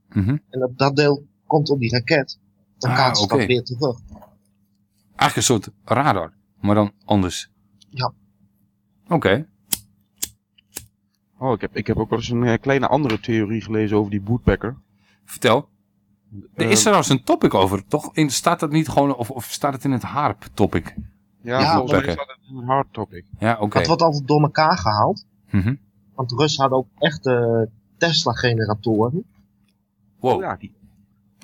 Mhm. En dat, dat deel komt op die raket. Dan Ah, kaatst oké. dat weer terug. Eigenlijk een soort radar, maar dan anders. Ja. Oké. Oh, ik heb, ik heb ook wel eens een eh, kleine andere theorie gelezen over die bootpacker. Vertel. Er is Eh, trouwens een topic over, toch? In, staat dat niet gewoon, of, of staat het in het HARP topic? Ja, Ja, volgens mij is Bootpacker. dat een hard topic. Ja, oké. Dat wordt altijd door elkaar gehaald. Mhm. Want de Russen hadden ook echte Tesla-generatoren. Wow. Ja, die,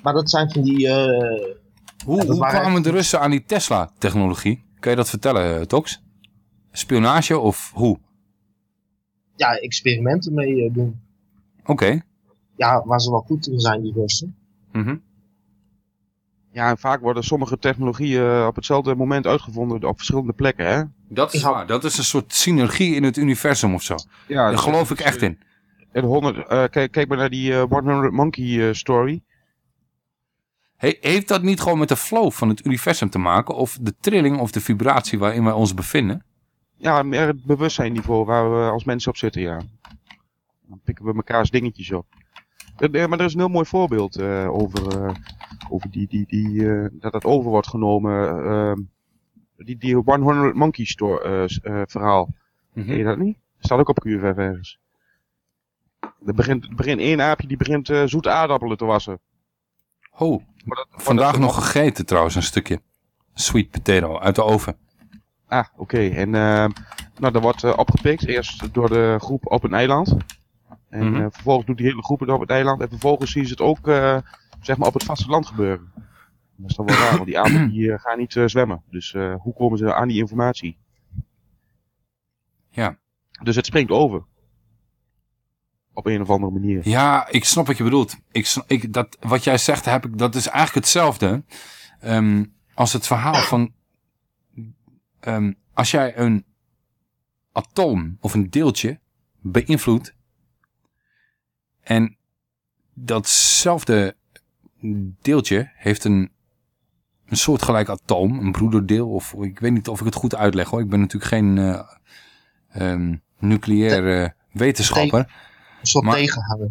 Maar dat zijn van die... eh, Hoe, waren kwamen de Russen aan die Tesla-technologie? Kan je dat vertellen, eh, Tox? Spionage of hoe? ja, experimenten mee eh, doen. Oké. Ja, waar ze wel goed in zijn, die Russen. Mhm. ja, en vaak worden sommige technologieën eh, op hetzelfde moment uitgevonden op verschillende plekken, hè? Dat is waar. Dat is een soort synergie in het universum of zo. Ja, Daar dat- geloof ik echt in. En 100, eh, kijk, kijk maar naar die eh 100 Monkey eh, story. He- heeft dat niet gewoon met de flow van het universum te maken? Of de trilling of de vibratie waarin wij ons bevinden? Ja, meer het bewustzijnniveau waar we als mensen op zitten, ja. Dan pikken we mekaars dingetjes op. Eh, Maar er is een heel mooi voorbeeld eh, over, eh, over die, die, die, dat het over wordt genomen. die, die 100 Monkey store, eh, s- eh, verhaal. Mhm. Ken je dat niet? Staat ook op QFF ergens. Er begint, begint één aapje die begint zoete aardappelen te wassen. Maar dat- vandaag dat- nog gegeten trouwens een stukje. Sweet potato uit de oven. Ah, oké. En eh, nou, dat wordt eh, opgepikt. Eerst door de groep op een eiland. En Mhm. eh, vervolgens doet die hele groep het op het eiland. En vervolgens zien ze het ook eh, zeg maar op het vasteland gebeuren. Dat is dan wel raar, want die apen die, gaan niet zwemmen. Dus hoe komen ze aan die informatie? Ja. Dus het springt over. Op een of andere manier. Ja, ik snap wat je bedoelt. Ik, ik, dat, wat jij zegt, heb ik, dat is eigenlijk hetzelfde ehm, als het verhaal van... ehm, als jij een atoom of een deeltje beïnvloedt... en datzelfde deeltje heeft een, een soortgelijk atoom, een broederdeel... of ik weet niet of ik het goed uitleg hoor. Ik ben natuurlijk geen eh, ehm, nucleair eh, wetenschapper... Maar-.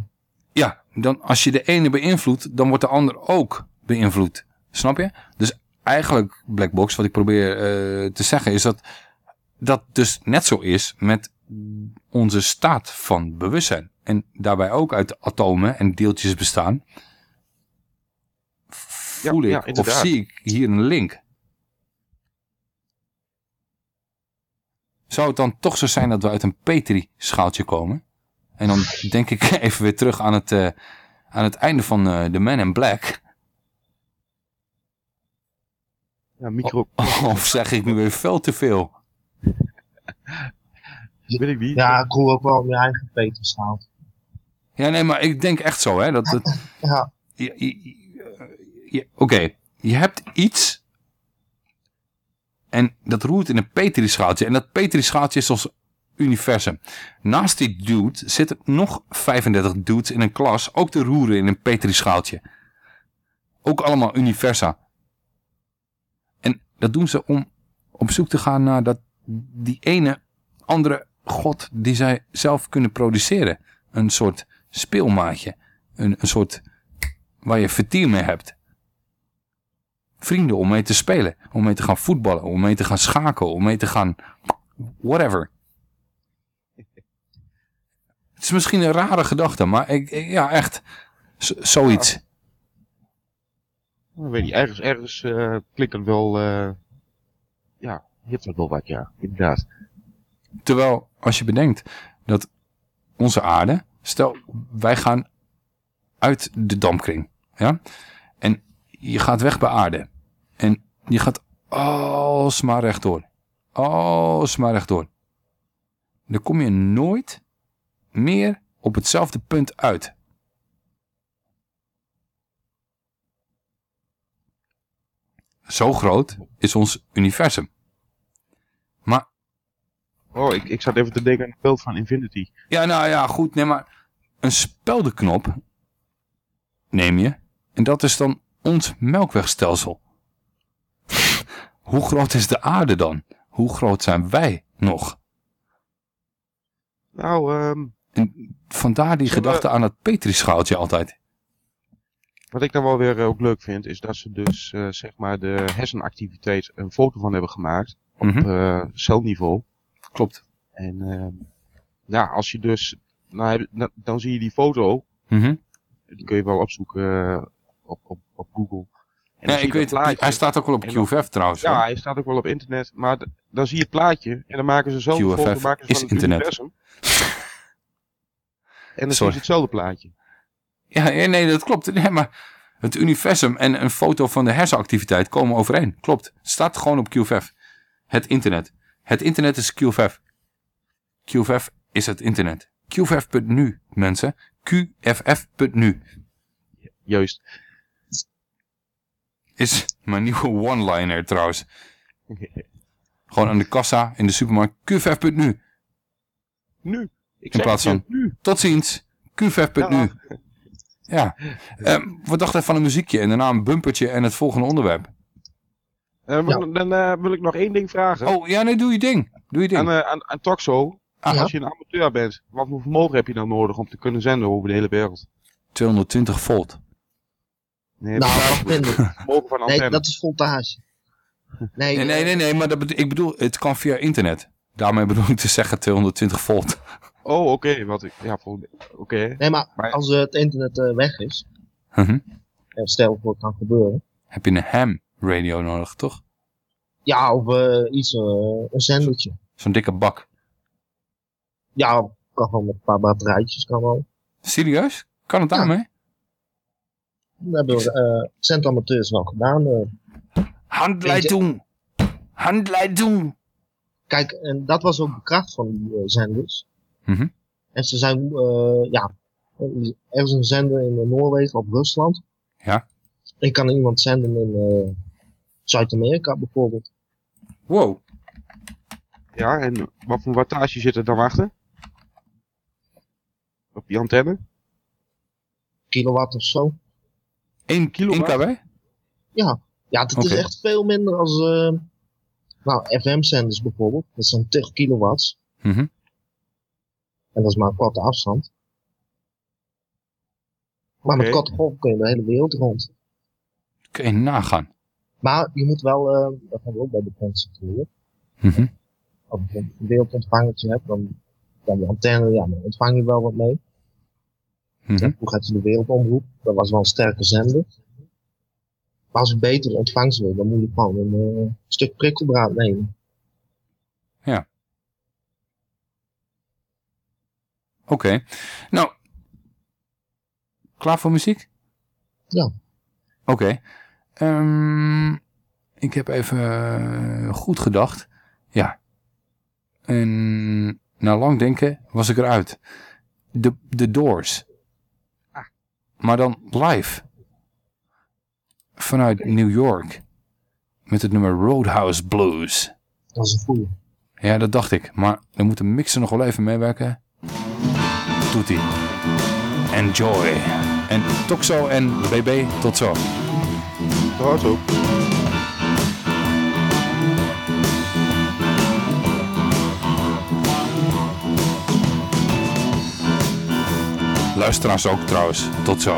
Ja, dan als je de ene beïnvloedt, dan wordt de ander ook beïnvloed. Snap je? Dus eigenlijk, Blackbox, wat ik probeer eh, te zeggen, is dat dat dus net zo is met onze staat van bewustzijn. En daarbij ook uit atomen en deeltjes bestaan. Voel ja, ik of inderdaad. zie ik hier een link? Zou het dan toch zo zijn dat we uit een Petri-schaaltje komen? En dan denk ik even weer terug aan het, eh, aan het einde van eh The Man in Black. Ja, micro... Of zeg ik nu weer veel te veel? Weet ik niet. Ja, ik hoor ook wel mijn eigen Peter schaalt. Ja, nee, maar ik denk echt zo, hè. Dat het, Ja. je- je- je- Oké, je hebt iets en dat roert in een Petri-schaaltje. En dat Petri-schaaltje is ons universum. Naast die dude zitten nog 35 dudes in een klas ook te roeren in een Petri-schaaltje. Ook allemaal universa. En dat doen ze om op zoek te gaan naar dat, die ene andere god die zij zelf kunnen produceren. Een soort speelmaatje. Een, een soort waar je vertier mee hebt. Vrienden om mee te spelen. Om mee te gaan voetballen. Om mee te gaan schaken. Om mee te gaan... Whatever. Het is misschien een rare gedachte. Maar ik, ik- ja, echt. Zoiets. Ik weet niet, ergens, ergens eh, klinkt dat wel... eh, ja, heeft dat wel wat, ja. Inderdaad. Terwijl, als je bedenkt dat onze aarde, stel wij gaan uit de dampkring, ja, en je gaat weg bij aarde, en je gaat alsmaar rechtdoor, alsmaar rechtdoor, dan kom je nooit meer op hetzelfde punt uit. Zo groot is ons universum. Maar Oh, ik, ik zat even te denken aan het beeld van Infinity. Ja, nou ja, goed. Nee, maar een speldenknop neem je. En dat is dan ons melkwegstelsel. Hoe groot is de aarde dan? Hoe groot zijn wij nog? Nou, ehm En vandaar die gedachte aan het Petri-schaaltje altijd. wat ik dan wel weer eh, ook leuk vind, is dat ze dus eh, zeg maar de hersenactiviteit een foto van hebben gemaakt. Op Mhm. eh, celniveau. Klopt. En ja, als je dus, nou, dan- zie je die foto, Mhm. die kun je wel opzoeken op, op, op Google. En zie ik weet, plaatje. hij staat ook wel op dan- QVF trouwens. Ja, hoor. hij staat ook wel op internet. Maar dan zie je het plaatje en dan maken ze zelf een QFF foto maken ze is van internet. En Sorry. je hetzelfde plaatje. Ja, nee, dat klopt. Nee, maar het universum en een foto van de hersenactiviteit komen overeen. Klopt. Het staat gewoon op QFF. Het internet. Het internet is QFF. QFF is het internet. QFF.nu, mensen. QFF.nu. Juist. Is mijn nieuwe one-liner trouwens. Gewoon aan de kassa in de supermarkt. QFF.nu. Nu. Ik In plaats het van nu. tot ziens. QFF.nu. Ja. Ehm, wat dacht hij van een muziekje en daarna een bumpertje en het volgende onderwerp? Eh, Dan eh, wil ik nog één ding vragen. Oh, ja, nee, doe je ding. Doe je ding. Aan, eh, aan, aan Toxo, Aha. als je een amateur bent, wat voor vermogen heb je dan nodig om te kunnen zenden over de hele wereld? 220 volt. Nee, Nou, vermogen van Nee, dat is voltage. Nee, Nee, nee, nee, nee maar dat bedo- ik bedoel, het kan via internet. Daarmee bedoel ik te zeggen 220 volt. Oh, oké. wat ik, ja, vol- oké. Nee, maar als eh, het internet eh, weg is, eh, stel voor het kan gebeuren. Heb je een ham radio nodig, toch? Ja, of eh, iets, een zendertje. Zo'n dikke bak. Ja, kan gewoon met een paar batterijtjes, kan wel. Serieus? Kan het daarmee? Dat hebben we eh centamateurs wel gedaan. eh. Handleiding! Handleiding! Kijk, en dat was ook de kracht van die eh, Mhm. En ze zijn, eh, ja, er is een zender in eh, Noorwegen of Rusland. Ja. Ik kan iemand zenden in eh, Zuid-Amerika bijvoorbeeld. Wow. Ja, en wat voor wattage zit er dan achter? Op die antenne? Kilowatt of zo. 1 kilowatt? kW? Ja, ja het Oké. is echt veel minder als eh, nou, FM-zenders bijvoorbeeld. Dat zijn 30 kilowatts. Mhm. En dat is maar een korte afstand. Maar met korte golf kun je de hele wereld rond. Kun je nagaan. Maar je moet wel, eh, dat hebben we ook bij de natuurlijk. Mhm. Als je een wereldontvangertje hebt, dan, dan de antenne, ja, dan ontvang je wel wat mee. Mhm. Hoe gaat je de wereldomroep? Dat was wel een sterke zender. Maar als je betere ontvangst wil, dan moet je gewoon een eh, stuk prikkeldraad nemen. Ja. Oké. Nou, klaar voor muziek? Ja. Oké. Ehm, ik heb even eh, goed gedacht. Ja. En na lang denken was ik eruit. De, de Doors. Maar dan live. Vanuit New York. Met het nummer Roadhouse Blues. Dat is een goeie. Ja, dat dacht ik. Maar dan moet de mixer nog wel even meewerken. Hij. Enjoy. En Toxo en BB, tot zo. Tot zo. Luisteraars ook trouwens. Tot zo.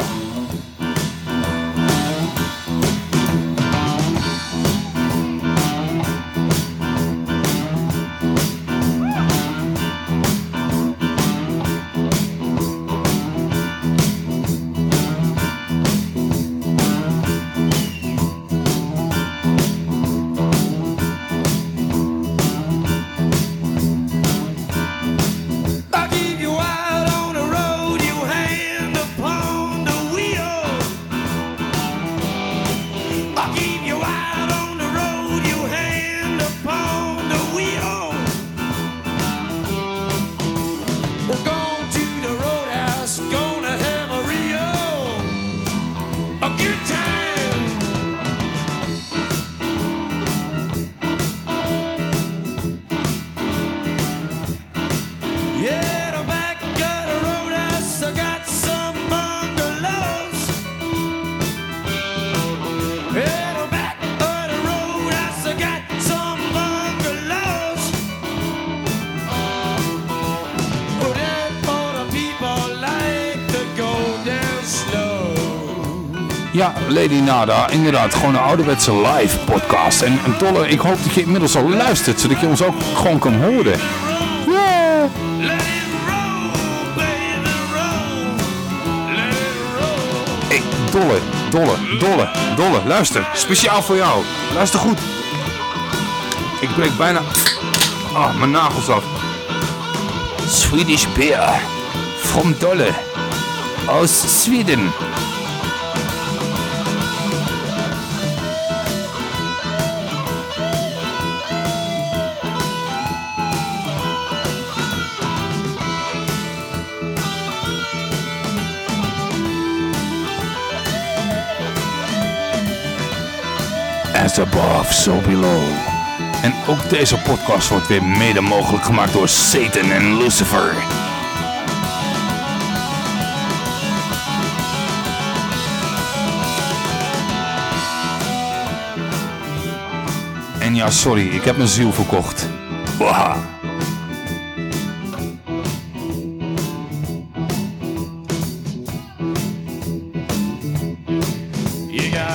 Nada, inderdaad, gewoon een ouderwetse live podcast. En, en Tolle, ik hoop dat je inmiddels al luistert, zodat je ons ook gewoon kan horen. Yeah. Dolle, Dolle, Dolle, Dolle, luister, speciaal voor jou. Luister goed. Ik breek bijna ah, mijn nagels af. Swedish beer from Dolle aus Sweden. As above, so below. En ook deze podcast wordt weer mede mogelijk gemaakt door Satan en Lucifer. En ja, sorry, ik heb mijn ziel verkocht.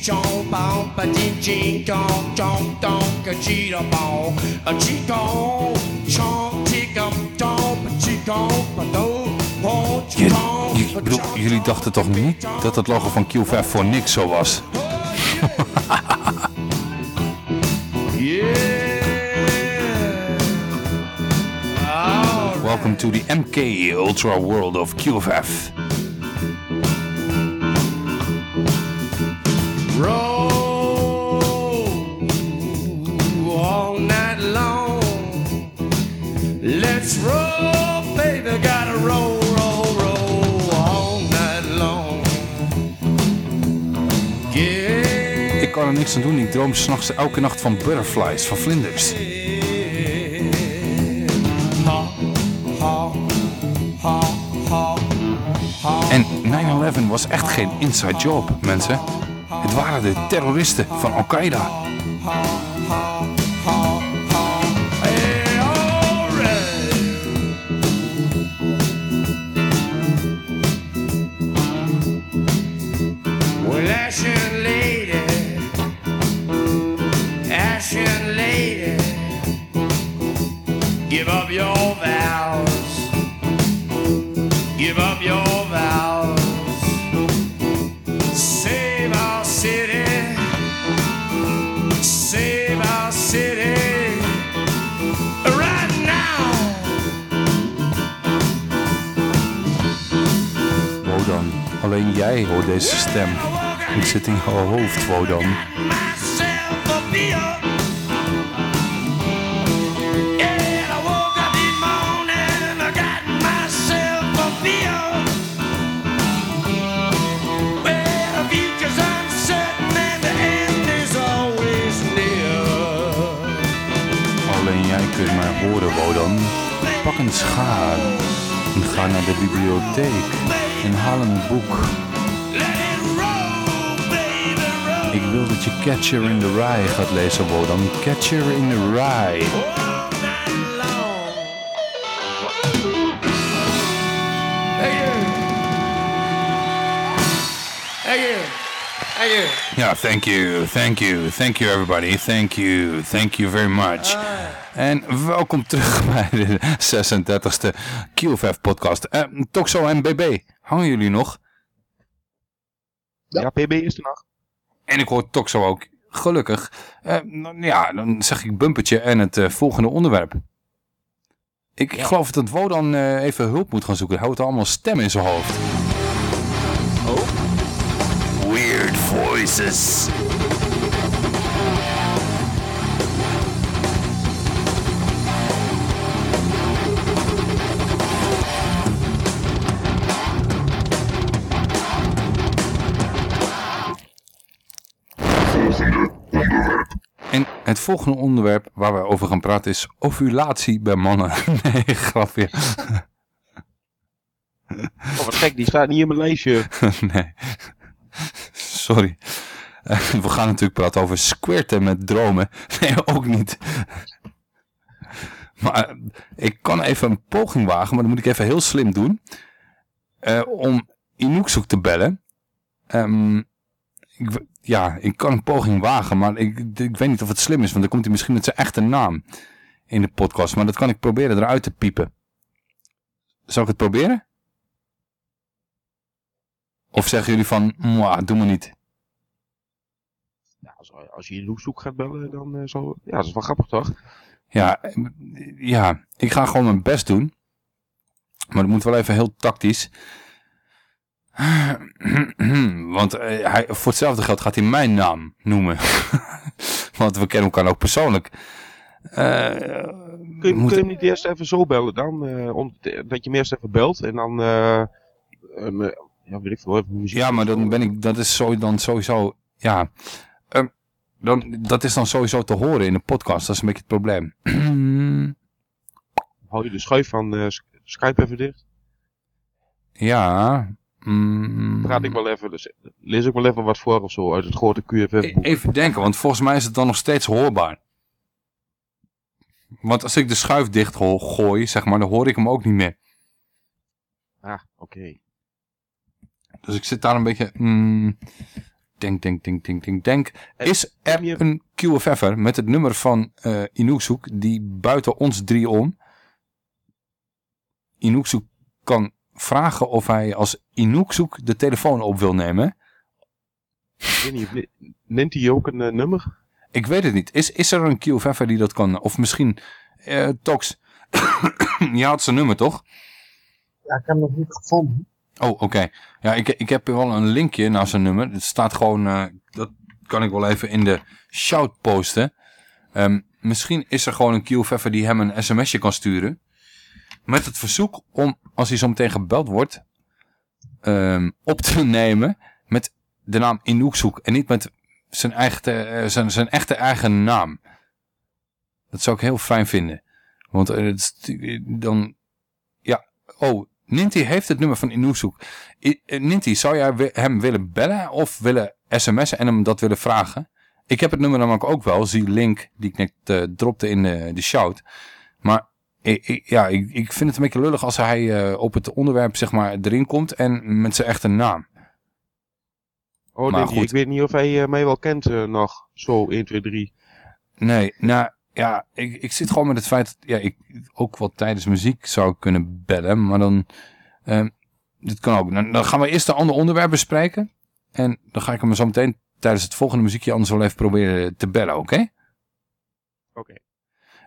ka chi chom pong pa din jin con chom don ka chi da bong. A chi con chom tick up don pa chi con pa do. Je, je- ik bedoel, jullie dachten toch niet dat het logo van Q5 voor niks zo was? Welcome to the MK Ultra World of QFF. Niks aan doen, ik droom s'nachts elke nacht van butterflies, van vlinders. En 9-11 was echt geen inside job, mensen. Het waren de terroristen van Al-Qaeda. Give up your vows. Give up your vows. Save our city. Save our city. Right now. Wodan, alleen jij hoort deze stem. Ik zit in jouw hoofd, Wodan. Pak een schaar en ga naar de bibliotheek en haal een boek. Ik wil dat je Catcher in the Rye gaat lezen, Wodan. Catcher in the Rye. Thank you. Thank you. Thank you, thank you, thank you everybody, thank you, thank you very much. Ah. En welkom terug bij de 36e QFF podcast. Uh, Toxo en BB, hangen jullie nog? Ja, PB is er nog. En ik hoor Toxo ook, gelukkig. Eh, nou ja, dan zeg ik bumpertje en het eh, volgende onderwerp. Ik geloof dat Wodan eh, even hulp moet gaan zoeken. Hij houdt allemaal stem in zijn hoofd. Oh? Weird voices. Het volgende onderwerp waar we over gaan praten is ovulatie bij mannen. nee, grapje. Oh, wat gek, die staat niet in mijn lijstje. nee. Sorry. We gaan natuurlijk praten over squirten met dromen. Nee, ook niet. Maar eh, ik kan even een poging wagen, maar dan moet ik even heel slim doen. Eh, om Inookzoek te bellen. Ehm, ik, ja, ik kan een poging wagen, maar ik, ik weet niet of het slim is. Want dan komt hij misschien met zijn echte naam in de podcast. Maar dat kan ik proberen eruit te piepen. Zal ik het proberen? Of zeggen jullie van, "Mwah, doe maar niet. Ja, als, als je in Hoekzoek gaat bellen, dan eh, zo... Ja, dat is wel grappig, toch? Ja, ja, ik ga gewoon mijn best doen. Maar het moet wel even heel tactisch. Want eh, hij, voor hetzelfde geld gaat hij mijn naam noemen. Want we kennen elkaar ook persoonlijk. Eh, Kun je, moet- kun je hem niet eerst even zo bellen dan? eh, om, dat je hem eerst even belt en dan... eh, ja, weet ik veel, even muziek. Ja, maar dan ben ik, dat is zo, dan sowieso, ja, Ehm, dan, dat is dan sowieso te horen in de podcast. Dat is een beetje het probleem. Hou je de schuif van Sk- Skype even dicht? ja. Mm, Praat ik wel even, dus, lees ik wel even wat voor of zo uit het grote QFF boek. Even denken, want volgens mij is het dan nog steeds hoorbaar. Want als ik de schuif dicht go- gooi, zeg maar, dan hoor ik hem ook niet meer. Ah, oké. Dus ik zit daar een beetje... mm, denk, denk, denk, denk, denk, denk. Is er een QFF'er met het nummer van Inookzoek die buiten ons drie om... Inookzoek kan vragen of hij als Inookzoek de telefoon op wil nemen? Ik weet niet, ne- neemt hij ook een eh, nummer? Ik weet het niet. Is, is er een QFF'er die dat kan? Of misschien... eh Tox, je had zijn nummer toch? Ja, ik heb hem nog niet gevonden. Oh, oké. Ja, ik, ik heb wel een linkje naar zijn nummer. Het staat gewoon, eh, dat kan ik wel even in de shout posten. Ehm, misschien is er gewoon een QFF'er die hem een sms'je kan sturen. Met het verzoek om, als hij zo meteen gebeld wordt, ehm, op te nemen met de naam Inookzoek. En niet met zijn, eigen, eh, zijn, zijn echte eigen naam. Dat zou ik heel fijn vinden. Want eh, is- dan, ja, oh, Ninti heeft het nummer van Inookzoek. I- eh, Ninti, zou jij hem willen bellen of willen sms'en en hem dat willen vragen? Ik heb het nummer namelijk ook wel, zie link die ik net eh, dropte in de shout. Maar ik, ik- ja, ik, ik vind het een beetje lullig als hij eh, op het onderwerp zeg maar erin komt en met zijn echte naam. Oh, Maar goed. ik weet niet of hij eh, mij wel kent eh, nog. Zo, 1, 2, 3. Nee, nou ja, ik, ik zit gewoon met het feit dat ja, ik ook wel tijdens muziek zou kunnen bellen, maar dan, ehm dit kan ook. Dan, dan gaan we eerst een ander onderwerp bespreken en dan ga ik hem zo meteen tijdens het volgende muziekje anders wel even proberen te bellen, oké? Oké.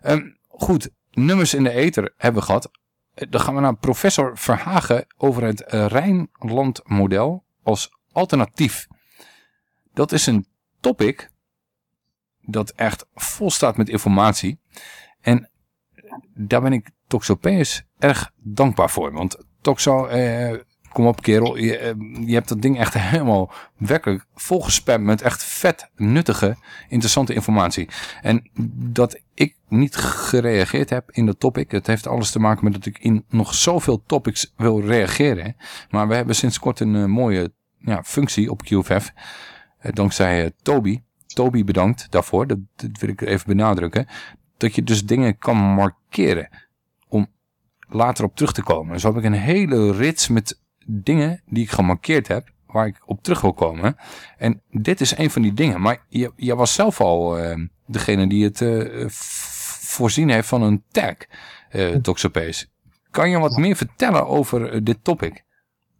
Ehm, goed, nummers in de ether hebben we gehad. Eh, Dan gaan we naar professor Verhagen over het eh, Rijnland-model als alternatief. Dat is een topic dat echt vol staat met informatie. En daar ben ik Toxopeus erg dankbaar voor. Want Toxo, eh, kom op kerel, je, eh, je hebt dat ding echt helemaal werkelijk volgespamd met echt vet nuttige, interessante informatie. En dat ik niet gereageerd heb in dat topic, het heeft alles te maken met dat ik in nog zoveel topics wil reageren. Maar we hebben sinds kort een eh, mooie ja, functie op QFF, eh, dankzij Toby. Toby bedankt daarvoor, dat wil ik even benadrukken. Dat je dus dingen kan markeren om later op terug te komen. Zo heb ik een hele rits met dingen die ik gemarkeerd heb, waar ik op terug wil komen. En dit is een van die dingen. Maar je, je was zelf al eh, degene die het eh, voorzien heeft van een tag, Toxopees. Kan je wat meer vertellen over eh, dit topic?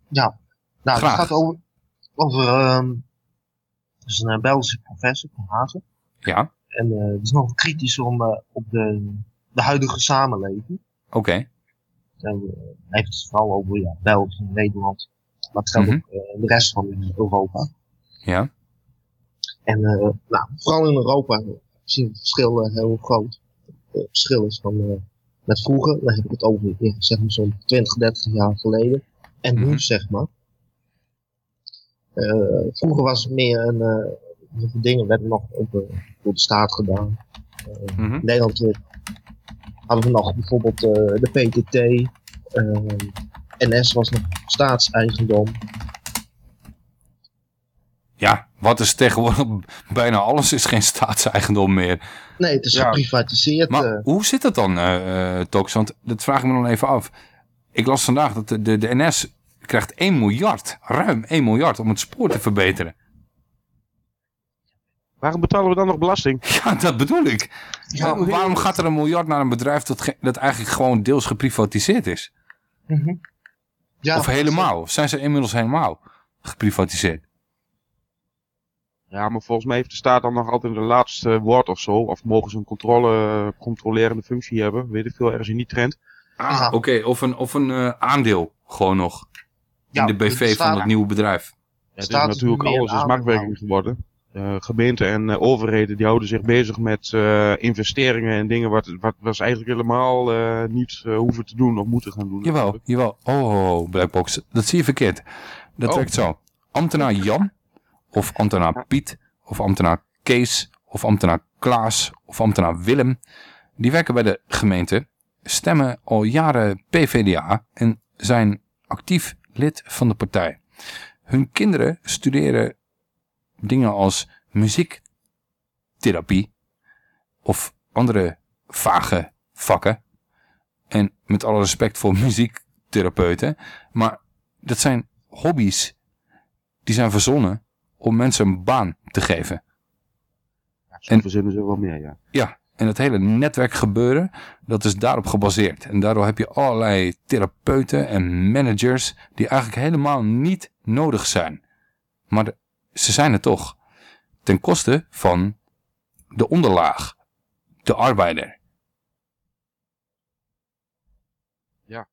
Ja, nou, Graag. het gaat over, over ehm, het is een Belgische professor van Hagen. Ja, En het is nog kritisch om, op de, de huidige samenleving. oké. En, eh, hij heeft het vooral over ja, België, Nederland. Maar het geldt Mhm. ook eh, de rest van Europa. Ja, En eh, nou, vooral in Europa zie je het verschil eh, heel groot. Het verschil is van eh, met vroeger, dan heb ik het over ja, zeg maar zo'n 20, 30 jaar geleden. En nu zeg maar. Eh, vroeger was het meer een, eh, dingen werden nog over, door de staat gedaan. Eh, Mhm. Nederland eh, hadden we nog bijvoorbeeld eh, de PTT. eh, NS was nog staatseigendom. ja, wat is tegenwoordig? Bijna alles is geen staatseigendom meer. Nee, het is Ja. geprivatiseerd. Maar eh. hoe zit het dan, eh eh, Tox? Want dat vraag ik me dan even af. Ik las vandaag dat de, de, de NS krijgt 1 miljard, ruim 1 miljard, om het spoor te verbeteren. Waarom betalen we dan nog belasting? Ja, dat bedoel ik. Ja, Waar- waarom gaat er een miljard naar een bedrijf dat, dat eigenlijk gewoon deels geprivatiseerd is? Ja, of helemaal? Of zijn ze inmiddels helemaal geprivatiseerd? Ja, maar volgens mij heeft de staat dan nog altijd een laatste woord of zo. Of mogen ze een controle, controlerende functie hebben. Weet ik veel, ergens in die trend. Ah, oké. Of een, of een eh, aandeel gewoon nog. In Ja, de de BV staat- van het nieuwe bedrijf. Ja, het is Staat is natuurlijk alles is een marktwerking geworden. Eh, gemeenten en eh, overheden die houden zich bezig met eh, investeringen en dingen wat, wat, wat ze eigenlijk helemaal niet hoeven te doen of moeten gaan doen. Jawel, jawel. Oh, oh, oh, Blackbox. Dat zie je verkeerd. Dat Oh. werkt zo. Ambtenaar Jan, of ambtenaar Piet, of ambtenaar Kees, of ambtenaar Klaas, of ambtenaar Willem. Die werken bij de gemeente, stemmen al jaren PVDA en zijn actief lid van de partij. Hun kinderen studeren dingen als muziektherapie of andere vage vakken. En met alle respect voor muziektherapeuten. Maar dat zijn hobby's die zijn verzonnen om mensen een baan te geven. en verzinnen ze wel meer, ja. Ja, en het hele netwerkgebeuren, dat is daarop gebaseerd. En daardoor heb je allerlei therapeuten en managers die eigenlijk helemaal niet nodig zijn. Maar de- ze zijn er toch. Ten koste van de onderlaag, de arbeider. Ja.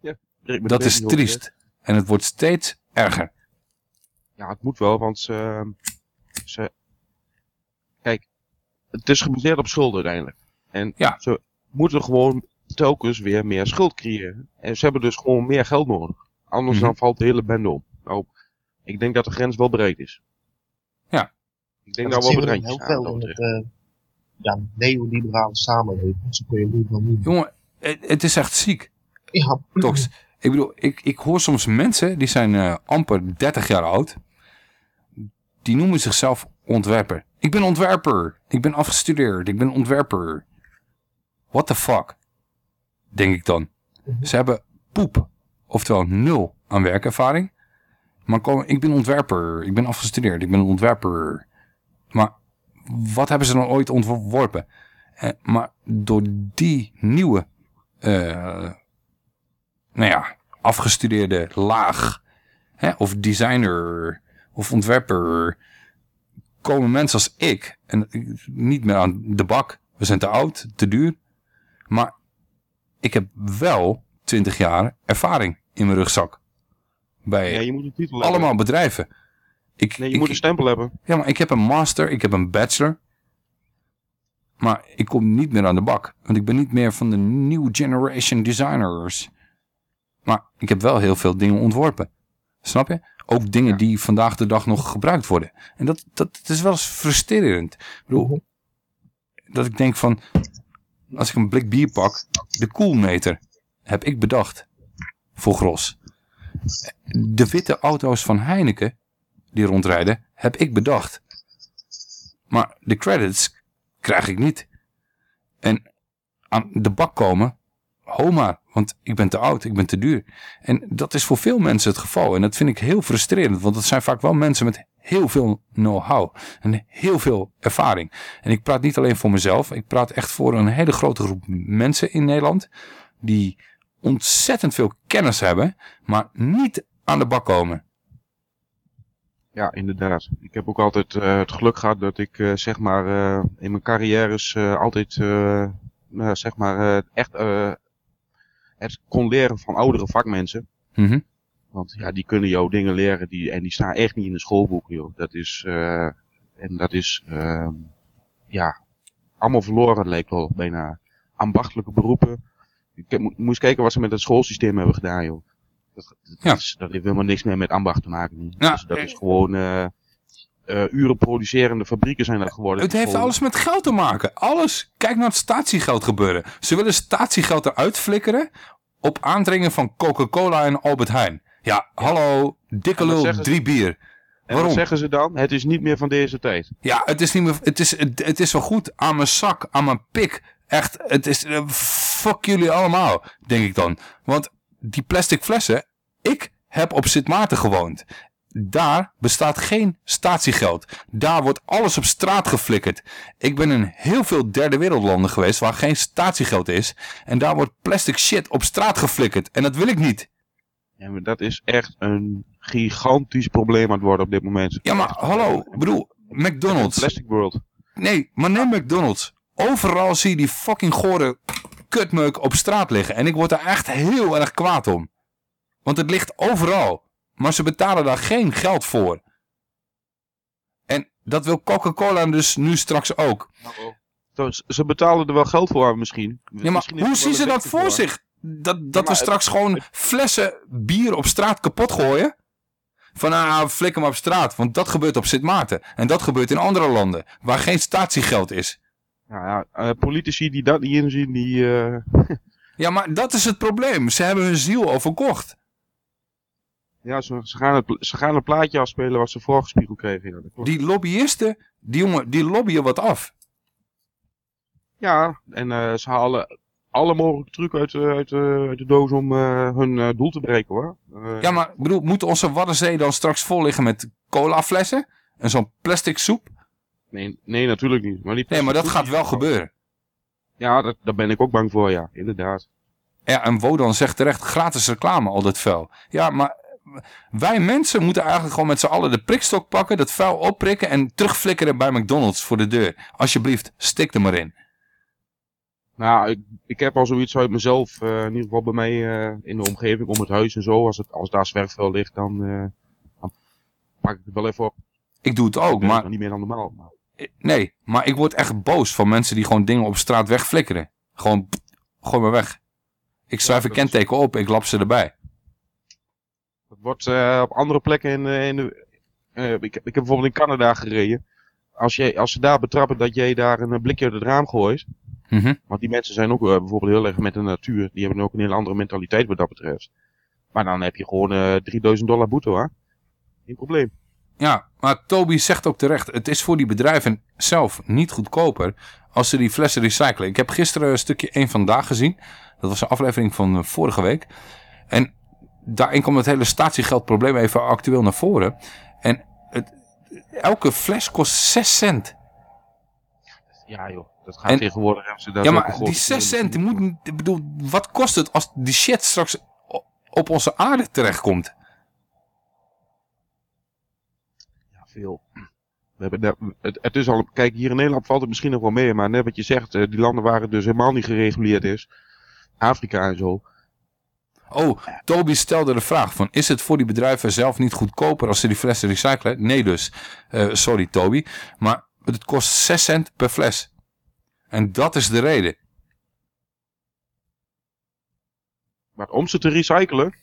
ja. Ik Dat is het triest. En het wordt steeds erger. Ja, het moet wel, want ze, ze... Kijk, het is gebaseerd op schulden uiteindelijk. En ze moeten gewoon telkens weer meer schuld creëren. En ze hebben dus gewoon meer geld nodig. Anders Mhm. dan valt de hele bende om. Nou, ik denk dat de grens wel breed is. Ja. Ik denk dat wel we dan bereikt heel veel in het eh, ja, neoliberale samenleving. Zo kun je het nu wel noemen. Jongen, het, het is echt ziek. Ja. Tox. Ik bedoel, ik, ik hoor soms mensen, die zijn eh, amper 30 jaar oud. Die noemen zichzelf ontwerper. Ik ben ontwerper. Ik ben afgestudeerd. Ik ben ontwerper. What the fuck? Denk ik dan. Ze hebben poep. Oftewel nul aan werkervaring. Maar ik ben ontwerper. Ik ben afgestudeerd. Ik ben een ontwerper. Maar wat hebben ze dan ooit ontworpen? Eh, maar door die nieuwe eh, nou ja, afgestudeerde laag, hè, of designer, of ontwerper, komen mensen als ik, en niet meer aan de bak, we zijn te oud, te duur, maar ik heb wel 20 jaar ervaring in mijn rugzak. Bij Ja, je moet een titel hebben. allemaal bedrijven. Ik, Nee, je ik- moet een stempel hebben. Ja, maar ik heb een master, ik heb een bachelor. Maar ik kom niet meer aan de bak. Want ik ben niet meer van de new generation designers. Maar ik heb wel heel veel dingen ontworpen. Snap je? Ook dingen die vandaag de dag nog gebruikt worden. En dat, dat, dat is wel eens frustrerend. Ik bedoel, dat ik denk van... Als ik een blik bier pak, de koelmeter heb ik bedacht. Voor gros. De witte auto's van Heineken, die rondrijden, heb ik bedacht. Maar de credits krijg ik niet. En aan de bak komen, ho maar, want ik ben te oud, ik ben te duur. En dat is voor veel mensen het geval. En dat vind ik heel frustrerend, want dat zijn vaak wel mensen met heel veel know-how en heel veel ervaring. En ik praat niet alleen voor mezelf, ik praat echt voor een hele grote groep mensen in Nederland die ontzettend veel kennis hebben, maar niet aan de bak komen. Ja, inderdaad. Ik heb ook altijd eh, het geluk gehad dat ik eh, zeg maar eh, in mijn carrières altijd zeg maar echt eh, het kon leren van oudere vakmensen. Mhm. Want ja, die kunnen jou dingen leren die, en die staan echt niet in de schoolboeken, joh. Dat is, en dat is, ehm, ja, allemaal verloren lijkt wel, bijna ambachtelijke beroepen. Ik moest kijken wat ze met het schoolsysteem hebben gedaan, joh. Dat, dat, is, dat heeft helemaal niks meer met ambacht te maken. Ja, dus dat is gewoon, eh uren producerende fabrieken zijn dat geworden. Het heeft alles met geld te maken. Alles. Kijk naar het statiegeld gebeuren. Ze willen statiegeld eruit flikkeren op aandringen van Coca-Cola en Albert Heijn. Ja, hallo, dikke lul, ze- drie bier. En Waarom? wat zeggen ze dan? Het is niet meer van deze tijd. Ja, het is niet meer. Het is, het, het is wel goed aan mijn zak, aan mijn pik. Echt, het is. eh, fuck jullie allemaal, denk ik dan. Want die plastic flessen. Ik heb op Sint Maarten gewoond. Daar bestaat geen statiegeld. Daar wordt alles op straat geflikkerd. Ik ben in heel veel derde wereldlanden geweest waar geen statiegeld is. En daar wordt plastic shit op straat geflikkerd. En dat wil ik niet. Ja, maar dat is echt een gigantisch probleem aan het worden op dit moment. Ja, maar hallo, ik bedoel, McDonald's. Plastic World. Nee, maar neem McDonald's. Overal zie je die fucking gore kutmeuk op straat liggen. En ik word daar echt heel erg kwaad om. Want het ligt overal. Maar ze betalen daar geen geld voor. En dat wil Coca-Cola dus nu straks ook. Dus Ze betalen er wel geld voor misschien. Ja, maar Misschien hoe zien ze dat voor zich? Dat, dat we straks gewoon flessen bier op straat kapot gooien? Van ah, flikker maar op straat. Want dat gebeurt op Sint Maarten. En dat gebeurt in andere landen. Waar geen statiegeld is. Nou ja, eh, politici die dat niet inzien, die... eh, Ja, maar dat is het probleem. Ze hebben hun ziel al verkocht. ja, ze, ze, gaan het, ze gaan het plaatje afspelen wat ze voorgespiegeld kregen. Ja, dat klopt. Die lobbyisten, die jongen, die lobbyen wat af. ja en eh, ze halen alle mogelijke trucs uit, uit, uit de doos om hun doel te bereiken hoor. Ja, maar bedoel, moet onze Waddenzee dan straks vol liggen met colaflessen? En zo'n plastic soep? Nee, nee, natuurlijk niet. Maar die Nee, maar dat gaat wel gebeuren. Ja, dat, daar ben ik ook bang voor, ja, inderdaad. Ja, en Wodan zegt terecht, gratis reclame, al dat vuil. Ja, maar wij mensen moeten eigenlijk gewoon met z'n allen de prikstok pakken, dat vuil opprikken en terugflikkeren bij McDonald's voor de deur. Alsjeblieft, stik er maar in. Nou, ik, ik heb al zoiets uit mezelf, eh, in ieder geval bij mij eh, in de omgeving, om het huis en zo. Als, het, als daar zwerfvuil ligt, dan, dan pak ik het wel even op. Ik doe het ook, maar... niet meer dan normaal. Maar, Nee, maar ik word echt boos van mensen die gewoon dingen op straat wegflikkeren. Gewoon, gooi maar weg. Ik schrijf een kenteken op, ik lap ze erbij. het wordt eh, op andere plekken in, eh, in de... eh, ik, ik heb bijvoorbeeld in Canada gereden. Als, jij, als ze daar betrappen dat jij daar een blikje uit het raam gooit. Mhm. Want die mensen zijn ook bijvoorbeeld heel erg met de natuur. Die hebben ook een hele andere mentaliteit wat dat betreft. Maar dan heb je gewoon eh 3000 dollar boete hoor. Geen probleem. Ja, maar Toby zegt ook terecht, het is voor die bedrijven zelf niet goedkoper als ze die flessen recyclen. Ik heb gisteren een stukje 1 Vandaag gezien. Dat was een aflevering van eh, vorige week. En daarin komt het hele statiegeldprobleem even actueel naar voren. En het, elke fles kost 6 cent. Ja joh, dat gaat En- tegenwoordig. hebben ze daar ja, maar die 6 problemen cent, die moet, ik bedoel, wat kost het als die shit straks op onze aarde terechtkomt? Ja, veel. We hebben het, het is al, kijk, hier in Nederland valt het misschien nog wel mee, maar net wat je zegt, eh, die landen waar het dus helemaal niet gereguleerd is, Afrika en zo. Oh, Toby stelde de vraag van, is het voor die bedrijven zelf niet goedkoper als ze die flessen recyclen? Nee dus. Eh, sorry Toby. Maar het kost 6 cent per fles. En dat is de reden. Maar om ze te recyclen,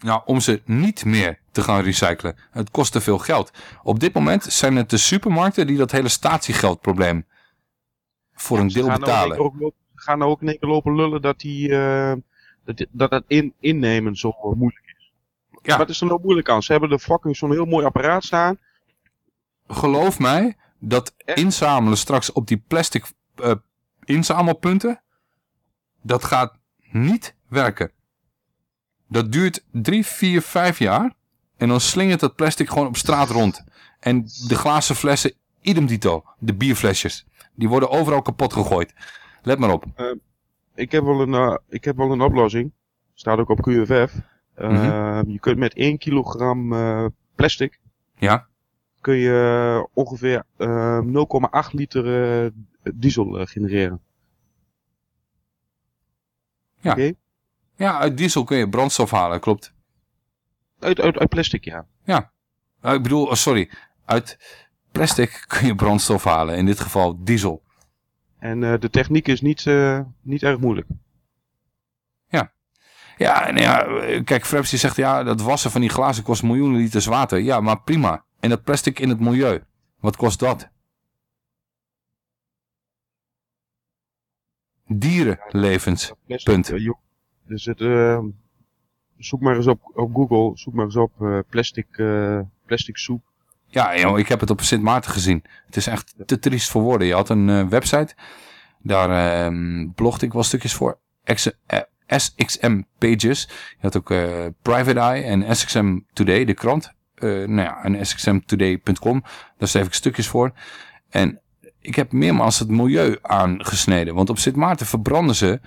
Nou, om ze niet meer te gaan recyclen. Het kost te veel geld. Op dit moment zijn het de supermarkten die dat hele statiegeldprobleem voor een deel gaan betalen. ook gaan nou ook in één keer lopen lullen dat die, eh, dat, dat het in, innemen zo moeilijk is. Ja. Wat is er nou moeilijk aan? Ze hebben er fucking zo'n heel mooi apparaat staan. Geloof mij dat inzamelen straks op die plastic eh, inzamelpunten, dat gaat niet werken. Dat duurt drie, vier, vijf jaar en dan slingert dat plastic gewoon op straat rond. En de glazen flessen, idem dito, de bierflesjes, die worden overal kapot gegooid. Let maar op. Eh, ik, heb wel een, eh, ik heb wel een oplossing. Staat ook op QFF. Eh, Mhm. Je kunt met 1 kilogram eh, plastic Ja, kun je ongeveer eh, 0,8 liter eh, diesel genereren. ja. Oké? Ja, uit diesel kun je brandstof halen, klopt. Uit, uit, uit plastic, ja. Ja, Eh, ik bedoel, oh, sorry, uit plastic kun je brandstof halen, in dit geval diesel. En eh, de techniek is niet, eh, niet erg moeilijk. Ja. Ja, en ja, kijk, Freps die zegt, ja, dat wassen van die glazen kost miljoenen liters water. Ja, maar prima. En dat plastic in het milieu, wat kost dat? Dierenlevens, punt. Dus het, eh, zoek maar eens op, op Google, zoek maar eens op eh, plastic, eh, plastic soep. Ja, joh, ik heb het op Sint Maarten gezien. Het is echt te triest voor woorden. Je had een eh, website, daar ehm blogde ik wel stukjes voor. SXM Pages. Je had ook Private Eye en SXM Today, de krant. Nou ja, en sxmtoday.com. Daar schreef ik stukjes voor. En ik heb meermaals het milieu aangesneden. Want op Sint Maarten verbranden ze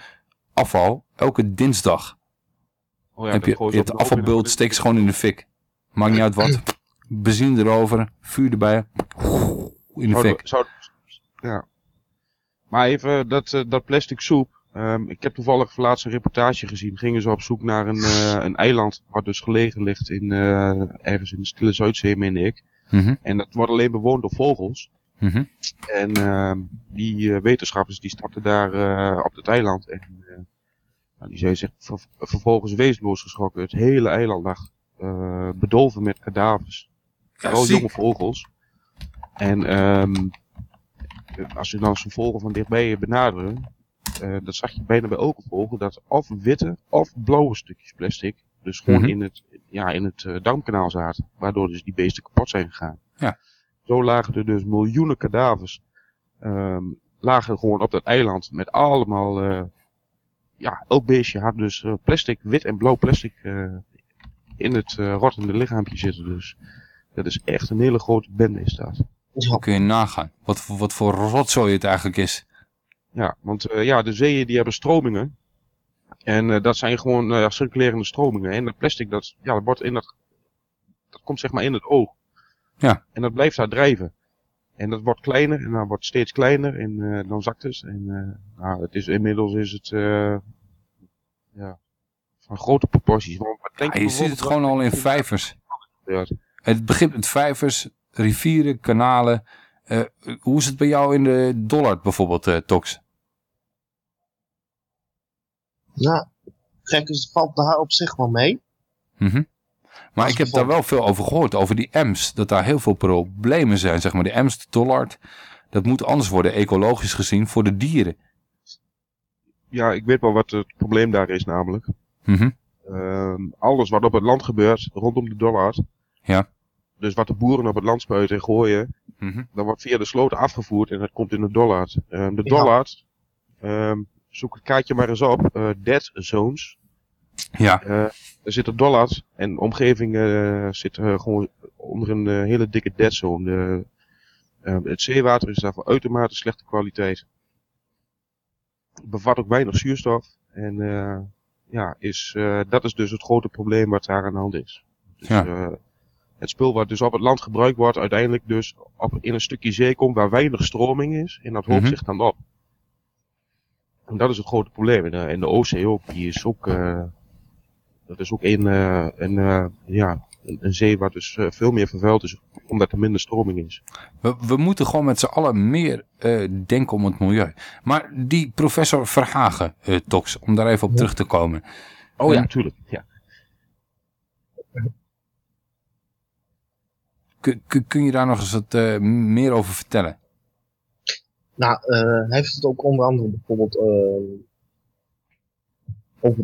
afval elke dinsdag. Oh ja, heb je, in afvalbult, steek ze gewoon in de fik. Maakt niet uit wat. Benzine erover, vuur erbij. In de Zou- fik. zou- ja. Maar even dat, eh, dat plastic soep. Ehm, ik heb toevallig laatst een reportage gezien. Gingen ze op zoek naar een, eh, een eiland wat dus gelegen ligt in, eh, ergens in de Stille Zuidzee, meen ik. Mhm. En dat wordt alleen bewoond door vogels. Mhm. En ehm, die eh, wetenschappers die starten daar eh, op het eiland. En eh, nou, die zijn zich ver- vervolgens wezenloos geschrokken. Het hele eiland lag eh, bedolven met kadavers. Vooral jonge vogels. En ehm, als je dan zo'n vogel van dichtbij benaderen, eh, dat zag je bijna bij elke vogel, dat of witte of blauwe stukjes plastic, dus gewoon Mhm. in het, ja, in het eh, darmkanaal zaten. Waardoor dus die beesten kapot zijn gegaan. Ja. Zo lagen er dus miljoenen kadavers, ehm, lagen gewoon op dat eiland met allemaal, ja, elk beestje had dus eh, plastic, wit en blauw plastic eh, in het eh, rottende lichaampje zitten. Dus dat is echt een hele grote bende is dat. Kun je nagaan. Wat, voor- wat voor rotzooi het eigenlijk is. Ja, want ja, de zeeën die hebben stromingen. En dat zijn gewoon circulerende stromingen. En dat plastic, dat, ja, dat, wordt in dat, dat komt zeg maar in het oog. Ja. En dat blijft daar drijven. En dat wordt kleiner en dan wordt steeds kleiner en eh, dan zakt het. En eh, nou, het is, inmiddels is het eh, ja, van grote proporties. Want denk Ja, je ziet het gewoon al in vijvers. Het begint met vijvers, rivieren, kanalen. Eh, hoe is het bij jou in de Dollard bijvoorbeeld, eh, Tox? Ja, gek is, het valt daar op zich wel mee. Mhm. Maar ik heb daar wel veel over gehoord, over die Ems. Dat daar heel veel problemen zijn, zeg maar. De Ems, de Dollard, dat moet anders worden, ecologisch gezien, voor de dieren. Ja, ik weet wel wat het probleem daar is namelijk. Mhm. Ehm, alles wat op het land gebeurt, rondom de Dollard. Ja. Dus wat de boeren op het land spuiten en gooien, Mhm. dat wordt via de sloten afgevoerd en dat komt in de Dollard. Ehm, de Ja. Dollard, ehm, zoek het kaartje maar eens op, eh, dead zones. Ja. Er zit een Dollard en de omgeving eh, zit eh, gewoon onder een eh, hele dikke dead zone. De, ehm, het zeewater is daar van uitermate slechte kwaliteit. Bevat ook weinig zuurstof en ja, is, dat is dus het grote probleem wat daar aan de hand is. Dus, Ja. het spul wat dus op het land gebruikt wordt, uiteindelijk dus op, in een stukje zee komt waar weinig stroming is. En dat hoopt Mhm. zich dan op. En dat is het grote probleem. En de, en de Oostzee ook, die is ook, Dat is ook een, eh, een, eh, ja, een, een zee waar dus eh, veel meer vervuild is, omdat er minder stroming is. We, we moeten gewoon met z'n allen meer eh, denken om het milieu. Maar die professor Verhagen, eh, Tox, om daar even op terug te komen. Oh ja, Eh, tuurlijk. Ja. kun, kun- kun je daar nog eens wat eh, meer over vertellen? Nou, eh, hij heeft het ook onder andere bijvoorbeeld over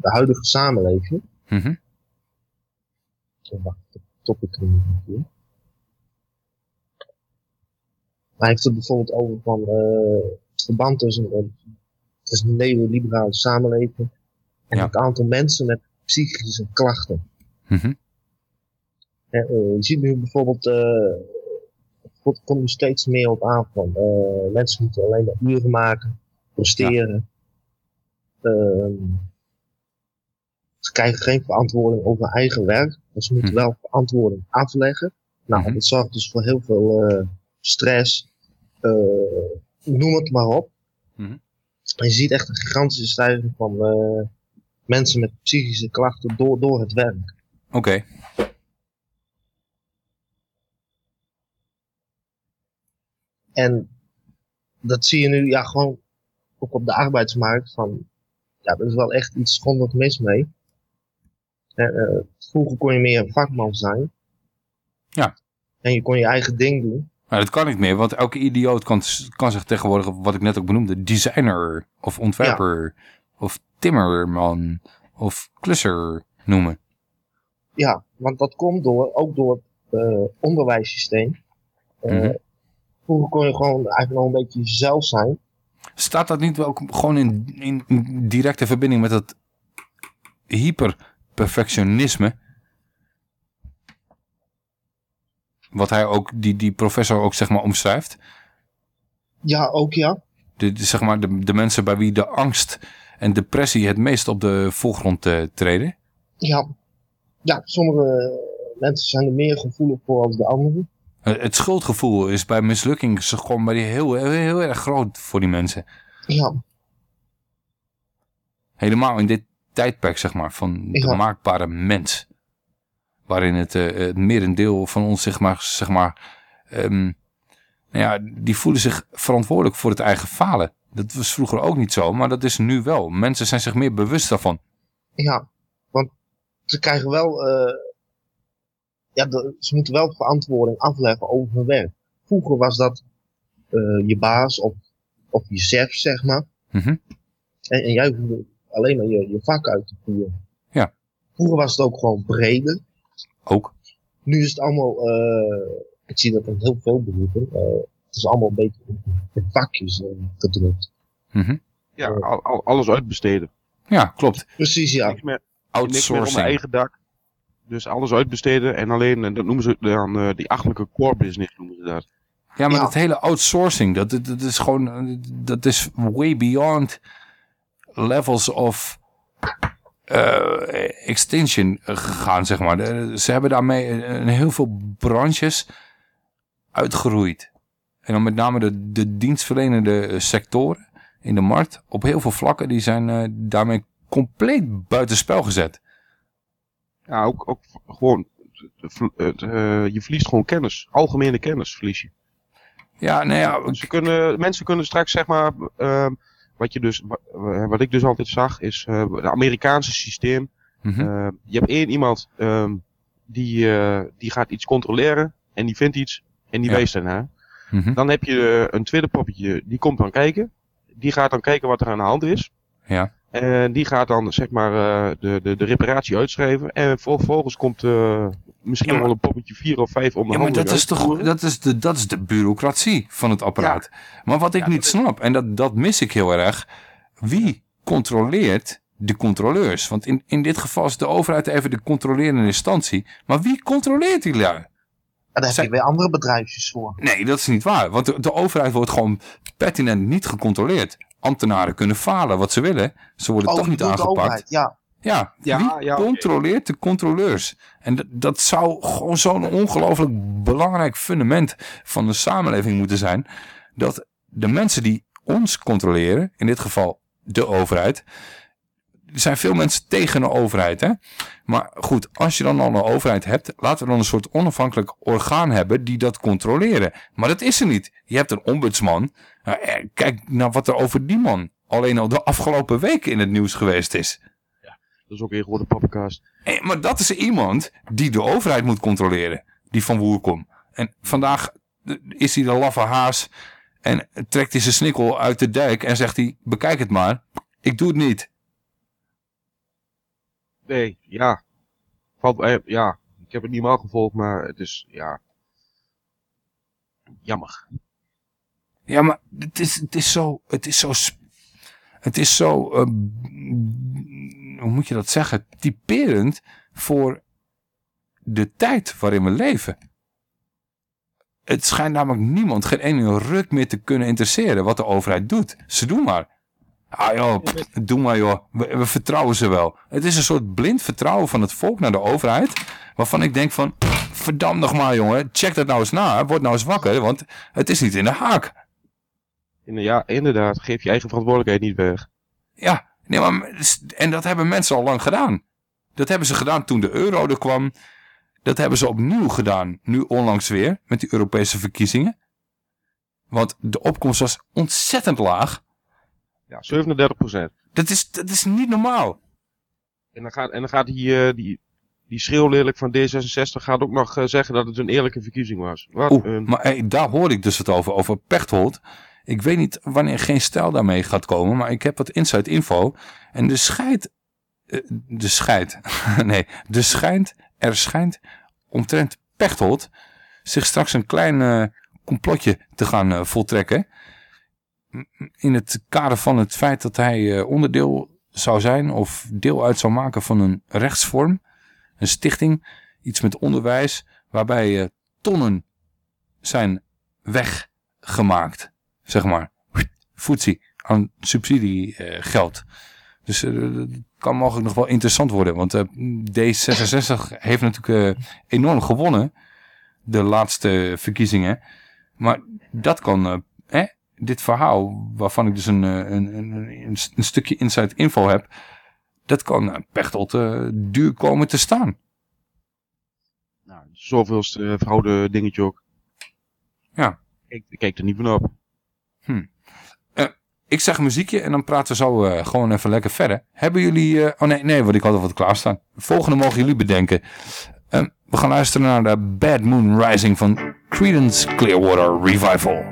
de huidige samenleving. Wacht, ik er niet hier. Hij heeft het bijvoorbeeld over van eh, het verband tussen, een- tussen een neoliberale samenleving en het aantal mensen met psychische klachten. Mhm. Eh, je ziet nu bijvoorbeeld, het komt nu steeds meer op aan van mensen moeten alleen maar uren maken, presteren. Ehm, ze krijgen geen verantwoording over hun eigen werk, maar ze moeten wel verantwoording afleggen. Nou, dat zorgt dus voor heel veel eh, stress, eh, noem het maar op. En je ziet echt een gigantische stijging van eh, mensen met psychische klachten door, door het werk. Oké. En dat zie je nu ja, gewoon ook op de arbeidsmarkt. Van, ja, er is wel echt iets grondig mis mee. Eh, eh, vroeger kon je meer een vakman zijn. Ja. En je kon je eigen ding doen. Maar dat kan niet meer, want elke idioot kan, kan zich tegenwoordig, wat ik net ook benoemde, designer of ontwerper of timmerman of klusser noemen. Ja, want dat komt door, ook door het eh, onderwijssysteem. Mhm. Vroeger kon je gewoon eigenlijk nog een beetje jezelf zijn. Staat dat niet wel gewoon in, in directe verbinding met dat hyperperfectionisme? Wat hij ook, die, die professor ook zeg maar omschrijft. Ja, ook ja. De, de- zeg maar de, de mensen bij wie de angst en depressie het meest op de voorgrond eh, treden. Ja, ja sommige mensen zijn er meer gevoelig voor als de anderen. Eh, Het schuldgevoel is bij mislukking is gewoon bij die heel, heel, heel erg groot voor die mensen. Ja, Helemaal in dit tijdperk, zeg maar, van de Ja. maakbare mens. Waarin het, eh, het merendeel van ons, zeg maar, zeg maar ehm, nou ja, die voelen zich verantwoordelijk voor het eigen falen. Dat was vroeger ook niet zo, maar dat is nu wel. Mensen zijn zich meer bewust daarvan. ja. Want ze krijgen wel, eh, ja, de- ze moeten wel verantwoording afleggen over hun werk. Vroeger was dat eh, je baas of, of je chef, zeg maar. Mhm. En, en jij hoefde alleen maar je, je vak uit te voeren. Ja. Vroeger was het ook gewoon breder. Ook. Nu is het allemaal, eh, ik zie dat in heel veel beroepen, eh, het is allemaal een beetje in vakjes eh, gedrukt. Mhm. Ja, al, al- alles uitbesteden. Ja, klopt. Precies, ja. Niks meer, niks meer om Outsourcing. mijn eigen dak. Dus alles uitbesteden en alleen, en dat noemen ze dan eh, die achtelijke core business noemen ze dat. Ja, maar dat hele outsourcing, dat, dat, dat is gewoon, dat is way beyond levels of eh, extinction gegaan, zeg maar. Ze hebben daarmee een heel veel branches uitgeroeid. En dan met name de, de dienstverlenende sectoren in de markt, op heel veel vlakken, die zijn eh, daarmee compleet buitenspel gezet. Ja, ook, ook gewoon, eh, je verliest gewoon kennis. Algemene kennis verlies je. Ja, nou ja. Ze kunnen, mensen kunnen straks, zeg maar, ehm, wat, je dus, wa- wat ik dus altijd zag, is eh het Amerikaanse systeem. Mhm. Eh, je hebt één iemand ehm, die, eh, die gaat iets controleren en die vindt iets en die Ja. wijst daarna. Mhm. Dan heb je eh, een tweede poppetje, die komt dan kijken. Die gaat dan kijken wat er aan de hand is. Ja. En die gaat dan zeg maar eh, de, de, de reparatie uitschrijven. En vervolgens komt eh, misschien wel een poppetje vier of vijf om de Ja, maar dat is toch dat is de, dat is de bureaucratie van het apparaat. Maar wat ik niet snap, en dat, dat mis ik heel erg, wie controleert de controleurs? Want in, in dit geval is de overheid even de controlerende instantie. Maar wie controleert die lui? Daar heb je weer andere bedrijfjes voor. Nee, dat is niet waar. Want de, de overheid wordt gewoon pertinent niet gecontroleerd. Ambtenaren kunnen falen wat ze willen. Ze worden Oh, toch niet de aangepakt. overheid, ja. Ja, Ja, wie ja, controleert de controleurs? En dat, dat zou gewoon zo'n ongelooflijk belangrijk fundament van de samenleving moeten zijn. Dat de mensen die ons controleren, in dit geval de overheid, er zijn veel mensen tegen een overheid, hè. Maar goed, als je dan al een overheid hebt, laten we dan een soort onafhankelijk orgaan hebben die dat controleren. Maar dat is er niet. Je hebt een ombudsman. Nou, eh, kijk naar wat er over die man alleen al de afgelopen weken in het nieuws geweest is. Dat is ook weer gewoon de poppenkast. Eh, maar dat is iemand die de overheid moet controleren. Die van Woerkom. En vandaag eh, is hij de laffe haas. En trekt hij zijn snikkel uit de dijk. En zegt hij, bekijk het maar. Ik doe het niet. Nee, ja. Valt, eh, ja. Ik heb het niet helemaal gevolgd, maar het is, ja. Jammer. Ja, maar het is, het is zo... Het is zo... Het is zo... eh, hoe moet je dat zeggen? Typerend voor de tijd waarin we leven. Het schijnt namelijk niemand geen ene ruk meer te kunnen interesseren wat de overheid doet. Ze doen maar. Ah joh, doe maar joh. We, we vertrouwen ze wel. Het is een soort blind vertrouwen van het volk naar de overheid. Waarvan ik denk van, verdam nog maar jongen. Check dat nou eens na. Word nou eens wakker. Want het is niet in de haak. Ja, inderdaad. Geef je eigen verantwoordelijkheid niet weg. Ja, nee, maar, en dat hebben mensen al lang gedaan. Dat hebben ze gedaan toen de euro er kwam. Dat hebben ze opnieuw gedaan, nu onlangs weer, met die Europese verkiezingen. Want de opkomst was ontzettend laag. Ja, 37 procent. Dat is, dat is niet normaal. En dan gaat, en dan gaat die, eh, die, die van D66 gaat ook nog eh, zeggen dat het een eerlijke verkiezing was. Wat Oeh, een... maar hey, daar hoor ik dus wat over, over Pechtold. Ik weet niet wanneer geen stijl daarmee gaat komen, maar ik heb wat inside info. En de schijt, eh, de schijt, nee, de schijnt, er schijnt omtrent Pechtold zich straks een klein eh, complotje te gaan eh, voltrekken. In het kader van het feit dat hij onderdeel zou zijn of deel uit zou maken van een rechtsvorm, een stichting, iets met onderwijs, waarbij tonnen zijn weggemaakt, zeg maar. Voetsie aan subsidiegeld. Dus eh, dat kan mogelijk nog wel interessant worden. Want eh, D66 heeft natuurlijk eh, enorm gewonnen. De laatste verkiezingen. Maar dat kan, eh, hè, dit verhaal, waarvan ik dus een, eh, een, een, een, stukje inside info heb. Dat kan eh, Pechtold eh, duur komen te staan. Zoveelste uh, verhouden dingetje ook. Ja. Ik, ik kijk er niet van op. Hm. Ik zeg muziekje en dan praten we zo eh, gewoon even lekker verder. Hebben jullie... eh, oh nee, nee, want ik had al wat klaarstaan. Volgende mogen jullie bedenken. We gaan luisteren naar de Bad Moon Rising van Creedence Clearwater Revival.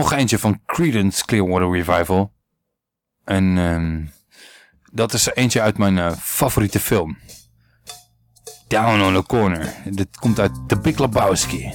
Nog eentje van Creedence Clearwater Revival. En ehm, dat is eentje uit mijn eh, favoriete film. Down on the Corner. Dit komt uit The Big Lebowski.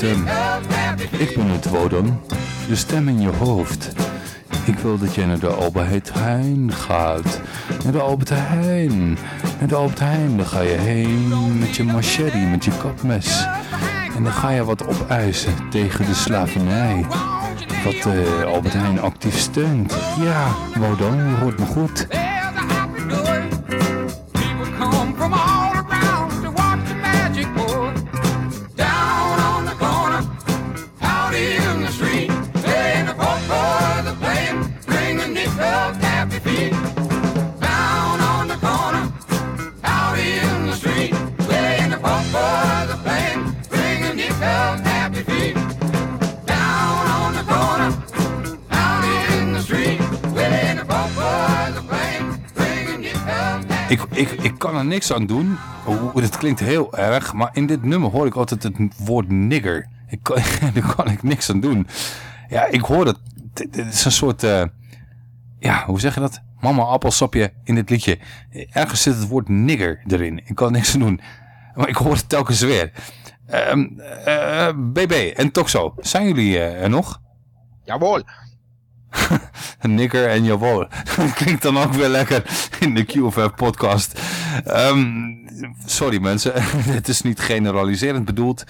Stem. Ik ben het Wodan, de stem in je hoofd. Ik wil dat jij naar de Albert Heijn gaat. Naar de Albert Heijn. Naar de Albert Heijn, dan ga je heen met je machete, met je kapmes. En dan ga je wat opeisen tegen de slavernij. Wat eh, Albert Heijn actief steunt. Ja, Wodan, je hoort me goed. Niks aan doen. Dit klinkt heel erg. Maar in dit nummer hoor ik altijd het woord nigger. Ik kan, daar kan ik niks aan doen. Ja, ik hoor dat. Dit dit is een soort... eh, ja, hoe zeg je dat? Mama appelsapje in dit liedje. Ergens zit het woord nigger erin. Ik kan niks aan doen. Maar ik hoor het telkens weer. Ehm, eh, BB en Toxo, zijn jullie eh, er nog? Jawohl. Nigger en jawel. Klinkt dan ook weer lekker in de QFF podcast. Ehm, sorry mensen, het is niet generaliserend bedoeld.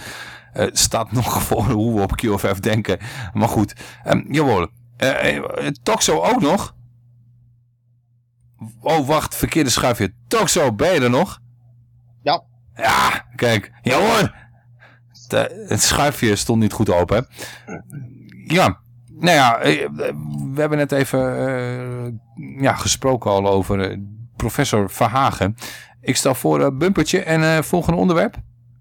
Het staat nog voor hoe we op QFF denken. Maar goed, um, jawel. Eh, eh, Toxo ook nog? Oh wacht, verkeerde schuifje. Toxo, ben je er nog? Ja. Ja, kijk. Ja hoor. Het, het schuifje stond niet goed open. Ja, nou ja, eh, we hebben net even eh, ja, gesproken al over eh, professor Verhagen. Ik stel voor een bumpertje en volgende onderwerp.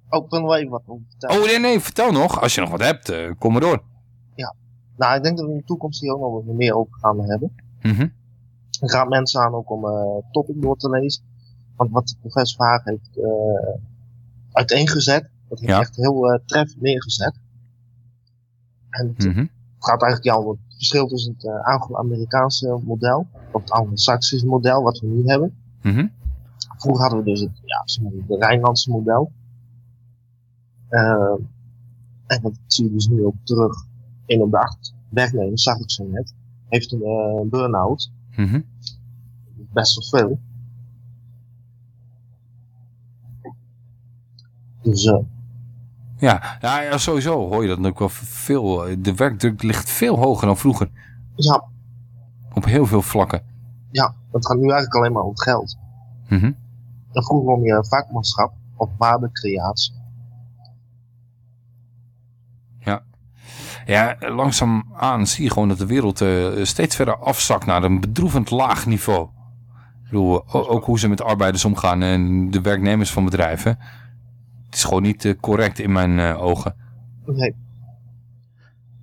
Oh, ik wil nog even wat over vertellen. Oh nee, nee, vertel nog. Als je nog wat hebt, kom maar door. Ja. Nou, ik denk dat we in de toekomst hier ook nog wat meer over gaan hebben. Mhm. Ik raad mensen aan ook om topic door te lezen. Want wat professor Vaag heeft uiteengezet, dat heeft Ja. echt heel eh, treffend neergezet. En het Mhm. gaat eigenlijk ja, om het verschil tussen het eh, Anglo-Amerikaanse model, of het Anglo-Saxische model, wat we nu hebben. Mhm. Vroeger hadden we dus het, ja, het Rijnlandse model. Eh, en dat zie je dus nu ook terug. in op de acht zag ik zo net, heeft een eh, burn-out. Mhm. Best wel veel. Dus eh, Ja, ja, ja, sowieso hoor je dat ook wel veel. De werkdruk ligt veel hoger dan vroeger. ja, Op heel veel vlakken. ja, het gaat nu eigenlijk alleen maar om het geld. Mhm. En vroeger om je vakmanschap of waardecreatie. Ja. Ja, langzaamaan zie je gewoon dat de wereld eh, steeds verder afzakt naar een bedroevend laag niveau. Ik bedoel, ook hoe ze met arbeiders omgaan en de werknemers van bedrijven. Het is gewoon niet eh, correct in mijn eh, ogen. Nee.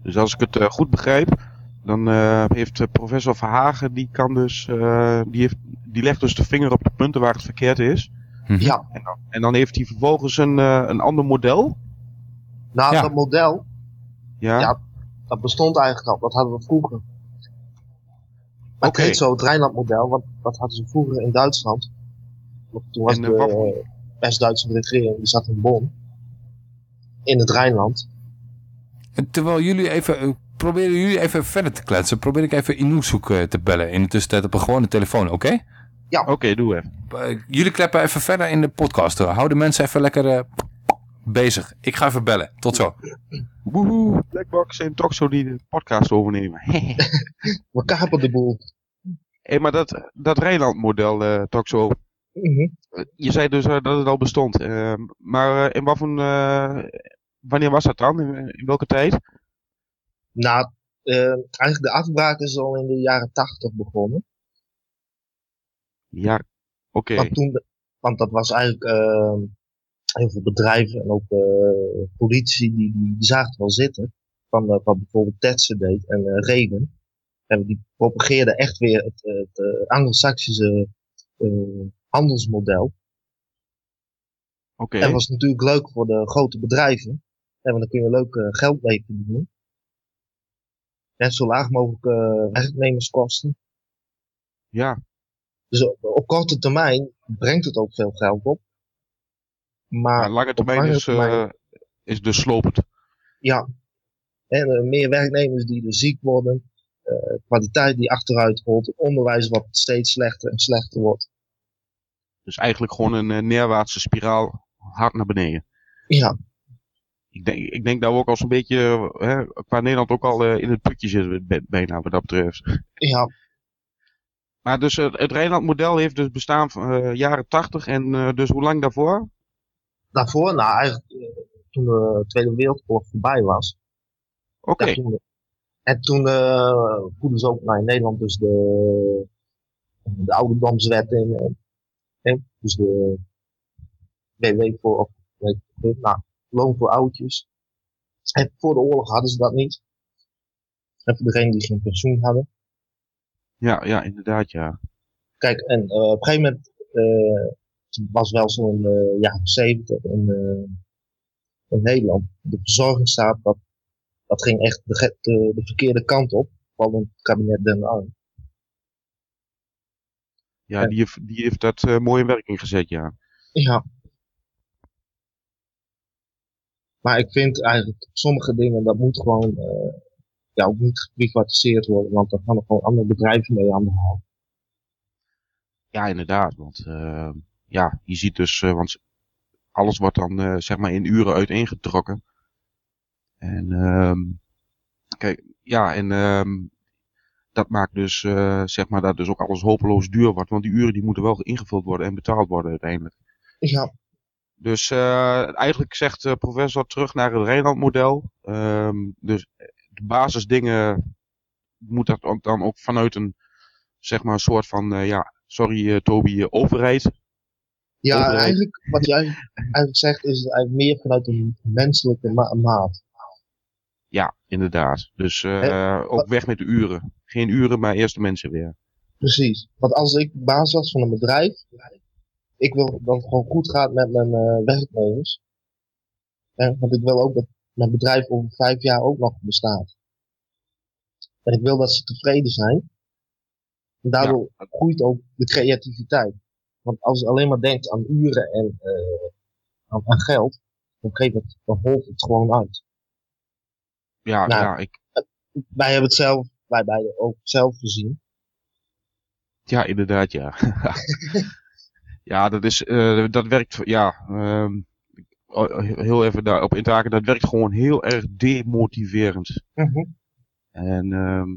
Dus als ik het eh, goed begrijp, dan eh, heeft professor Verhagen, die kan dus, eh, die, heeft, die legt dus de vinger op de punten waar het verkeerd is. Ja. En dan, en dan heeft hij vervolgens een, eh, een ander model. Nou, Ja. dat model, Ja. ja, dat bestond eigenlijk al. Dat hadden we vroeger. Maar Oké. het heet zo het Rijnland-model, want dat hadden ze vroeger in Duitsland. Toen was En, de wat- eh, West-Duitse regering, die zat in Bonn. In het Rijnland. En Terwijl jullie even, eh, proberen jullie even verder te kletsen, probeer ik even Inoeshoek eh, te bellen in de tussentijd op een gewone telefoon, oké? Ja. Oké, doe even. Eh, jullie kleppen even verder in de podcast. hoor. Hou de mensen even lekker eh, bezig. Ik ga even bellen. Tot zo. Woehoe, Blackbox en Toxo die de podcast overnemen. We kapen de boel. Hé, maar dat, dat Rijnland-model, eh Toxo, Mhm. je zei dus eh, dat het al bestond. Eh, maar eh, in wat voor, wanneer was dat dan? In, in welke tijd? Nou, eigenlijk de afbraak is al in de jaren tachtig begonnen. Ja, oké. Want, want dat was eigenlijk eh, heel veel bedrijven en ook politie die, die, zagen het wel zitten. Van wat bijvoorbeeld Thatcher deed en Reagan. En die propageerden echt weer het, het eh, Anglo-Saxische handelsmodel. Oké. En dat was natuurlijk leuk voor de grote bedrijven. En want dan kun je leuk eh, geld mee verdienen. En zo laag mogelijk eh, werknemerskosten. Ja. Dus op, op korte termijn brengt het ook veel geld op. Maar lange op termijn lange is, termijn- eh, is dus slopend. Ja. En eh, meer werknemers die er ziek worden. eh, kwaliteit die achteruit rolt. Onderwijs wat steeds slechter en slechter wordt. Dus eigenlijk gewoon een eh, neerwaartse spiraal hard naar beneden. Ja. Ik denk, ik denk dat we ook al zo'n beetje, hè, qua Nederland ook al eh, in het putje zitten, bijna wat dat betreft. Ja. Maar dus het, het Rijnland-model heeft dus bestaan van eh, jaren 80 en dus hoe lang daarvoor? Daarvoor, nou eigenlijk toen de Tweede Wereldoorlog voorbij was. Oké. En toen voerden ze ook naar in Nederland dus de, de ouderdomswet in. Dus de WW voor, of, nou, loon voor oudjes. En voor de oorlog hadden ze dat niet. En voor degenen die geen pensioen hadden. Ja, ja, inderdaad, ja. Kijk, en eh, op een gegeven moment het was wel zo in de jaren zeventig in, eh, in Nederland. De verzorgingsstaat, dat, dat ging echt de, de, de verkeerde kant op. Vooral in het kabinet Den Uyl. Ja, die heeft, die heeft dat eh, mooi in werking gezet, ja. Ja. Maar ik vind eigenlijk sommige dingen, dat moet gewoon eh, ja, ook niet geprivatiseerd worden. Want daar gaan er gewoon andere bedrijven mee aan de haal. Ja, inderdaad. Want eh, ja, je ziet dus, want alles wordt dan zeg maar in uren uiteengetrokken. En ehm, kijk, ja, en ehm, dat maakt dus, eh, zeg maar, dat dus ook alles hopeloos duur wordt. Want die uren die moeten wel ingevuld worden en betaald worden uiteindelijk. Ja. Dus eh, eigenlijk zegt de professor terug naar het Rijnland-model. Ehm, dus de basisdingen moet dat dan ook vanuit een, zeg maar, een soort van, eh, ja, sorry eh, Toby, eh, overheid. Ja, Overheid. eigenlijk, wat jij eigenlijk zegt, is het eigenlijk meer vanuit een menselijke ma- maat. Ja, inderdaad. Dus eh, ook weg met de uren. Geen uren, maar eerst de mensen weer. Precies. Want als ik baas was van een bedrijf, ik wil dat het gewoon goed gaat met mijn eh, werknemers. En, want ik wil ook dat mijn bedrijf over vijf jaar ook nog bestaat. En ik wil dat ze tevreden zijn. En daardoor groeit ook de creativiteit. Want als je alleen maar denkt aan uren en eh, aan, aan geld, dan, geeft het, dan holt het gewoon uit. Ja, Nou, ja, ik, Wij hebben het zelf, wij beiden ook zelf gezien. ja, inderdaad, ja. ja, dat is, eh, dat werkt, ja, ehm, heel even daarop intaken, dat werkt gewoon heel erg demotiverend. Mhm. En ehm,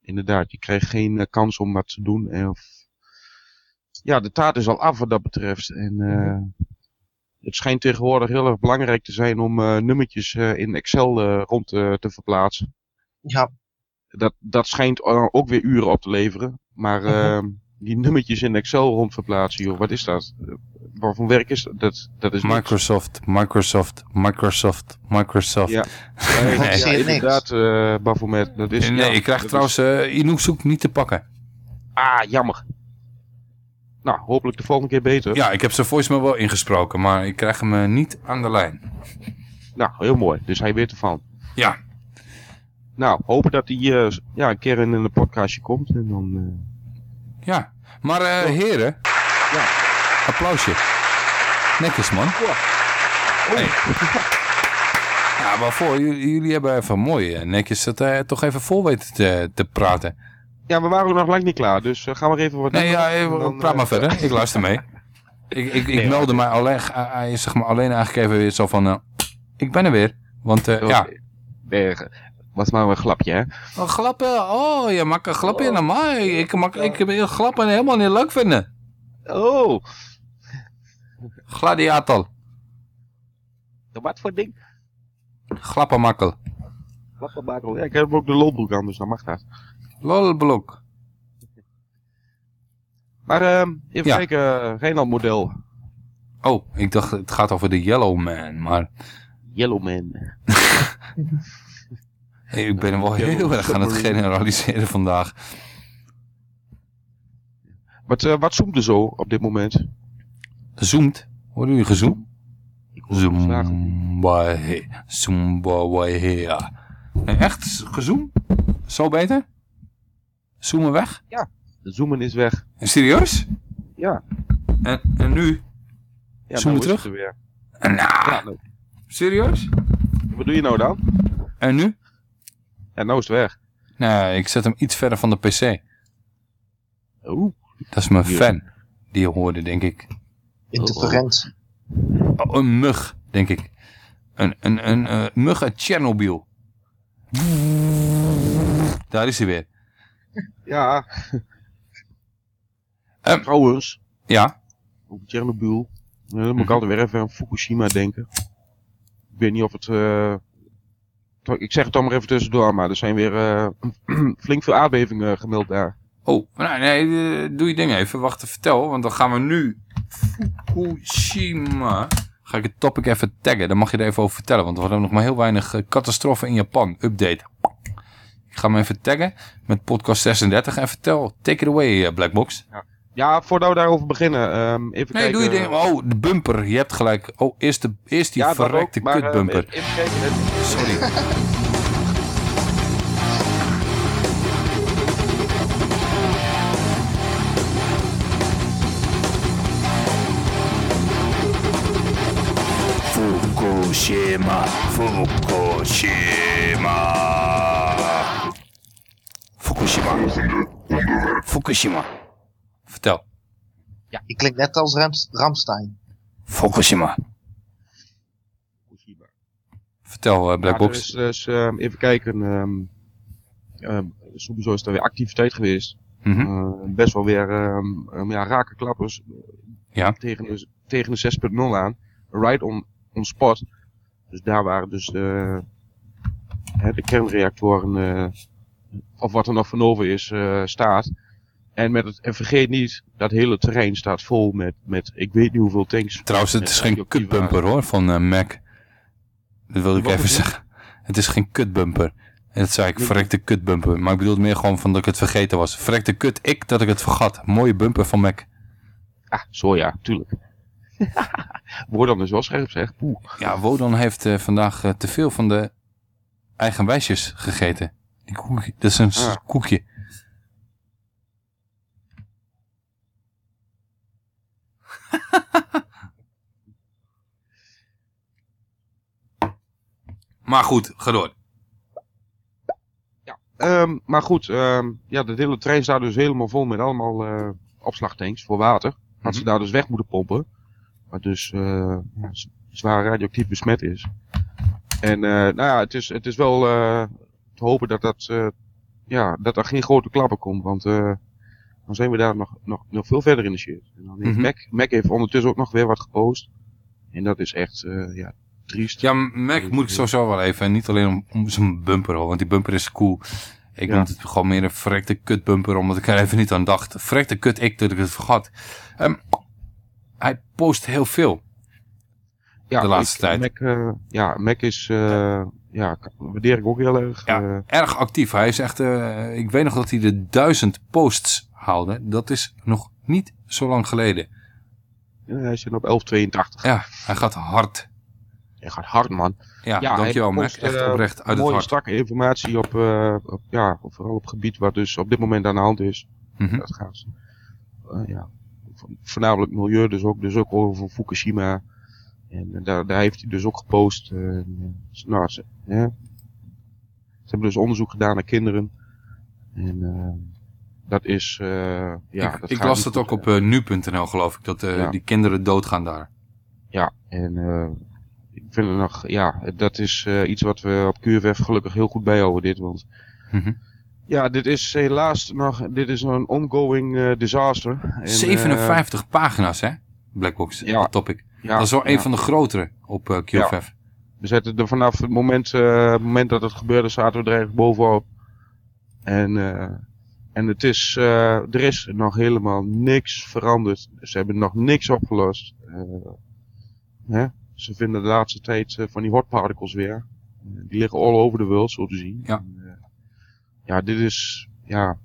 inderdaad, je krijgt geen eh, kans om wat te doen. En of, ja, de taart is al af wat dat betreft. En eh, het schijnt tegenwoordig heel erg belangrijk te zijn om nummertjes in Excel rond te verplaatsen. Ja. Dat, dat schijnt eh, ook weer uren op te leveren. Maar ehm, die nummertjes in Excel rond verplaatsen, joh, wat is dat? Eh, waarvan werk is dat, dat is niks. Microsoft, Microsoft, Microsoft, Microsoft. Ja, nee, Nee. ja, inderdaad, eh Baphomet. Dat is, nee, ja, ik krijg trouwens eh Inoekzoek niet te pakken. ah, jammer. Nou, hopelijk de volgende keer beter. Ja, ik heb zijn voicemail wel ingesproken, maar ik krijg hem eh, niet aan de lijn. Nou, heel mooi. Dus hij weet ervan. Ja. Nou, hopen dat hij eh, ja, een keer in een podcastje komt. En dan... eh, Ja, maar eh, heren. Ja. Applausje. Netjes, man. Hey. Ja, waarvoor? Jullie, jullie hebben even mooi netjes het eh, toch even vol weten te, te praten. Ja, we waren nog lang niet klaar. Dus gaan we even wat Nee, ja, En even, dan, praat maar verder. Ik luister mee. Ik, ik, ik Nee, meldde mij alleen, zeg maar alleen eigenlijk even weer zo van, ik ben er weer. Want ja, Nee, was maar een glapje, hè? Oh, grappen. Oh, je maakt een grapje naar mij. Ik, maak, ik heb grappen helemaal niet leuk vinden. Oh. Gladiator. Wat voor ding? Glappenmakkel. Glappenbakel. Ja, ik heb ook de lolbroek aan, dus dan mag dat. Lolblok. Maar ehm, even Ja. kijken, uh, Reinald model. Oh, ik dacht het gaat over de Yellow Man, maar... Yellow Man. Hey, ik ben wel heel erg aan het generaliseren vandaag. Wat, eh, wat zoomt er zo op dit moment? Zoomt? Hoorden jullie gezoomd? Zumba, Zumba, Nee, echt? Gezoomd? Zo beter? Zoomen weg? Ja, de zoomen is weg. Serieus? Ja. En, en nu? Ja, Zoomen nou terug? het er weer. Nou, Ja, nou, serieus? wat doe je nou dan? En nu? Ja, nou is het weg. Nee, ik zet hem iets verder van de pc. Oeh. Dat is mijn fan. Die je hoorde, denk ik. Interferentie. Oh, een mug, denk ik. Een, een, een eh, mug uit Tsjernobyl. Daar is hij weer. Ja. Ehm, Trouwens, Ja? over Chernobyl. eh, Dan moet ik altijd weer even aan Fukushima denken. Ik weet niet of het... eh, ik zeg het dan maar even tussendoor, maar er zijn weer eh, flink veel aardbevingen gemeld daar. Oh, nou, nee, eh, doe je ding even. Wacht, vertel. Want dan gaan we nu... Fukushima... Ga ik het topic even taggen. Dan mag je er even over vertellen. Want we hebben nog maar heel weinig eh, catastrofen in Japan. Update. Ik ga hem even taggen met podcast 36. En vertel. Take it away, Blackbox. Ja, voordat we daarover beginnen, ehm, even Nee, kijken. doe je ding. Oh, de bumper. Je hebt gelijk. Oh, eerst, de, eerst die Ja, verrekte ook, maar, kutbumper. even kijken. het- Sorry. Fukushima, Fukushima. Fukushima. Fukushima. Vertel. Ja, die klinkt net als Rams Ramstein. Fukushima. Vertel, eh, Black Ja, er Box. is dus, ehm, even kijken. ehm, ehm, sowieso is er weer activiteit geweest. Mhm. Eh, best wel weer ehm, ehm, ja, rake klappers eh, Ja. tegen, de, tegen de 6.0 aan. Right on, on spot. Dus daar waren dus de, hè, de kernreactoren, eh, of wat er nog van over is, eh, staat. En, met het, en vergeet niet, dat hele terrein staat vol met, met ik weet niet hoeveel tanks. Trouwens, het is geen kutbumper hoor, van eh, Mac. Dat wilde ik even het? zeggen. Het is geen kutbumper. En dat zei ik, verrekte kutbumper. Maar ik bedoel meer gewoon van dat ik het vergeten was. Verrekte kut, ik dat ik het vergat. Mooie bumper van Mac. Ah, zo ja, tuurlijk. Wodan is wel scherp zeg. Poeh. Ja, Wodan heeft eh, vandaag eh, te veel van de eigen wijsjes gegeten. Die koekje, dat is een Ah. koekje. maar goed, ga door. Ehm, maar goed, ehm, ja, de hele trein staat dus helemaal vol met allemaal eh, opslagtanks voor water. Wat ze daar dus weg moeten pompen. Wat dus eh, ja, z- zwaar radioactief besmet is. En eh, nou ja, het is, het is wel eh, te hopen dat, dat, eh, ja, dat er geen grote klappen komt. Want eh, dan zijn we daar nog, nog, nog veel verder in de shit. En dan heeft Mhm. Mac, Mac heeft ondertussen ook nog weer wat gepost. En dat is echt eh, ja, triest. Ja, Mac moet ik sowieso wel even. En niet alleen om, om zijn bumper, hoor, want die bumper is cool. Ik Ja. noem het gewoon meer een verrekte kutbumper, omdat ik er even niet aan dacht. Verrekte kut ik dat ik het vergat. Ehm, hij post heel veel. Ja, de laatste ik- tijd. Mac, eh, ja, Mac is, eh, ja, waardeer ik ook heel erg. Ja, erg actief. Hij is echt, ik weet nog dat hij de duizend posts haalde. Dat is nog niet zo lang geleden. ja, hij zit op 1182. Ja, hij gaat hard. Hij gaat hard, man. Ja, dankjewel Mac. Echt eh, oprecht uit het mooie, hart. strakke informatie op, eh, op, ja, vooral op gebied wat dus op dit moment aan de hand is. Mhm. Dat gaat, eh, ja, vo- voornamelijk milieu, dus ook, dus ook over Fukushima. En daar, daar heeft hij dus ook gepost. nou, ze, ze hebben dus onderzoek gedaan naar kinderen. En eh, dat is, eh, ja... ik dat ik las goed, ook op eh, nu.nl geloof ik. Dat eh, Ja. die kinderen doodgaan daar. Ja, en ik vind het nog, ja, dat is iets wat we op QFF gelukkig heel goed bijhouden, dit. Want Mhm. ja, dit is helaas nog, dit is een ongoing disaster. En, eh, 57 pagina's hè? Blackbox Ja. topic. Ja, dat is wel een van de grotere op QFF. We zetten er vanaf het moment, het moment dat het gebeurde, zaten we er echt bovenop. En, en het is, eh, er is nog helemaal niks veranderd. Ze hebben nog niks opgelost. Eh, hè? Ze vinden de laatste tijd eh, van die hot particles weer. Die liggen all over the world, zo te zien. Ja. En, ja, dit is, ja.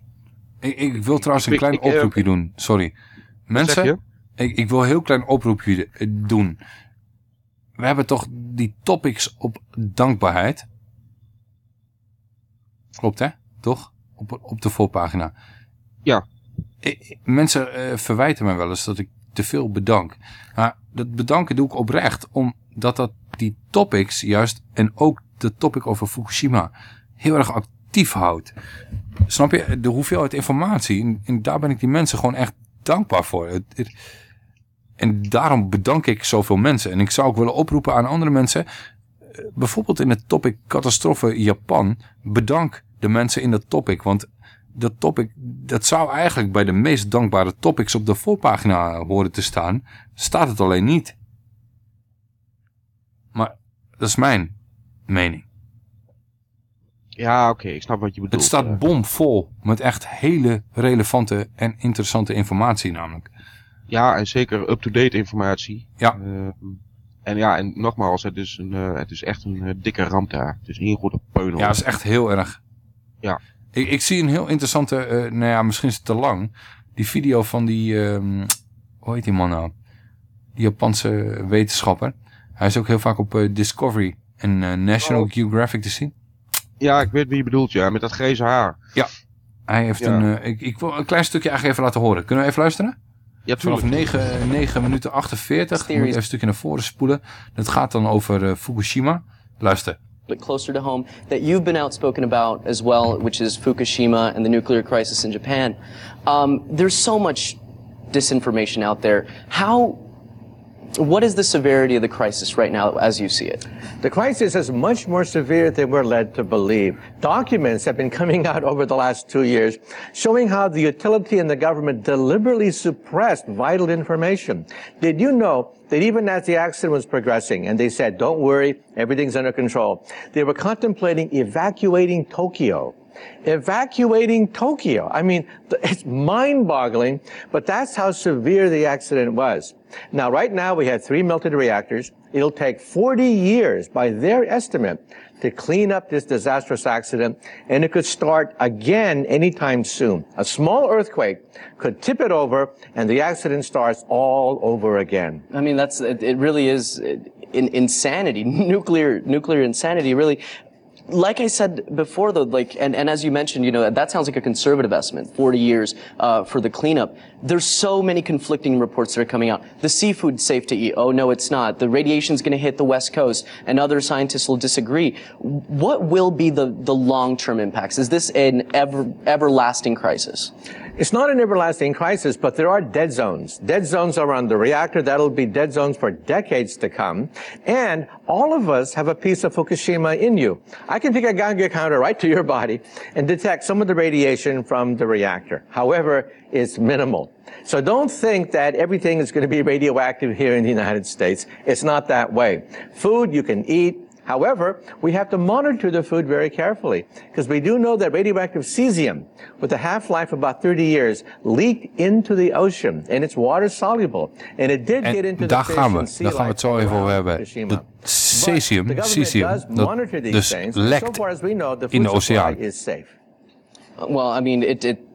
Ik, ik wil trouwens een Ik- klein ik, oproepje doen. Sorry. Mensen, ik, ik wil een heel klein oproepje doen. We hebben toch die topics op dankbaarheid. Klopt hè? Toch? Op, op de voorpagina. Ja. Ik- mensen eh, verwijten mij wel eens dat ik te veel bedank. Maar dat bedanken doe ik oprecht. Omdat dat die topics juist, en ook de topic over Fukushima, heel erg actief houdt. Snap je? De hoeveelheid informatie. En, en daar ben ik die mensen gewoon echt dankbaar voor. Het, het- en daarom bedank ik zoveel mensen. En ik zou ook willen oproepen aan andere mensen. eh, Bijvoorbeeld in het topic catastrofe Japan. Bedank de mensen in dat topic. Want dat topic, dat zou eigenlijk bij de meest dankbare topics op de voorpagina horen te staan. Staat het alleen niet. Maar dat is mijn mening. Ja, oké, ik snap wat je bedoelt. Het staat bomvol met echt hele relevante en interessante informatie namelijk. Ja, en zeker up-to-date informatie. Ja. Eh, en ja, en nogmaals, het is, een, eh, het is echt een eh, dikke ramp daar. Het is één grote puinhoop. Ja, dat is echt heel erg. Ja. Ik, ik zie een heel interessante, eh, nou ja, misschien is het te lang. Die video van die, ehm, hoe heet die man nou? Die Japanse wetenschapper. Hij is ook heel vaak op eh, Discovery en eh, National Oh. Geographic te zien. Ja, ik weet wie je bedoelt, ja, met dat grijze haar. Ja. Hij heeft Ja. een, ik, ik wil een klein stukje eigenlijk even laten horen. Kunnen we even luisteren? Ja, Vanaf tuurlijk. 9, 9 minuten 48. Dan moet je even een stukje naar voren spoelen. Dat gaat dan over Fukushima. Luister. Bit closer to home that you've been outspoken about as well, which is Fukushima and the nuclear crisis in Japan. Um, there's so much disinformation out there. How, what is the severity of the crisis right now as you see it? The crisis is much more severe than we're led to believe. Documents have been coming out over the last two years showing how the utility and the government deliberately suppressed vital information. Did you know that even as the accident was progressing and they said, don't worry, everything's under control, they were contemplating evacuating Tokyo. Evacuating Tokyo. I mean, it's mind boggling, but that's how severe the accident was. Now, right now, we have three melted reactors. It'll take 40 years, by their estimate, to clean up this disastrous accident, and it could start again anytime soon. A small earthquake could tip it over, and the accident starts all over again. I mean, that's it, it really is in, insanity, nuclear nuclear insanity. Really, like I said before, though, like and, and as you mentioned, you know that sounds like a conservative estimate, 40 years uh, for the cleanup. There's so many conflicting reports that are coming out. The seafood's safe to eat. Oh no, it's not. The radiation's going to hit the west coast, and other scientists will disagree. What will be the the long term impacts? Is this an ever everlasting crisis? It's not an everlasting crisis, but there are dead zones. Dead zones around the reactor. That'll be dead zones for decades to come. And all of us have a piece of Fukushima in you. I can take a Geiger counter right to your body and detect some of the radiation from the reactor. However, it's minimal. So don't think that everything is going to be radioactive here in the United States. It's not that way. Food you can eat, However, we have to monitor the food very carefully because we do know that radioactive cesium, with a half-life of about 30 years, leaked into the ocean and it's water soluble. And it did get into En the daar fish gaan we. and sea Daar gaan we het life zo even over hebben. Fukushima. Dat cesium, The government cesium, does dat dus things. So lekt far as we know, the in de food oceaan. is safe. Well, I mean, it. it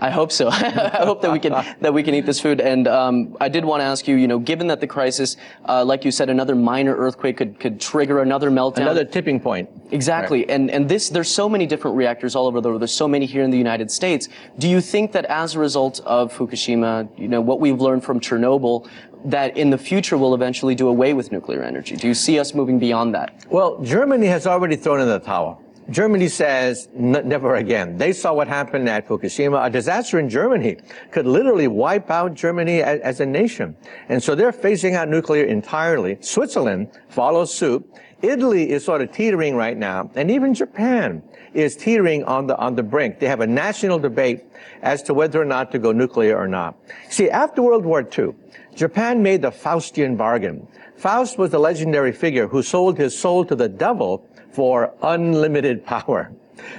I hope so. I hope that we can that we can eat this food. And um, I did want to ask you, you know, given that the crisis, uh, like you said, another minor earthquake could could trigger another meltdown, Another tipping point. Exactly. And and this there's so many different reactors all over the world. There's so many here in the United States. Do you think that as a result of Fukushima, you know, what we've learned from Chernobyl, that in the future we'll eventually do away with nuclear energy? Do you see us moving beyond that? Well, Germany has already thrown in the towel. Germany says never again. They saw what happened at Fukushima. A disaster in Germany could literally wipe out Germany as, as a nation. And so they're phasing out nuclear entirely. Switzerland follows suit. Italy is sort of teetering right now. And even Japan is teetering on the, on the brink. They have a national debate as to whether or not to go nuclear or not. See, after World War II, Japan made the Faustian bargain. Faust was the legendary figure who sold his soul to the devil for unlimited power.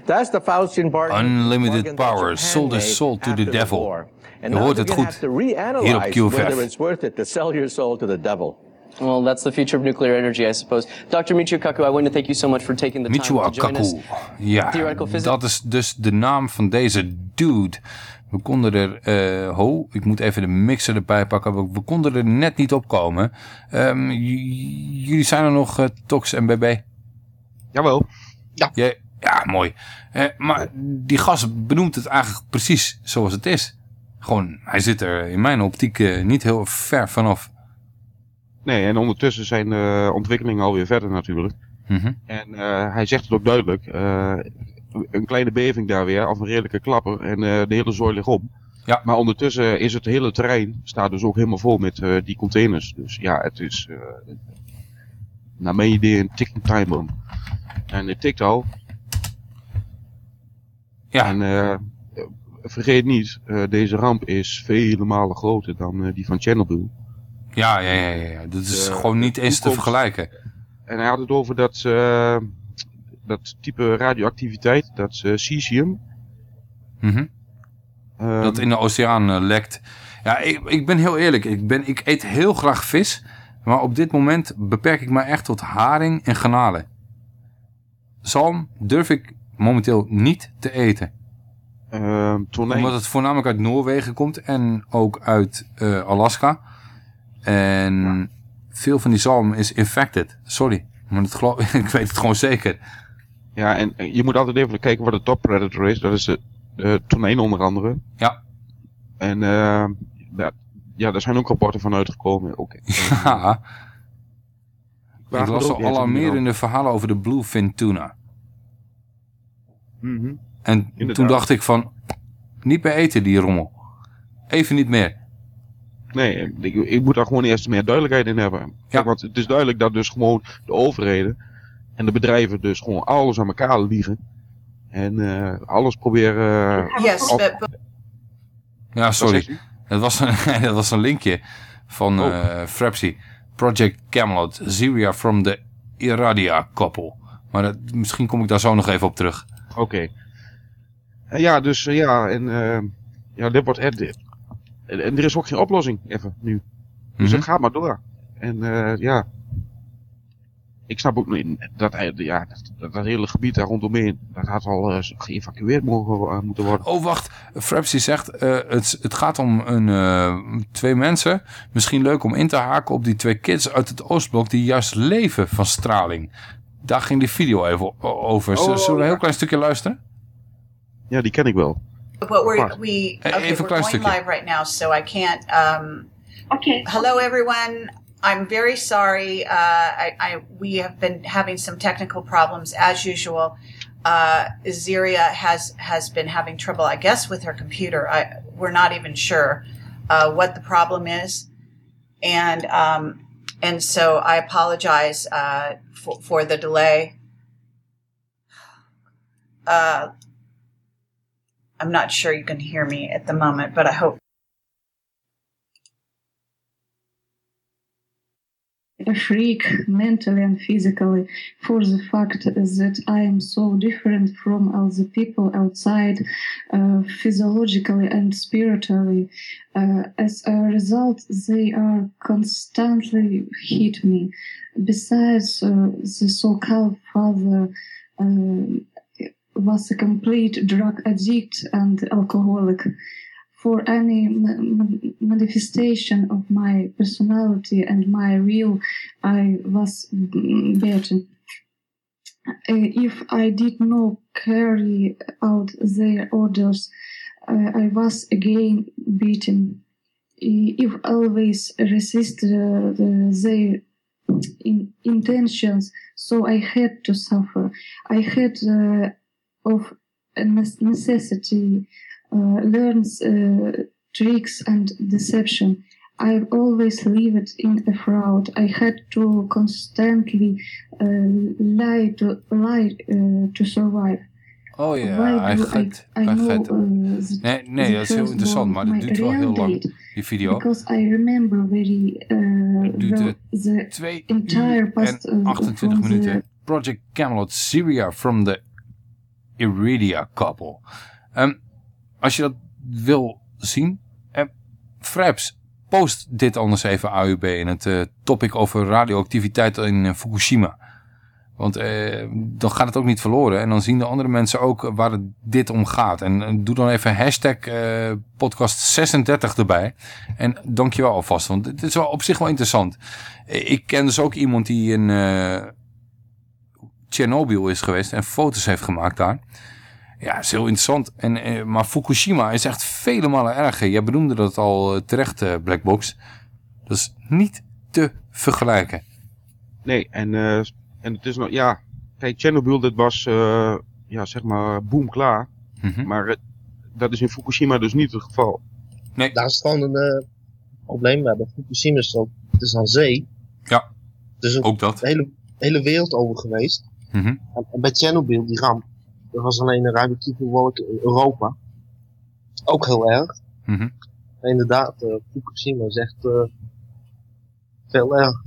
That's the Faustian bargain. Unlimited power, sold his soul to the devil. Je hoort het goed. have to Hier op reanalyze whether QFF. it's worth it to sell your soul to the devil. Well, that's the future of nuclear energy, I suppose. Dr. Michio Kaku, I want to thank you so much for taking the time Michio to join us. Kaku. Ja, Theoretical physics. dat is dus de naam van deze dude. We konden er, eh, ho, ik moet even de mixer erbij pakken. We, we konden er net niet op komen. Ehm, jullie zijn er nog, eh, Tox en BB? Jawel. Ja. Ja, ja mooi. Eh, maar die gast benoemt het eigenlijk precies zoals het is. Gewoon, hij zit er in mijn optiek eh, niet heel ver vanaf. Nee, en ondertussen zijn de ontwikkelingen alweer verder natuurlijk. Mhm. En eh, hij zegt het ook duidelijk. eh, een kleine beving daar weer, of een redelijke klapper. En eh, de hele zooi ligt om. Ja. Maar ondertussen is het hele terrein, staat dus ook helemaal vol met eh, die containers. Dus ja, het is eh, naar mijn idee een ticking time bomb. En het tikt al. Ja. En eh, vergeet niet, eh, deze ramp is vele malen groter dan eh, die van Chernobyl. Ja, ja, ja, ja. ja. Dat is gewoon niet eens te vergelijken. En hij had het over dat, dat type radioactiviteit, dat cesium. Mhm. Ehm, dat in de oceaan lekt. Ja, ik, ik ben heel eerlijk. Ik, ben, ik eet heel graag vis. Maar op dit moment beperk ik me echt tot haring en garnalen. Zalm durf ik momenteel niet te eten. Ehm. Omdat het voornamelijk uit Noorwegen komt en ook uit eh, Alaska. En veel van die zalm is infected. Sorry, maar dat geloof, ik weet het gewoon zeker. Ja, en eh, je moet altijd even kijken wat de top predator is. Dat is de, de tonijn onder andere. Ja. En eh, ja, ja, daar zijn ook rapporten van uitgekomen. Ook, Ja. Waar Ik las al alarmerende verhalen over de bluefin tuna. Mhm. En toen dacht ik van, niet meer eten die rommel. Even niet meer. Nee, ik, ik moet daar gewoon eerst meer duidelijkheid in hebben. Kijk, want het is duidelijk dat dus gewoon de overheden en de bedrijven dus gewoon alles aan elkaar liegen. En eh, alles proberen... eh, Yes, op- Ja, sorry. Dat was, een, dat was een linkje van Oh. eh Frapsy. Project Camelot, Syria from the Iradia couple. Maar dat, misschien kom ik daar zo nog even op terug. Oké. En ja, dus eh, ja, en eh, ja, dit wordt. En, en er is ook geen oplossing, even nu. Dus Mhm. het gaat maar door. En eh, ja. Ik snap ook niet dat, hij- ja, dat, dat, dat hele gebied daar rondomheen, dat had al eh, geëvacueerd mogen, eh, moeten worden. Oh, wacht. Frapsy zegt, eh, het, het gaat om een, eh, twee mensen. Misschien leuk om in te haken op die twee kids uit het Oostblok... die juist leven van straling. Daar ging die video even over. Oh, Zullen we een ja. heel klein stukje luisteren? Ja, die ken ik wel. but we're we okay. even een We're klein going stukje. live right now, so I can't. Um, okay. Hello, everyone. I'm very sorry. Uh, I, I we have been having some technical problems as usual. Uh, Ziria has has been having trouble, I guess, with her computer. I we're not even sure uh, what the problem is, and um, and so I apologize uh, for for the delay. Uh, I'm not sure you can hear me at the moment, but I hope. A freak mentally and physically for the fact that I am so different from all the people outside, uh, physiologically and spiritually. Uh, as a result, they are constantly hit me. Besides, uh, the so-called father uh, was a complete drug addict and alcoholic for any manifestation of my personality and my will, I was mm, better. Uh, if I did not carry out their orders, uh, I was again beaten. If always resist uh, their in, intentions, so I had to suffer. I had of a necessity learns uh, tricks and deception. I've always lived in a fraud. I had to constantly uh, lie to lie uh, to survive. Oh ja, hij do gaat. I, I know gaat. uh, Nee, nee, dat is heel interessant, maar dat duurt wel heel lang, die video. Because I remember very uh, duurt, well the Twee entire past en uh, 28 minuten. the Project Camelot Syria from the Iridia couple. Ehm, als je dat wil zien, eh, Fraps, post dit anders even AUB in het eh, topic over radioactiviteit in eh, Fukushima. Want eh, dan gaat het ook niet verloren. En dan zien de andere mensen ook waar het dit om gaat. En doe dan even hashtag podcast 36 erbij. En dankjewel alvast. Want het is wel op zich wel interessant. Ik ken dus ook iemand die in eh Chernobyl is geweest. En foto's heeft gemaakt daar. Ja, is heel interessant. En, eh, maar Fukushima is echt vele malen erger. Jij benoemde dat al eh, terecht, eh, Blackbox. Dat is niet te vergelijken. Nee, en, eh, en het is nog, ja, kijk, Chernobyl, dat was, eh, ja, zeg maar, boom klaar. Mhm. Maar dat is in Fukushima dus niet het geval. Nee. Daar is gewoon een eh, probleem. We hebben Fukushima is ook, het is aan zee. Ja, dus een, ook dat. De hele, hele wereld over geweest. Mhm. En, en bij Chernobyl, die ramp, er was alleen een radioactieve wolk in Europa. Ook heel erg. Mhm. En inderdaad, eh, Fukushima is echt eh, veel erger.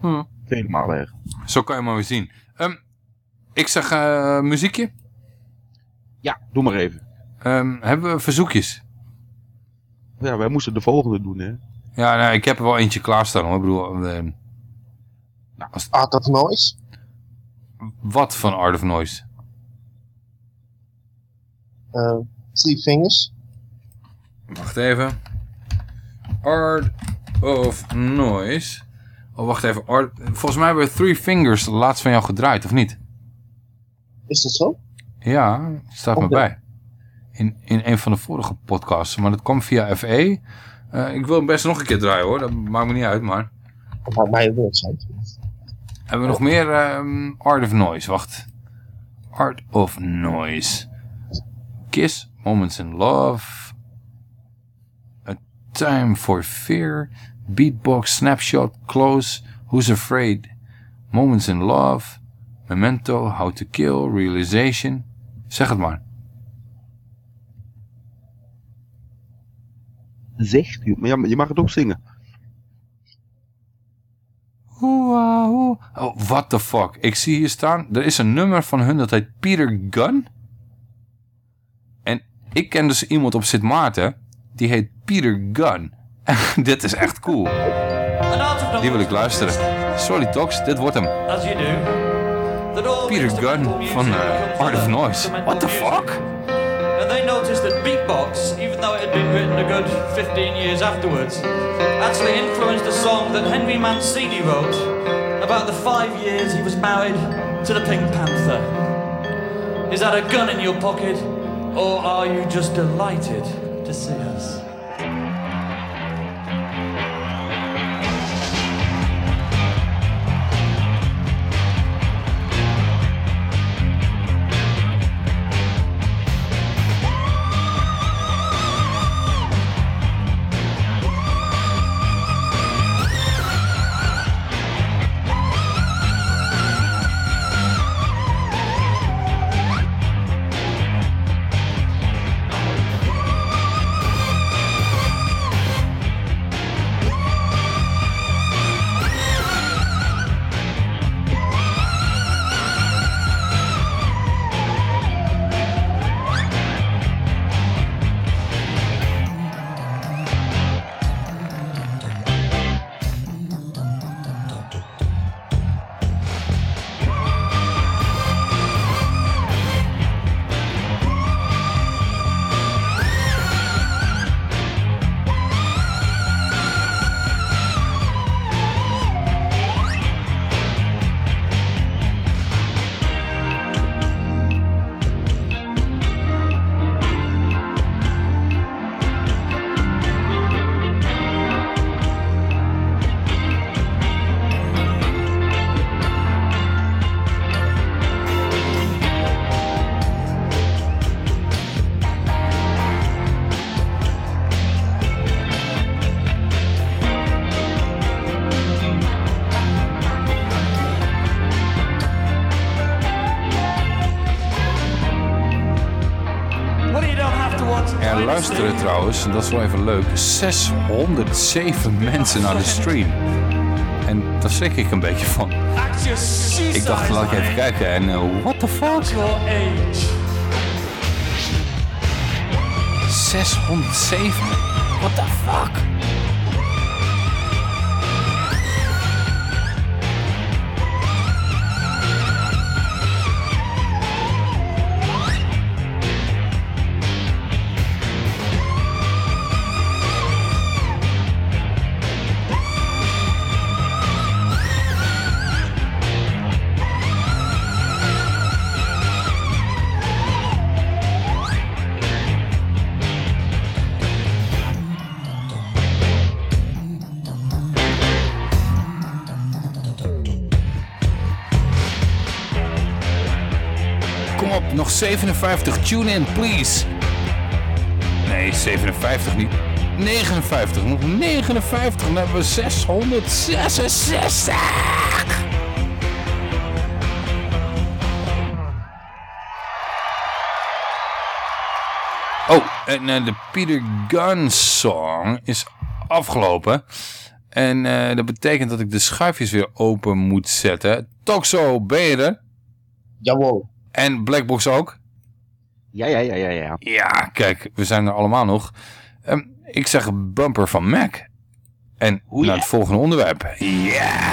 Hm. Helemaal erg. Zo kan je maar weer zien. Ehm, ik zeg eh, muziekje. Ja, doe maar even. Ehm, hebben we verzoekjes? Ja, wij moesten de volgende doen, hè. Ja, nou, ik heb er wel eentje klaarstaan hoor. Ik bedoel, eh, nou, als... Art of Noise? Wat van Art of Noise? Eh, Three Fingers. Wacht even. Art of Noise. Oh, wacht even. Art... Volgens mij hebben we Three Fingers laatst van jou gedraaid, of niet? Is dat zo? Ja, staat me Oké. bij. In, in een van de vorige podcasts. Maar dat kwam via FE. Eh, ik wil hem best nog een keer draaien hoor. Dat maakt me niet uit, maar... Dat maakt mij uit. Hebben we nog meer ehm, Art of Noise? Wacht. Art of Noise. Kiss, Moments in Love. A Time for Fear. Beatbox, Snapshot, Close. Who's Afraid. Moments in Love. Memento, How to Kill, Realization. Zeg het maar. Zegt u. Maar je mag het ook zingen. Oeh. Oh, what the fuck. Ik zie hier staan, er is een nummer van hun dat heet Peter Gunn. En ik ken dus iemand op Sint Maarten, die heet Peter Gunn. dit is echt cool. Die wil ik luisteren. Sorry Tox, dit wordt hem. Peter Gunn van eh, Art of Noise. What the fuck? They noticed that beatbox, even though it had been written a good 15 years afterwards, actually influenced a song that Henry Mancini wrote about the five years he was married to the Pink Panther. Is that a gun in your pocket, or are you just delighted to see us? Trouwens, en dat is wel even leuk, 607 mensen naar de stream. En daar schrik ik een beetje van. Ik dacht, laat ik even kijken en eh, what the fuck? 607? What the fuck? 57. Tune in, please. Nee, 57 niet. 59, nog 59. Dan hebben we 666. Oh, en eh, de Peter Gunn song is afgelopen. En eh, dat betekent dat ik de schuifjes weer open moet zetten. Toxo, ben je er? Jawel. En Blackbox ook? Ja, ja, ja, ja, ja. Ja, kijk, we zijn er allemaal nog. Ehm, ik zeg bumper van Mac. En naar het volgende onderwerp. Ja.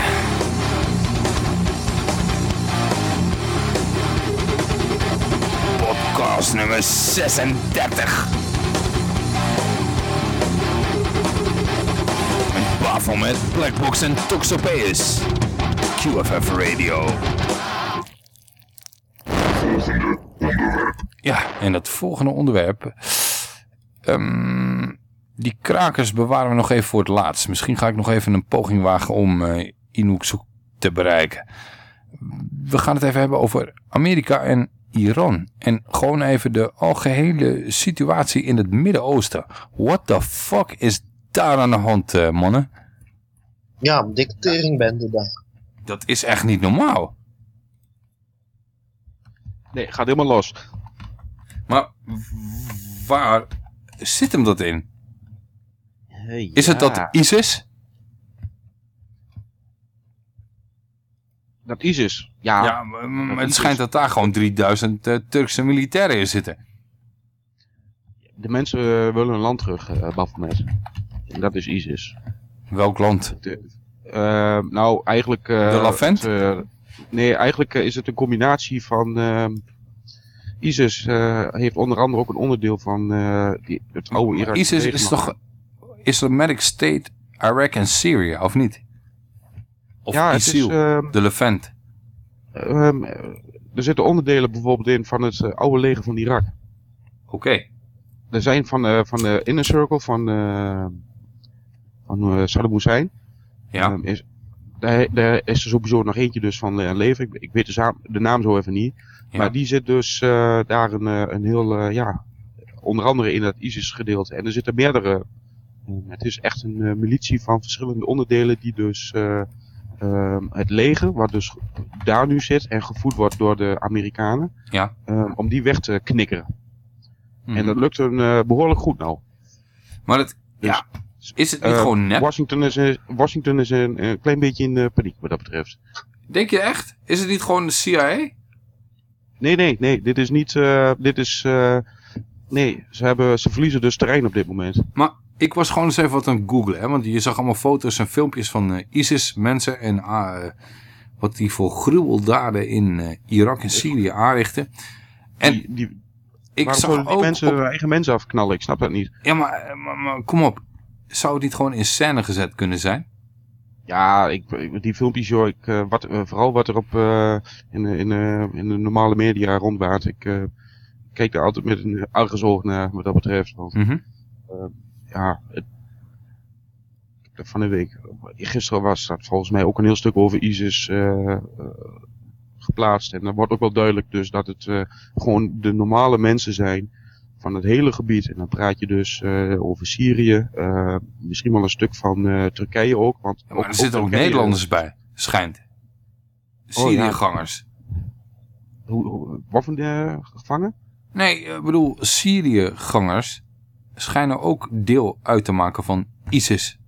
Podcast nummer 36. Een wafel met Blackbox en Toxopeus. QFF Radio. Ja, en dat volgende onderwerp. ehm, die krakers bewaren we nog even voor het laatst. Misschien ga ik nog even een poging wagen om eh Zoek te bereiken. We gaan het even hebben over Amerika en Iran. En gewoon even de algehele situatie in het Midden-Oosten. What the fuck is daar aan de hand, eh, mannen? Ja, een dictateeringbende daar. Dat is echt niet normaal. Nee, gaat helemaal los. Maar waar zit hem dat in? Is het dat ISIS? Dat ISIS, ja. Ja, maar, Dat het ISIS. schijnt dat daar gewoon 3000 eh, Turkse militairen in zitten. De mensen eh, willen hun land terug, Baphomet. En dat is ISIS. Welk land? Nou, eigenlijk... De het, eh, nee, eigenlijk eh, is het een combinatie van... ehm, ISIS eh, heeft onder andere ook een onderdeel van eh, die, het oude Irak. ISIS is toch Islamic State, Iraq en Syrië, of niet? Of Ja, is, ISIL, ehm, de Levant. Ehm, er zitten onderdelen bijvoorbeeld in van het oude leger van Irak. Oké. Er zijn van, van de Inner Circle van, eh van Saddam Hussein. Ja. Is, daar, daar is er sowieso nog eentje dus van eh, leven. Ik, ik weet de, zaam- de naam zo even niet. Maar die zit dus eh, daar een, eh, een heel, ja, onder andere in het ISIS gedeelte. En er zitten meerdere, het is echt een militie van verschillende onderdelen die dus eh, ehm, het leger, wat dus daar nu zit en gevoed wordt door de Amerikanen, Ja. ehm, om die weg te knikkeren. Mhm. En dat lukt hun eh, behoorlijk goed nou. Maar het, ja, is het niet Eh, gewoon nep? Washington is, eh, Washington is een, een klein beetje in paniek wat dat betreft. Denk je echt? Is het niet gewoon de CIA? Nee, nee, nee. Dit is niet. eh, dit is. eh, nee, ze, hebben, ze verliezen dus terrein op dit moment. Maar ik was gewoon eens even wat aan het googlen. Hè? Want je zag allemaal foto's en filmpjes van eh, ISIS mensen. En ah, wat die voor gruweldaden in Irak en Syrië aanrichten. En ik Waarom zag zouden die ook mensen op- hun eigen mensen afknallen? Ik snap dat niet. Ja, maar, maar, maar kom op. Zou het niet gewoon in scène gezet kunnen zijn? Ja, ik, die filmpjes, joh, ik, eh, wat, eh, vooral wat er op eh, in, de- in, in de normale media rondwaart. Ik keek daar altijd met een argusoog naar, wat dat betreft. Want, Mhm. eh, ja, het, van de week, gisteren was dat volgens mij ook een heel stuk over ISIS geplaatst. En dan wordt ook wel duidelijk dus dat het gewoon de normale mensen zijn van het hele gebied. En dan praat je dus eh, over Syrië, eh, misschien wel een stuk van eh, Turkije ook. Want Maar er zitten ook Nederlanders bij, schijnt. Oh, ja. Syriëgangers. Hoe, hoe- wat voor eh, gevangen? Nee, ik bedoel, Syriëgangers schijnen ook deel uit te maken van ISIS.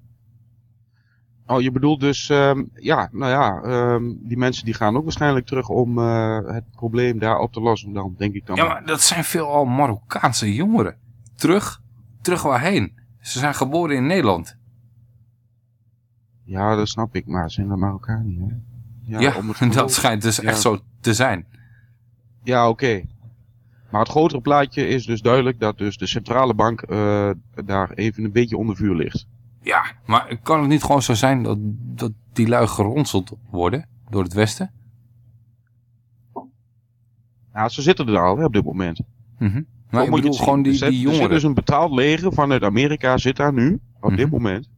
Oh, je bedoelt dus, ehm, ja, nou ja, ehm, die mensen die gaan ook waarschijnlijk terug om eh, het probleem daar op te lossen dan, denk ik dan. Ja, maar dat zijn veelal Marokkaanse jongeren. Terug, terug waarheen? Ze zijn geboren in Nederland. Ja, dat snap ik, maar zijn dat Marokkanen, hè? Ja, om het dat schijnt dus Ja. echt zo te zijn. Ja, oké. Maar het grotere plaatje is dus duidelijk dat dus de centrale bank eh, daar even een beetje onder vuur ligt. Ja, maar kan het niet gewoon zo zijn dat, dat die lui geronseld worden door het Westen? Ja, ze zitten er al hè, op dit moment. Mhm. Zo Maar ik bedoel gewoon die, die Er zit jongeren. dus een betaald leger vanuit Amerika zit daar nu, op dit moment.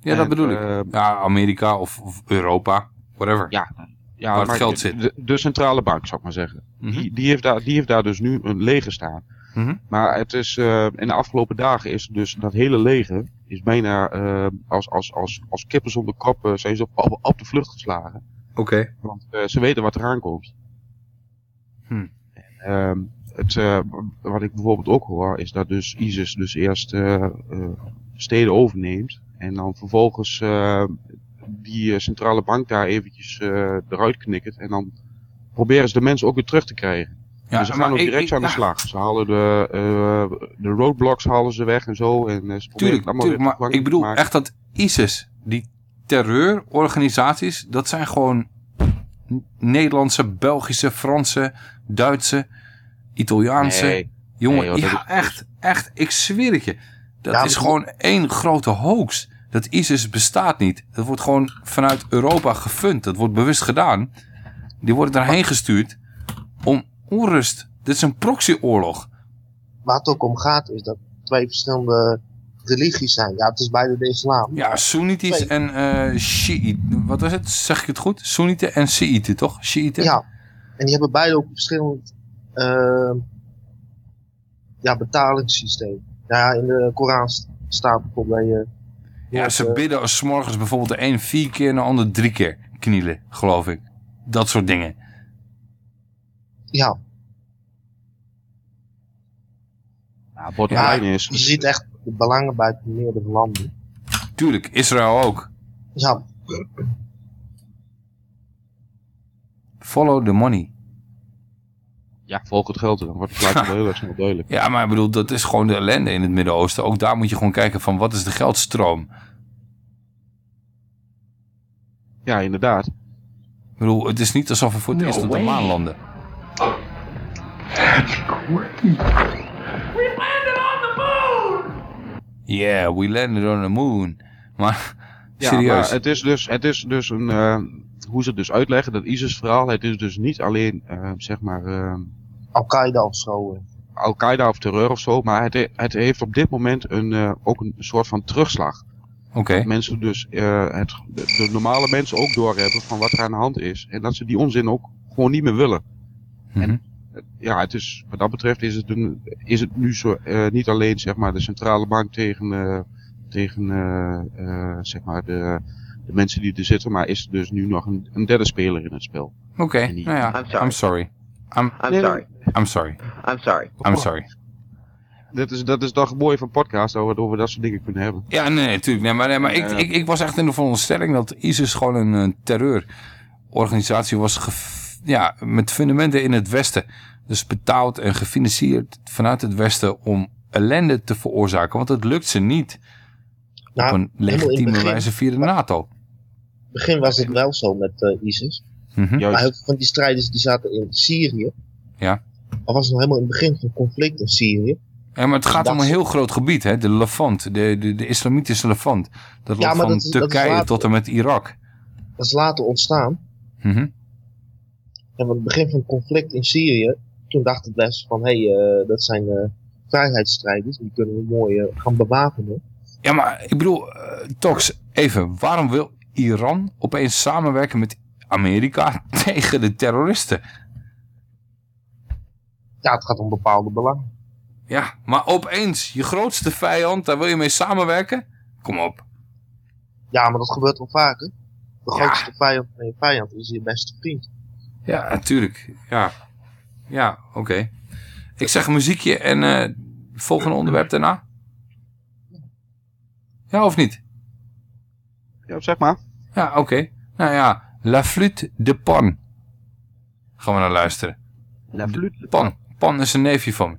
Ja, dat bedoel ik. eh, Ja, Amerika of, of Europa, whatever. Ja, ja waar het maar geld de- zit. De, de centrale bank, zou ik maar zeggen. die, die, heeft daar, die heeft daar dus nu een leger staan. Mhm. Maar het is, eh, in de afgelopen dagen is dus dat hele leger is bijna eh, als, als, als, als kippen zonder kop eh, zijn ze op, op, op de vlucht geslagen. Oké. Want eh, ze weten wat eraan komt. Hm. Ehm, het, wat ik bijvoorbeeld ook hoor, is dat dus ISIS dus eerst steden overneemt. En dan vervolgens die centrale bank daar eventjes eruit knikkert. En dan proberen ze de mensen ook weer terug te krijgen. Ja, en ze gaan ook direct ik- aan de ja. slag. Ze halen de, eh, de roadblocks halen ze weg en zo. En eh, ze Tuurlijk, tuurlijk maar ik bedoel echt dat ISIS, die terreurorganisaties, dat zijn gewoon Nederlandse, Belgische, Franse, Duitse, Italiaanse. Nee. Jongen, Nee, joh, ja is- echt, echt, ik zweer het je. Dat Ja, is maar- gewoon één grote hoax. Dat ISIS bestaat niet. Dat wordt gewoon vanuit Europa gefund. Dat wordt bewust gedaan. Die worden daarheen gestuurd om onrust. Dit is een proxyoorlog. Waar het ook om gaat is dat twee verschillende religies zijn. Ja, het is beide de islam. Ja, Soenitisch en eh Shiite. Wat is het? Zeg ik het goed? Soenieten en Shiiten, toch? Shiiten? Ja, en die hebben beide ook verschillend eh, ja, betalingssysteem. Ja, in de Koran st- staat bijvoorbeeld je... Ja, ze bidden als 's morgens bijvoorbeeld de een vier keer en de ander drie keer knielen, geloof ik. Dat soort dingen. Ja, Ja, bottom line is... je ziet echt de belangen bij meerdere landen. Tuurlijk, Israël ook. Ja, Follow the money. Ja, volg het geld. Dan wordt het heel erg snel duidelijk. Ja, maar ik bedoel, dat is gewoon de ellende in het Midden-Oosten. Ook daar moet je gewoon kijken van wat is de geldstroom. Ja, inderdaad. Ik bedoel, het is niet alsof we voor het eerst op de maan landen. Yeah, we landed on the moon. Maar, Ja, serieus. maar het is dus, het is dus een, eh, hoe ze het dus uitleggen, dat ISIS-verhaal, het is dus niet alleen, eh, zeg maar, eh, Al-Qaeda of zo. eh. Al-Qaeda of terreur of zo, maar het, het heeft op dit moment een, eh, ook een soort van terugslag. Oké. Dat mensen dus, eh, het, de, de normale mensen ook doorhebben van wat er aan de hand is. En dat ze die onzin ook gewoon niet meer willen. Mhm. En eh, ja, het is, wat dat betreft is het, een, is het nu zo, eh, niet alleen zeg maar de centrale bank tegen, eh, tegen eh, zeg maar de, de mensen die er zitten, maar is er dus nu nog een, een derde speler in het spel. Oké, nou ja, I'm sorry. I'm sorry. I'm, I'm sorry. I'm sorry. I'm sorry. I'm sorry. Dat is, dat is toch het mooie van podcast, dat we dat soort dingen kunnen hebben. Ja, nee, natuurlijk. Nee, maar nee, maar ik, Ja. ik, ik was echt in de veronderstelling dat ISIS gewoon een, terreurorganisatie was gef- ja, met fundamenten in het Westen. Dus betaald en gefinancierd vanuit het Westen om ellende te veroorzaken. Want het lukt ze niet Nou, op een helemaal in het legitieme begin- wijze via de NATO. In het begin was het wel zo met eh, ISIS. Mhm. Maar heel veel van die strijders die zaten in Syrië. Ja. Dat was nog helemaal in het begin van het conflict in Syrië. Ja, maar het gaat om een heel groot gebied, hè? de Levant, de, de, de islamitische Levant. Dat Ja, loopt van dat is- dat is Turkije later. tot en met Irak. Dat is later ontstaan. Mhm. En aan het begin van het conflict in Syrië, toen dacht het Westen van, hé, hey, eh, dat zijn eh, vrijheidsstrijders, die kunnen we mooi eh, gaan bewapenen. Ja, maar ik bedoel, Tox, even, waarom wil Iran opeens samenwerken met Amerika tegen de terroristen? Ja, het gaat om bepaalde belangen. Ja, maar opeens, je grootste vijand, daar wil je mee samenwerken? Kom op. Ja, maar dat gebeurt wel vaker. De grootste vijand van je vijand is je beste vriend. Ja, natuurlijk. Ja, ja oké. Ik zeg muziekje en eh volgende onderwerp daarna. Ja, of niet? Ja, zeg maar. Ja, oké. Nou ja, La Flûte de Pan. Gaan we naar luisteren. La Flûte de Pan. Pan is een neefje van me.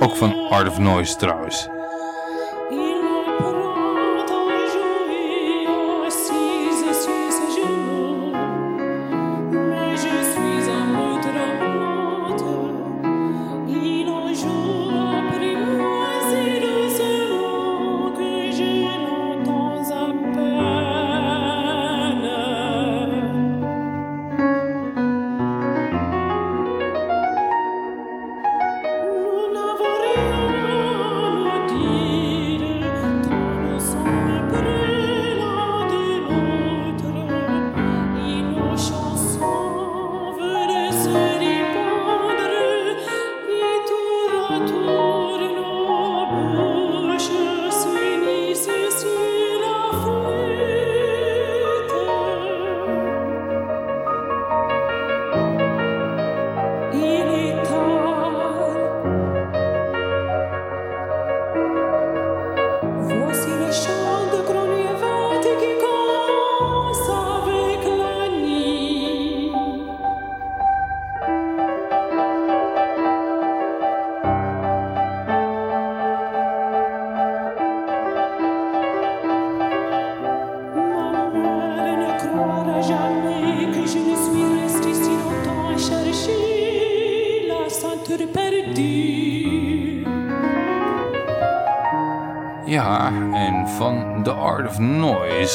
Ook van Art of Noise trouwens.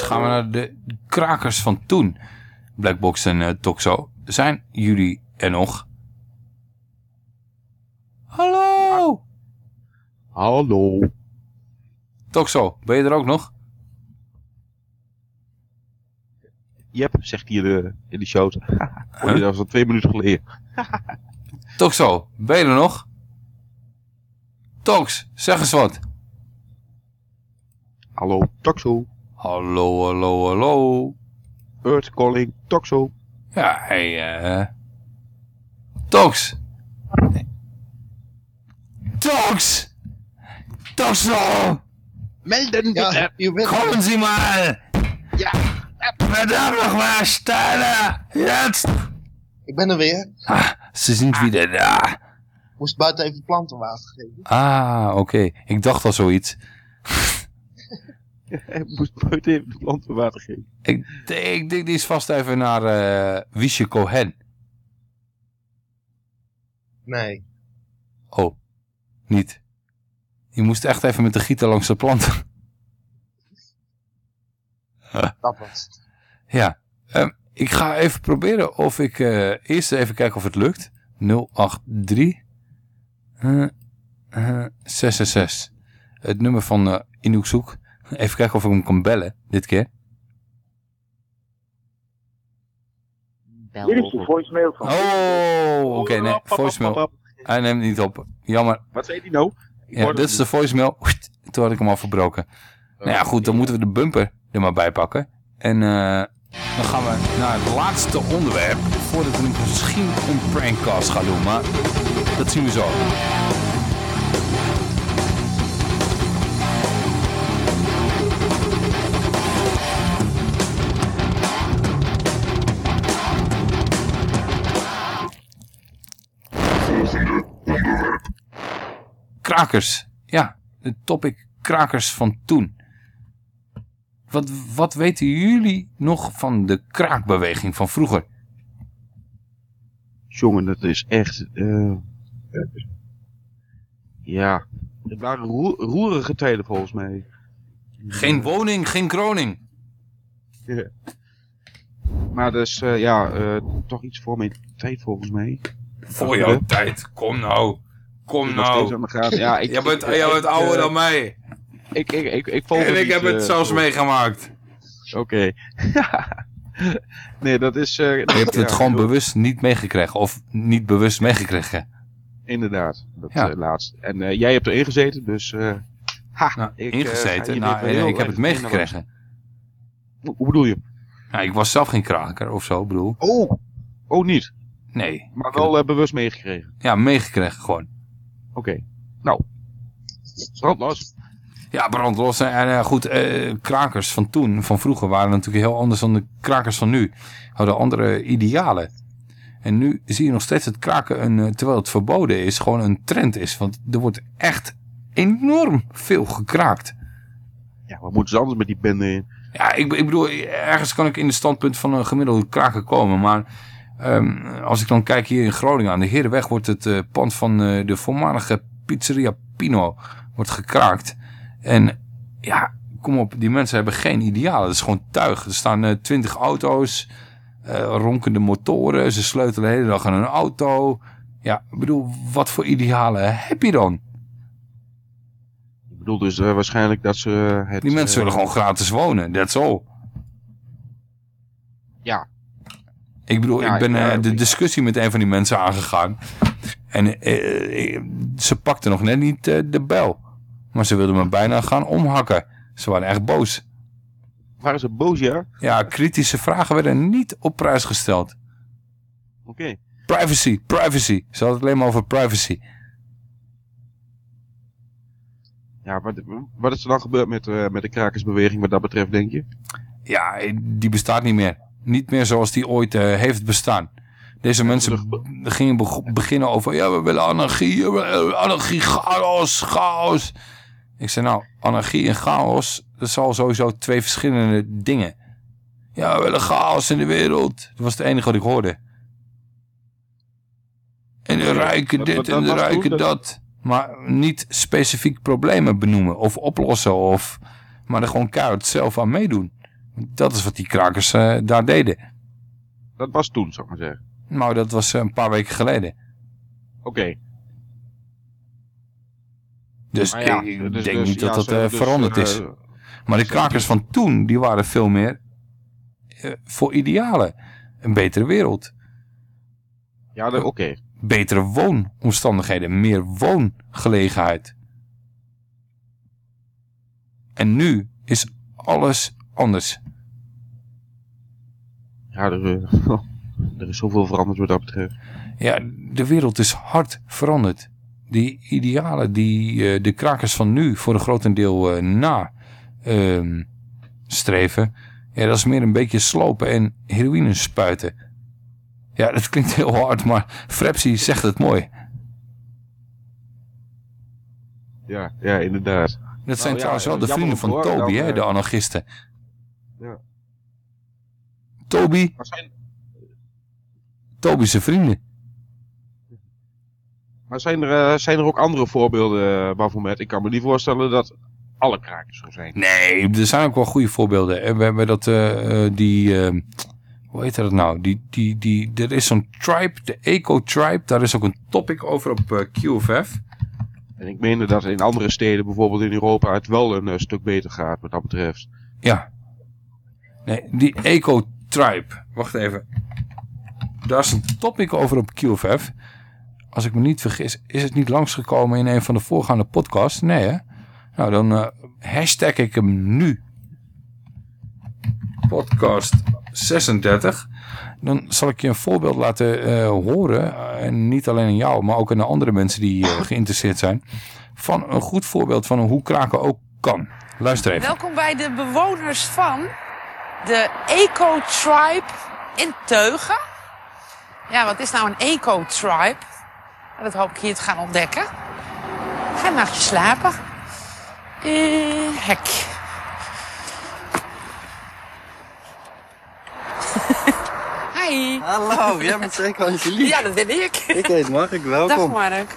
Gaan we naar de krakers van toen. Blackbox en uh, Toxo. Zijn jullie er nog? Hallo! Hallo. Toxo, ben je er ook nog? Jep, zegt hier uh, in die show. Dat was al twee minuten geleden. Toxo, ben je er nog? Tox, zeg eens wat. Hallo, Toxo. Hallo, hallo, hallo. Earth calling, Toxo. Ja, hey, eh... Tox! Tox! Toxo! Melden ja, Kommen Sie mal! Ja. Verdammt nochmal, Steiner! Jetzt! Ik ben er weer. Ah, ze zijn weer daar. Moest buiten even plantenwater geven. Ah, oké. Ik dacht al zoiets. Ik moest buiten even de planten water geven. Ik, ik denk die is vast even naar uh, Wiesje Cohen. Nee. Oh, niet. Je moest echt even met de gieter langs de planten. Dat was het. Ja, um, ik ga even proberen of ik uh, eerst even kijken of het lukt. 083 uh, uh, 666. Het nummer van uh, Inouk Zoek. Even kijken of ik hem kan bellen, dit keer. Dit is de voicemail van... Oh, oké, okay, nee, voicemail. Hij neemt niet op. Jammer. Wat zei hij nou? Ja, dit is de voicemail. Toen had ik hem al verbroken. Nou ja, goed, dan moeten we de bumper er maar bij pakken. En uh, dan gaan we naar het laatste onderwerp. Voordat we misschien een prankcast gaan doen. Maar dat zien we zo. Krakers. Ja, de topic krakers van toen. Wat, wat weten jullie nog van de kraakbeweging van vroeger? Jongen, dat is echt... Uh, ja, het waren roer, roerige tijden volgens mij. Geen woning, geen kroning. Ja. Maar dus, uh, ja, uh, toch iets voor mijn tijd volgens mij. Voor jouw tijd, kom nou. Kom nou. Ja, ik, jij bent, jij bent ouder dan mij. ik, ik, ik, ik volg En ik heb het eh, zelfs voor- meegemaakt. Oké. nee, dat is... eh, Je hebt ja, het gewoon bewust niet meegekregen. Of niet bewust meegekregen. Inderdaad, dat Ja. eh, laatst. En eh, jij hebt erin gezeten, dus... eh ha, ik, eh, Ingezeten? nou, ik heb het meegekregen. Hoe, hoe bedoel je? Nou, ik was zelf geen kraker of zo, bedoel. Oh, oh niet? Nee. Maar wel eh, bewust meegekregen. Ja, meegekregen gewoon. Oké. Nou, brand los. Ja, brandlos. En eh, goed, eh, krakers van toen, van vroeger, waren natuurlijk heel anders dan de krakers van nu. Hadden andere idealen. En nu zie je nog steeds dat kraken, een, eh, terwijl het verboden is, gewoon een trend is. Want er wordt echt enorm veel gekraakt. Ja, wat moeten ze anders met die bende in? Ja, ik, ik bedoel, ergens kan ik in de standpunt van een gemiddelde kraker komen. Maar ehm, als ik dan kijk hier in Groningen aan de Herenweg wordt het eh, pand van eh, de voormalige pizzeria Pino wordt gekraakt. En ja, kom op, die mensen hebben geen idealen. Het is gewoon tuig. Er staan eh, twintig auto's, eh, ronkende motoren. Ze sleutelen de hele dag aan een auto. Ja, ik bedoel, wat voor idealen heb je dan? Ik bedoel dus waarschijnlijk dat ze het... Die mensen willen gewoon gratis wonen, that's all. Ja. Ik bedoel, Ja, ik ben eh, de discussie met een van die mensen aangegaan. En eh, eh, ze pakte nog net niet de bel. Maar ze wilden me bijna gaan omhakken. Ze waren echt boos. Waren ze boos, ja? Ja, kritische vragen werden niet op prijs gesteld. Oké. Privacy, privacy. Ze hadden het alleen maar over privacy. Ja, wat, wat is er dan gebeurd met, met de krakersbeweging wat dat betreft, denk je? Ja, die bestaat niet meer. Niet meer zoals die ooit eh, heeft bestaan. Deze mensen gingen beg- beginnen over... Ja, we willen anarchie, we willen anarchie, chaos, chaos. Ik zei nou, anarchie en chaos... dat al sowieso twee verschillende dingen. Ja, we willen chaos in de wereld. Dat was het enige wat ik hoorde. En de rijken dit en de rijken Dat-. Maar niet specifiek problemen benoemen of oplossen. Of, maar er gewoon keihard zelf aan meedoen. Dat is wat die krakers eh, daar deden. Dat was toen, zou ik maar zeggen. Nou, dat was eh, een paar weken geleden. Oké. Dus ja, ik dus- denk dus- niet dat ja, dat eh, dus, veranderd is. Maar de krakers van toen, die waren veel meer voor idealen. Een betere wereld. Ja, oké. Betere woonomstandigheden. Meer woongelegenheid. En nu is alles anders. Ja, er, eh, er is zoveel veranderd wat dat betreft. Ja, de wereld is hard veranderd. Die idealen die eh, de krakers van nu voor een grotendeel eh na ehm, streven. Ja, dat is meer een beetje slopen en heroïne spuiten. Ja, dat klinkt heel hard, maar Frepsi zegt het mooi. Ja, ja, inderdaad. Dat zijn Nou ja, trouwens wel de vrienden van Toby, dan, hè, de anarchisten. Ja. Toby, Maar zijn, Toby zijn vrienden. maar zijn, er, eh, zijn er ook andere voorbeelden uh, waarvan met? Ik kan me niet voorstellen dat alle krakers zo zijn. Nee, er zijn ook wel goede voorbeelden. En we hebben dat, eh, eh, die, eh, hoe heet dat nou? Die, die, die, er is zo'n tribe, de Eco Tribe. Daar is ook een topic over op eh, QFF. En ik meende dat in andere steden, bijvoorbeeld in Europa, het wel een eh, stuk beter gaat wat dat betreft. Ja. Nee, die Eco Tribe. Wacht even. Daar is een topic over op QFF. Als ik me niet vergis, is het niet langsgekomen in een van de voorgaande podcasts? Nee, hè? Nou, dan eh, hashtag ik hem nu. Podcast 36. Dan zal ik je een voorbeeld laten eh, horen. eh, en niet alleen aan jou, maar ook aan de andere mensen die geïnteresseerd zijn. Van een goed voorbeeld van hoe kraken ook kan. Luister even. Welkom bij de bewoners van de Eco Tribe in Teugen. Ja, wat is nou een Eco Tribe? Dat hoop ik hier te gaan ontdekken. Ga een nachtje slapen. Eh, hek. Hi. Hallo, jij bent zeker Angelique. Ja, dat ben ik. Ik heet Mark, welkom. Dag Mark.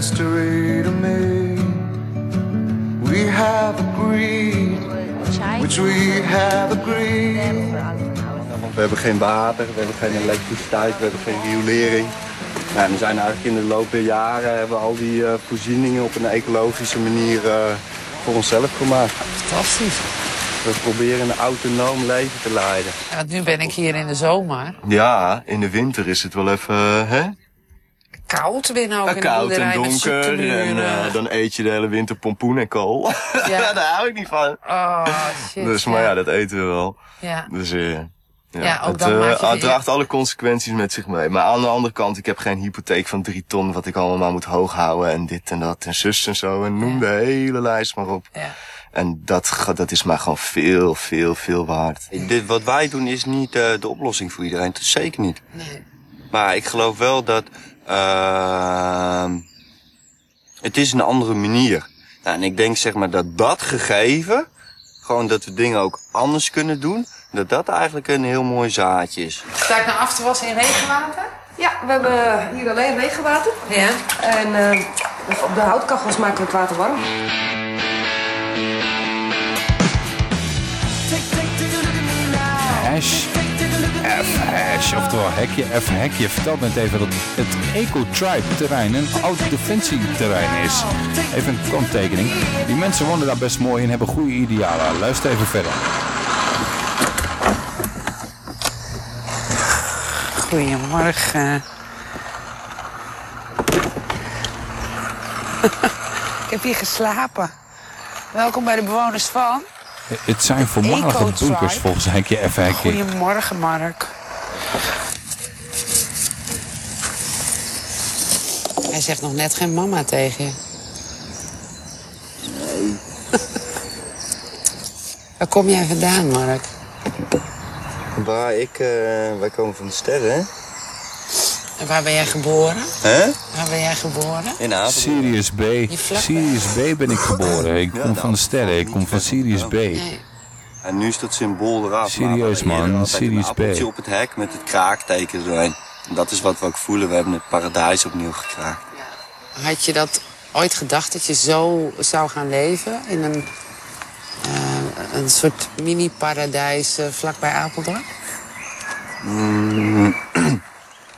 to me. We have which we have. We hebben geen water, we hebben geen elektriciteit, we hebben geen riolering. We zijn eigenlijk in de loop der jaren hebben we al die eh, voorzieningen op een ecologische manier eh, voor onszelf gemaakt. Fantastisch. We proberen een autonoom leven te leiden. Nu ben ik hier in de zomer. Ja, in de winter is het wel even, hè? Koud binnen ook in de koud en donker en eh, dan eet je de hele winter pompoen en kool. Ja. Daar hou ik niet van. Oh, shit. dus, maar ja, dat eten we wel. Ja. Dus eh, ja, Ja, ook het, dan eh, maak je het draagt alle consequenties met zich mee. Maar aan de andere kant, ik heb geen hypotheek van drie ton wat ik allemaal moet hoog houden en dit en dat en zus en zo en noem de hele lijst maar op. Ja. En dat, dat is mij gewoon veel, veel, veel waard. Dit, wat wij doen is niet eh, de oplossing voor iedereen. Dat is zeker niet. Nee. Maar ik geloof wel dat ehm het is een andere manier. Nou, en ik denk zeg maar dat dat gegeven, gewoon dat we dingen ook anders kunnen doen, dat dat eigenlijk een heel mooi zaadje is. Sta ik nou af te wassen in regenwater? Ja, we hebben hier alleen regenwater. Ja. En eh, op de houtkachels maken we het water warm. Hash F hash, oftewel hekje F hekje, vertelt net even dat het Eco-Tribe terrein een oud defensieterrein is. Even een kanttekening. Die mensen wonen daar best mooi en hebben goede idealen. Luister even verder. Goedemorgen. ik heb hier geslapen. Welkom bij de bewoners van. Het zijn voormalige bunkers volgens F hekje. Goedemorgen, Mark. Hij zegt nog net geen mama tegen je. Nee. Waar kom jij vandaan, Mark? Waar ik, eh, wij komen van de sterren, hè? En waar ben jij geboren? Hè? Waar ben jij geboren? In Apeldoorn. Sirius B. Sirius B ben ik geboren. Ik kom van de sterren. Ik kom van Sirius B. En nu is dat symbool eraf. Serieus, man. Sirius een B. appeltje op het hek met het kraakteken. En dat is wat we ook voelen. We hebben het paradijs opnieuw gekraakt. Had je dat ooit gedacht dat je zo zou gaan leven? In een, eh, een soort mini-paradijs eh, vlakbij Apeldoorn? Mm,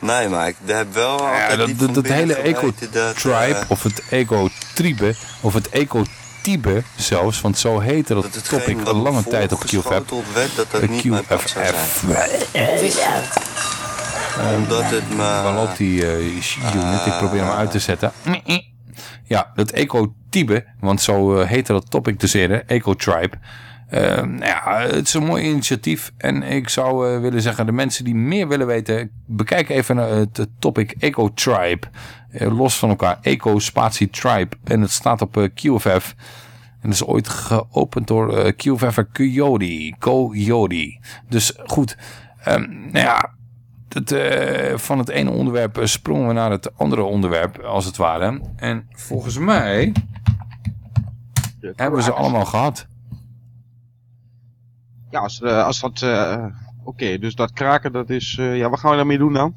nee, maar ik heb wel Ja, altijd dat, dat, dat hele dat, eco-tribe, eh, of het eco-tribe, of het eco-tibe zelfs, want zo heette dat, hetgeen topic al lange tijd op QFF. dat dat niet QFF. Omdat het me... Waar loopt die eh, unit? Ik probeer hem uit te zetten. Ja, dat eco-tibe, want zo eh, heette dat topic dus eerder, eco-tribe. Eh, nou ja, het is een mooi initiatief en ik zou eh, willen zeggen, de mensen die meer willen weten, bekijk even het topic eco-tribe. Eh, los van elkaar, eco-spatie-tribe. En het staat op eh, QFF. En dat is ooit geopend door eh QFF'er Coyote. Coyote. Dus goed, ehm, nou ja, eh, van het ene onderwerp eh, sprongen we naar het andere onderwerp, als het ware. En volgens mij hebben we ze allemaal gehad. Ja, als, eh, als dat... eh, Oké, dus dat kraken, dat is... eh, ja, wat gaan we daarmee doen dan?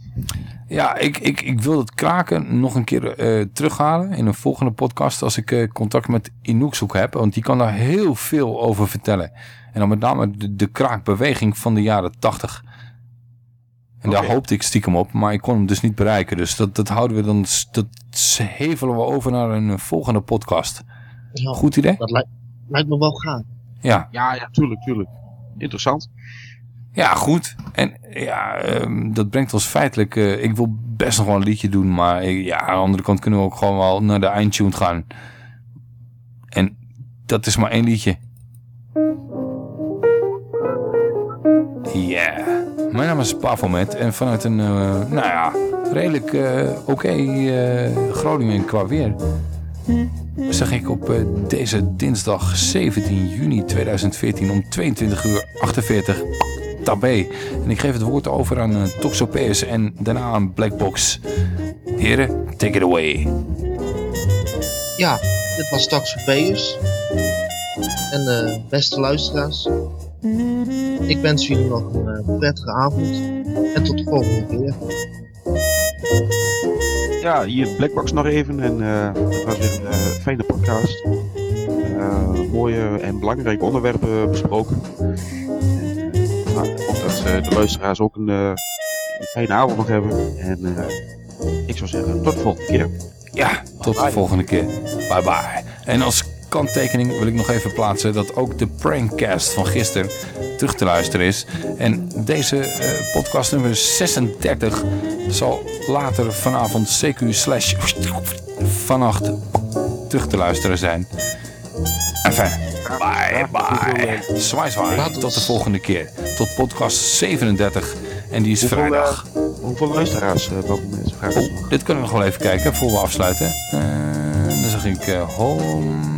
Ja, ik, ik, ik wil het kraken nog een keer eh, terughalen in een volgende podcast als ik eh, contact met Inookzoek heb. Want die kan daar heel veel over vertellen. En dan met name de, de kraakbeweging van de jaren tachtig. En daar hoopte ik stiekem op, maar ik kon hem dus niet bereiken. Dus dat, dat houden we dan, dat hevelen we over naar een volgende podcast. Ja, Goed idee? Dat lijkt, lijkt me wel gaaf. Ja. Ja, ja, tuurlijk, tuurlijk. Interessant. Ja, goed. En ja, ehm, dat brengt ons feitelijk... eh, ik wil best nog wel een liedje doen, maar ja, aan de andere kant kunnen we ook gewoon wel naar de eindtune gaan. En dat is maar één liedje. Ja. Mijn naam is Pavelmet en vanuit een, eh, nou ja, redelijk eh, oké eh, Groningen qua weer... zeg ik op eh, deze dinsdag 17 juni 2014 om 22 uur 48 tabé. En ik geef het woord over aan uh, Toxopeus en daarna aan Blackbox. Heren, take it away. Ja, dit was Taxopeus. En eh, beste luisteraars, ik wens jullie nog een eh, prettige avond. En tot de volgende keer. Ja, hier Blackbox nog even. En eh het was weer een eh, fijne podcast. Eh, mooie en belangrijke onderwerpen besproken. En, eh, nou, ik hoop dat, eh, de luisteraars ook een, eh, een fijne avond nog hebben. En eh, ik zou zeggen, tot de volgende keer. Ja, tot de volgende keer. Bye bye. En als kanttekening wil ik nog even plaatsen dat ook de prankcast van gisteren terug te luisteren is. En deze eh, podcast nummer 36 zal later vanavond CQ slash vannacht terug te luisteren zijn. Enfin, bye bye. Zwaai zwaai. Tot de volgende keer. Tot podcast 37. En die is Hoeveel, vrijdag. Hoeveel luisteraars? nog? Dit kunnen we nog wel even kijken voor we afsluiten. Eh, dan zag ik eh, home.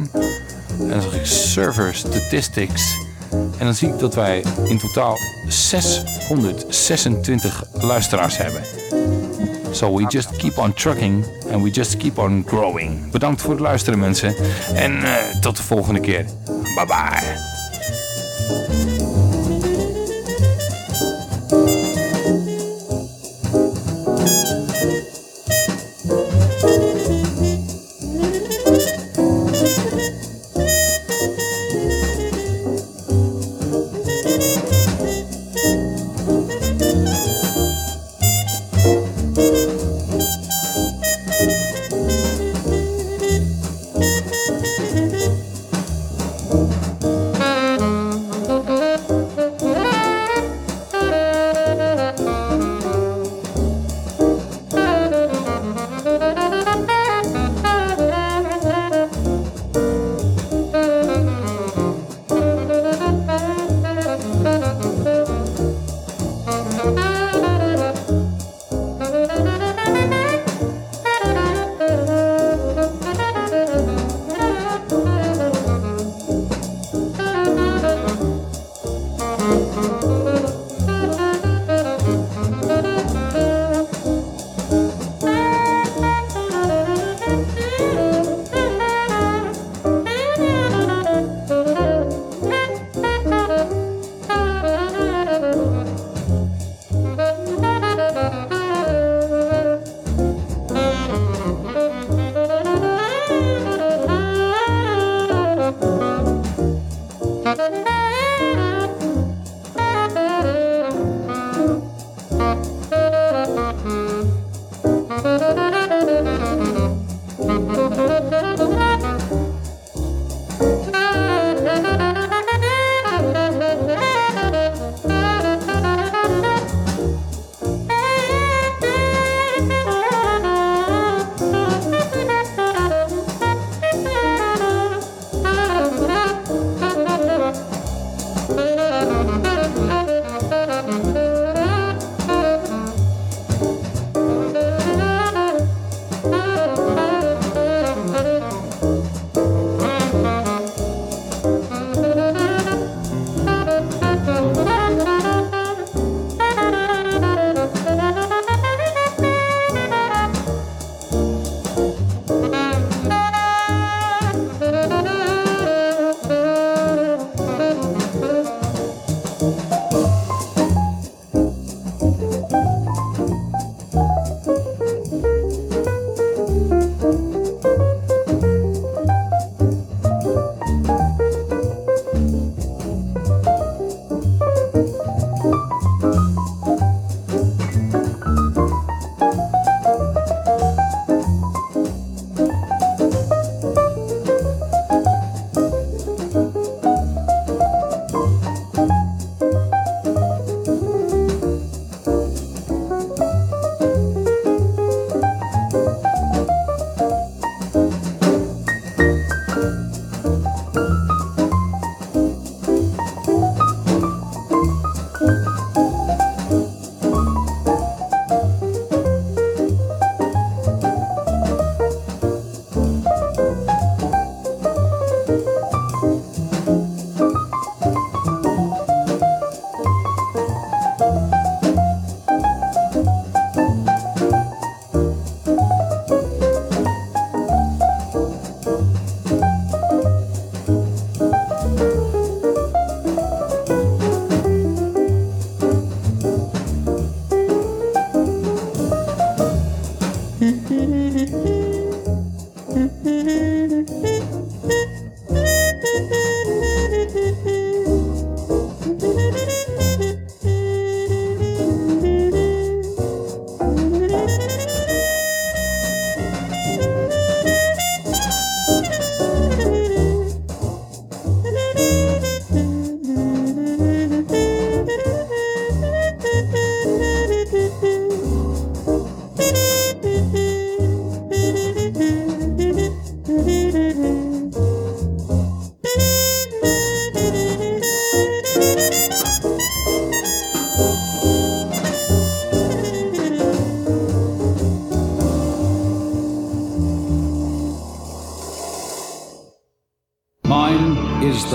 En dan zag ik server statistics. En dan zie ik dat wij in totaal 626 luisteraars hebben. So we just keep on trucking and we just keep on growing. Bedankt voor het luisteren mensen. En eh, tot de volgende keer. Bye bye.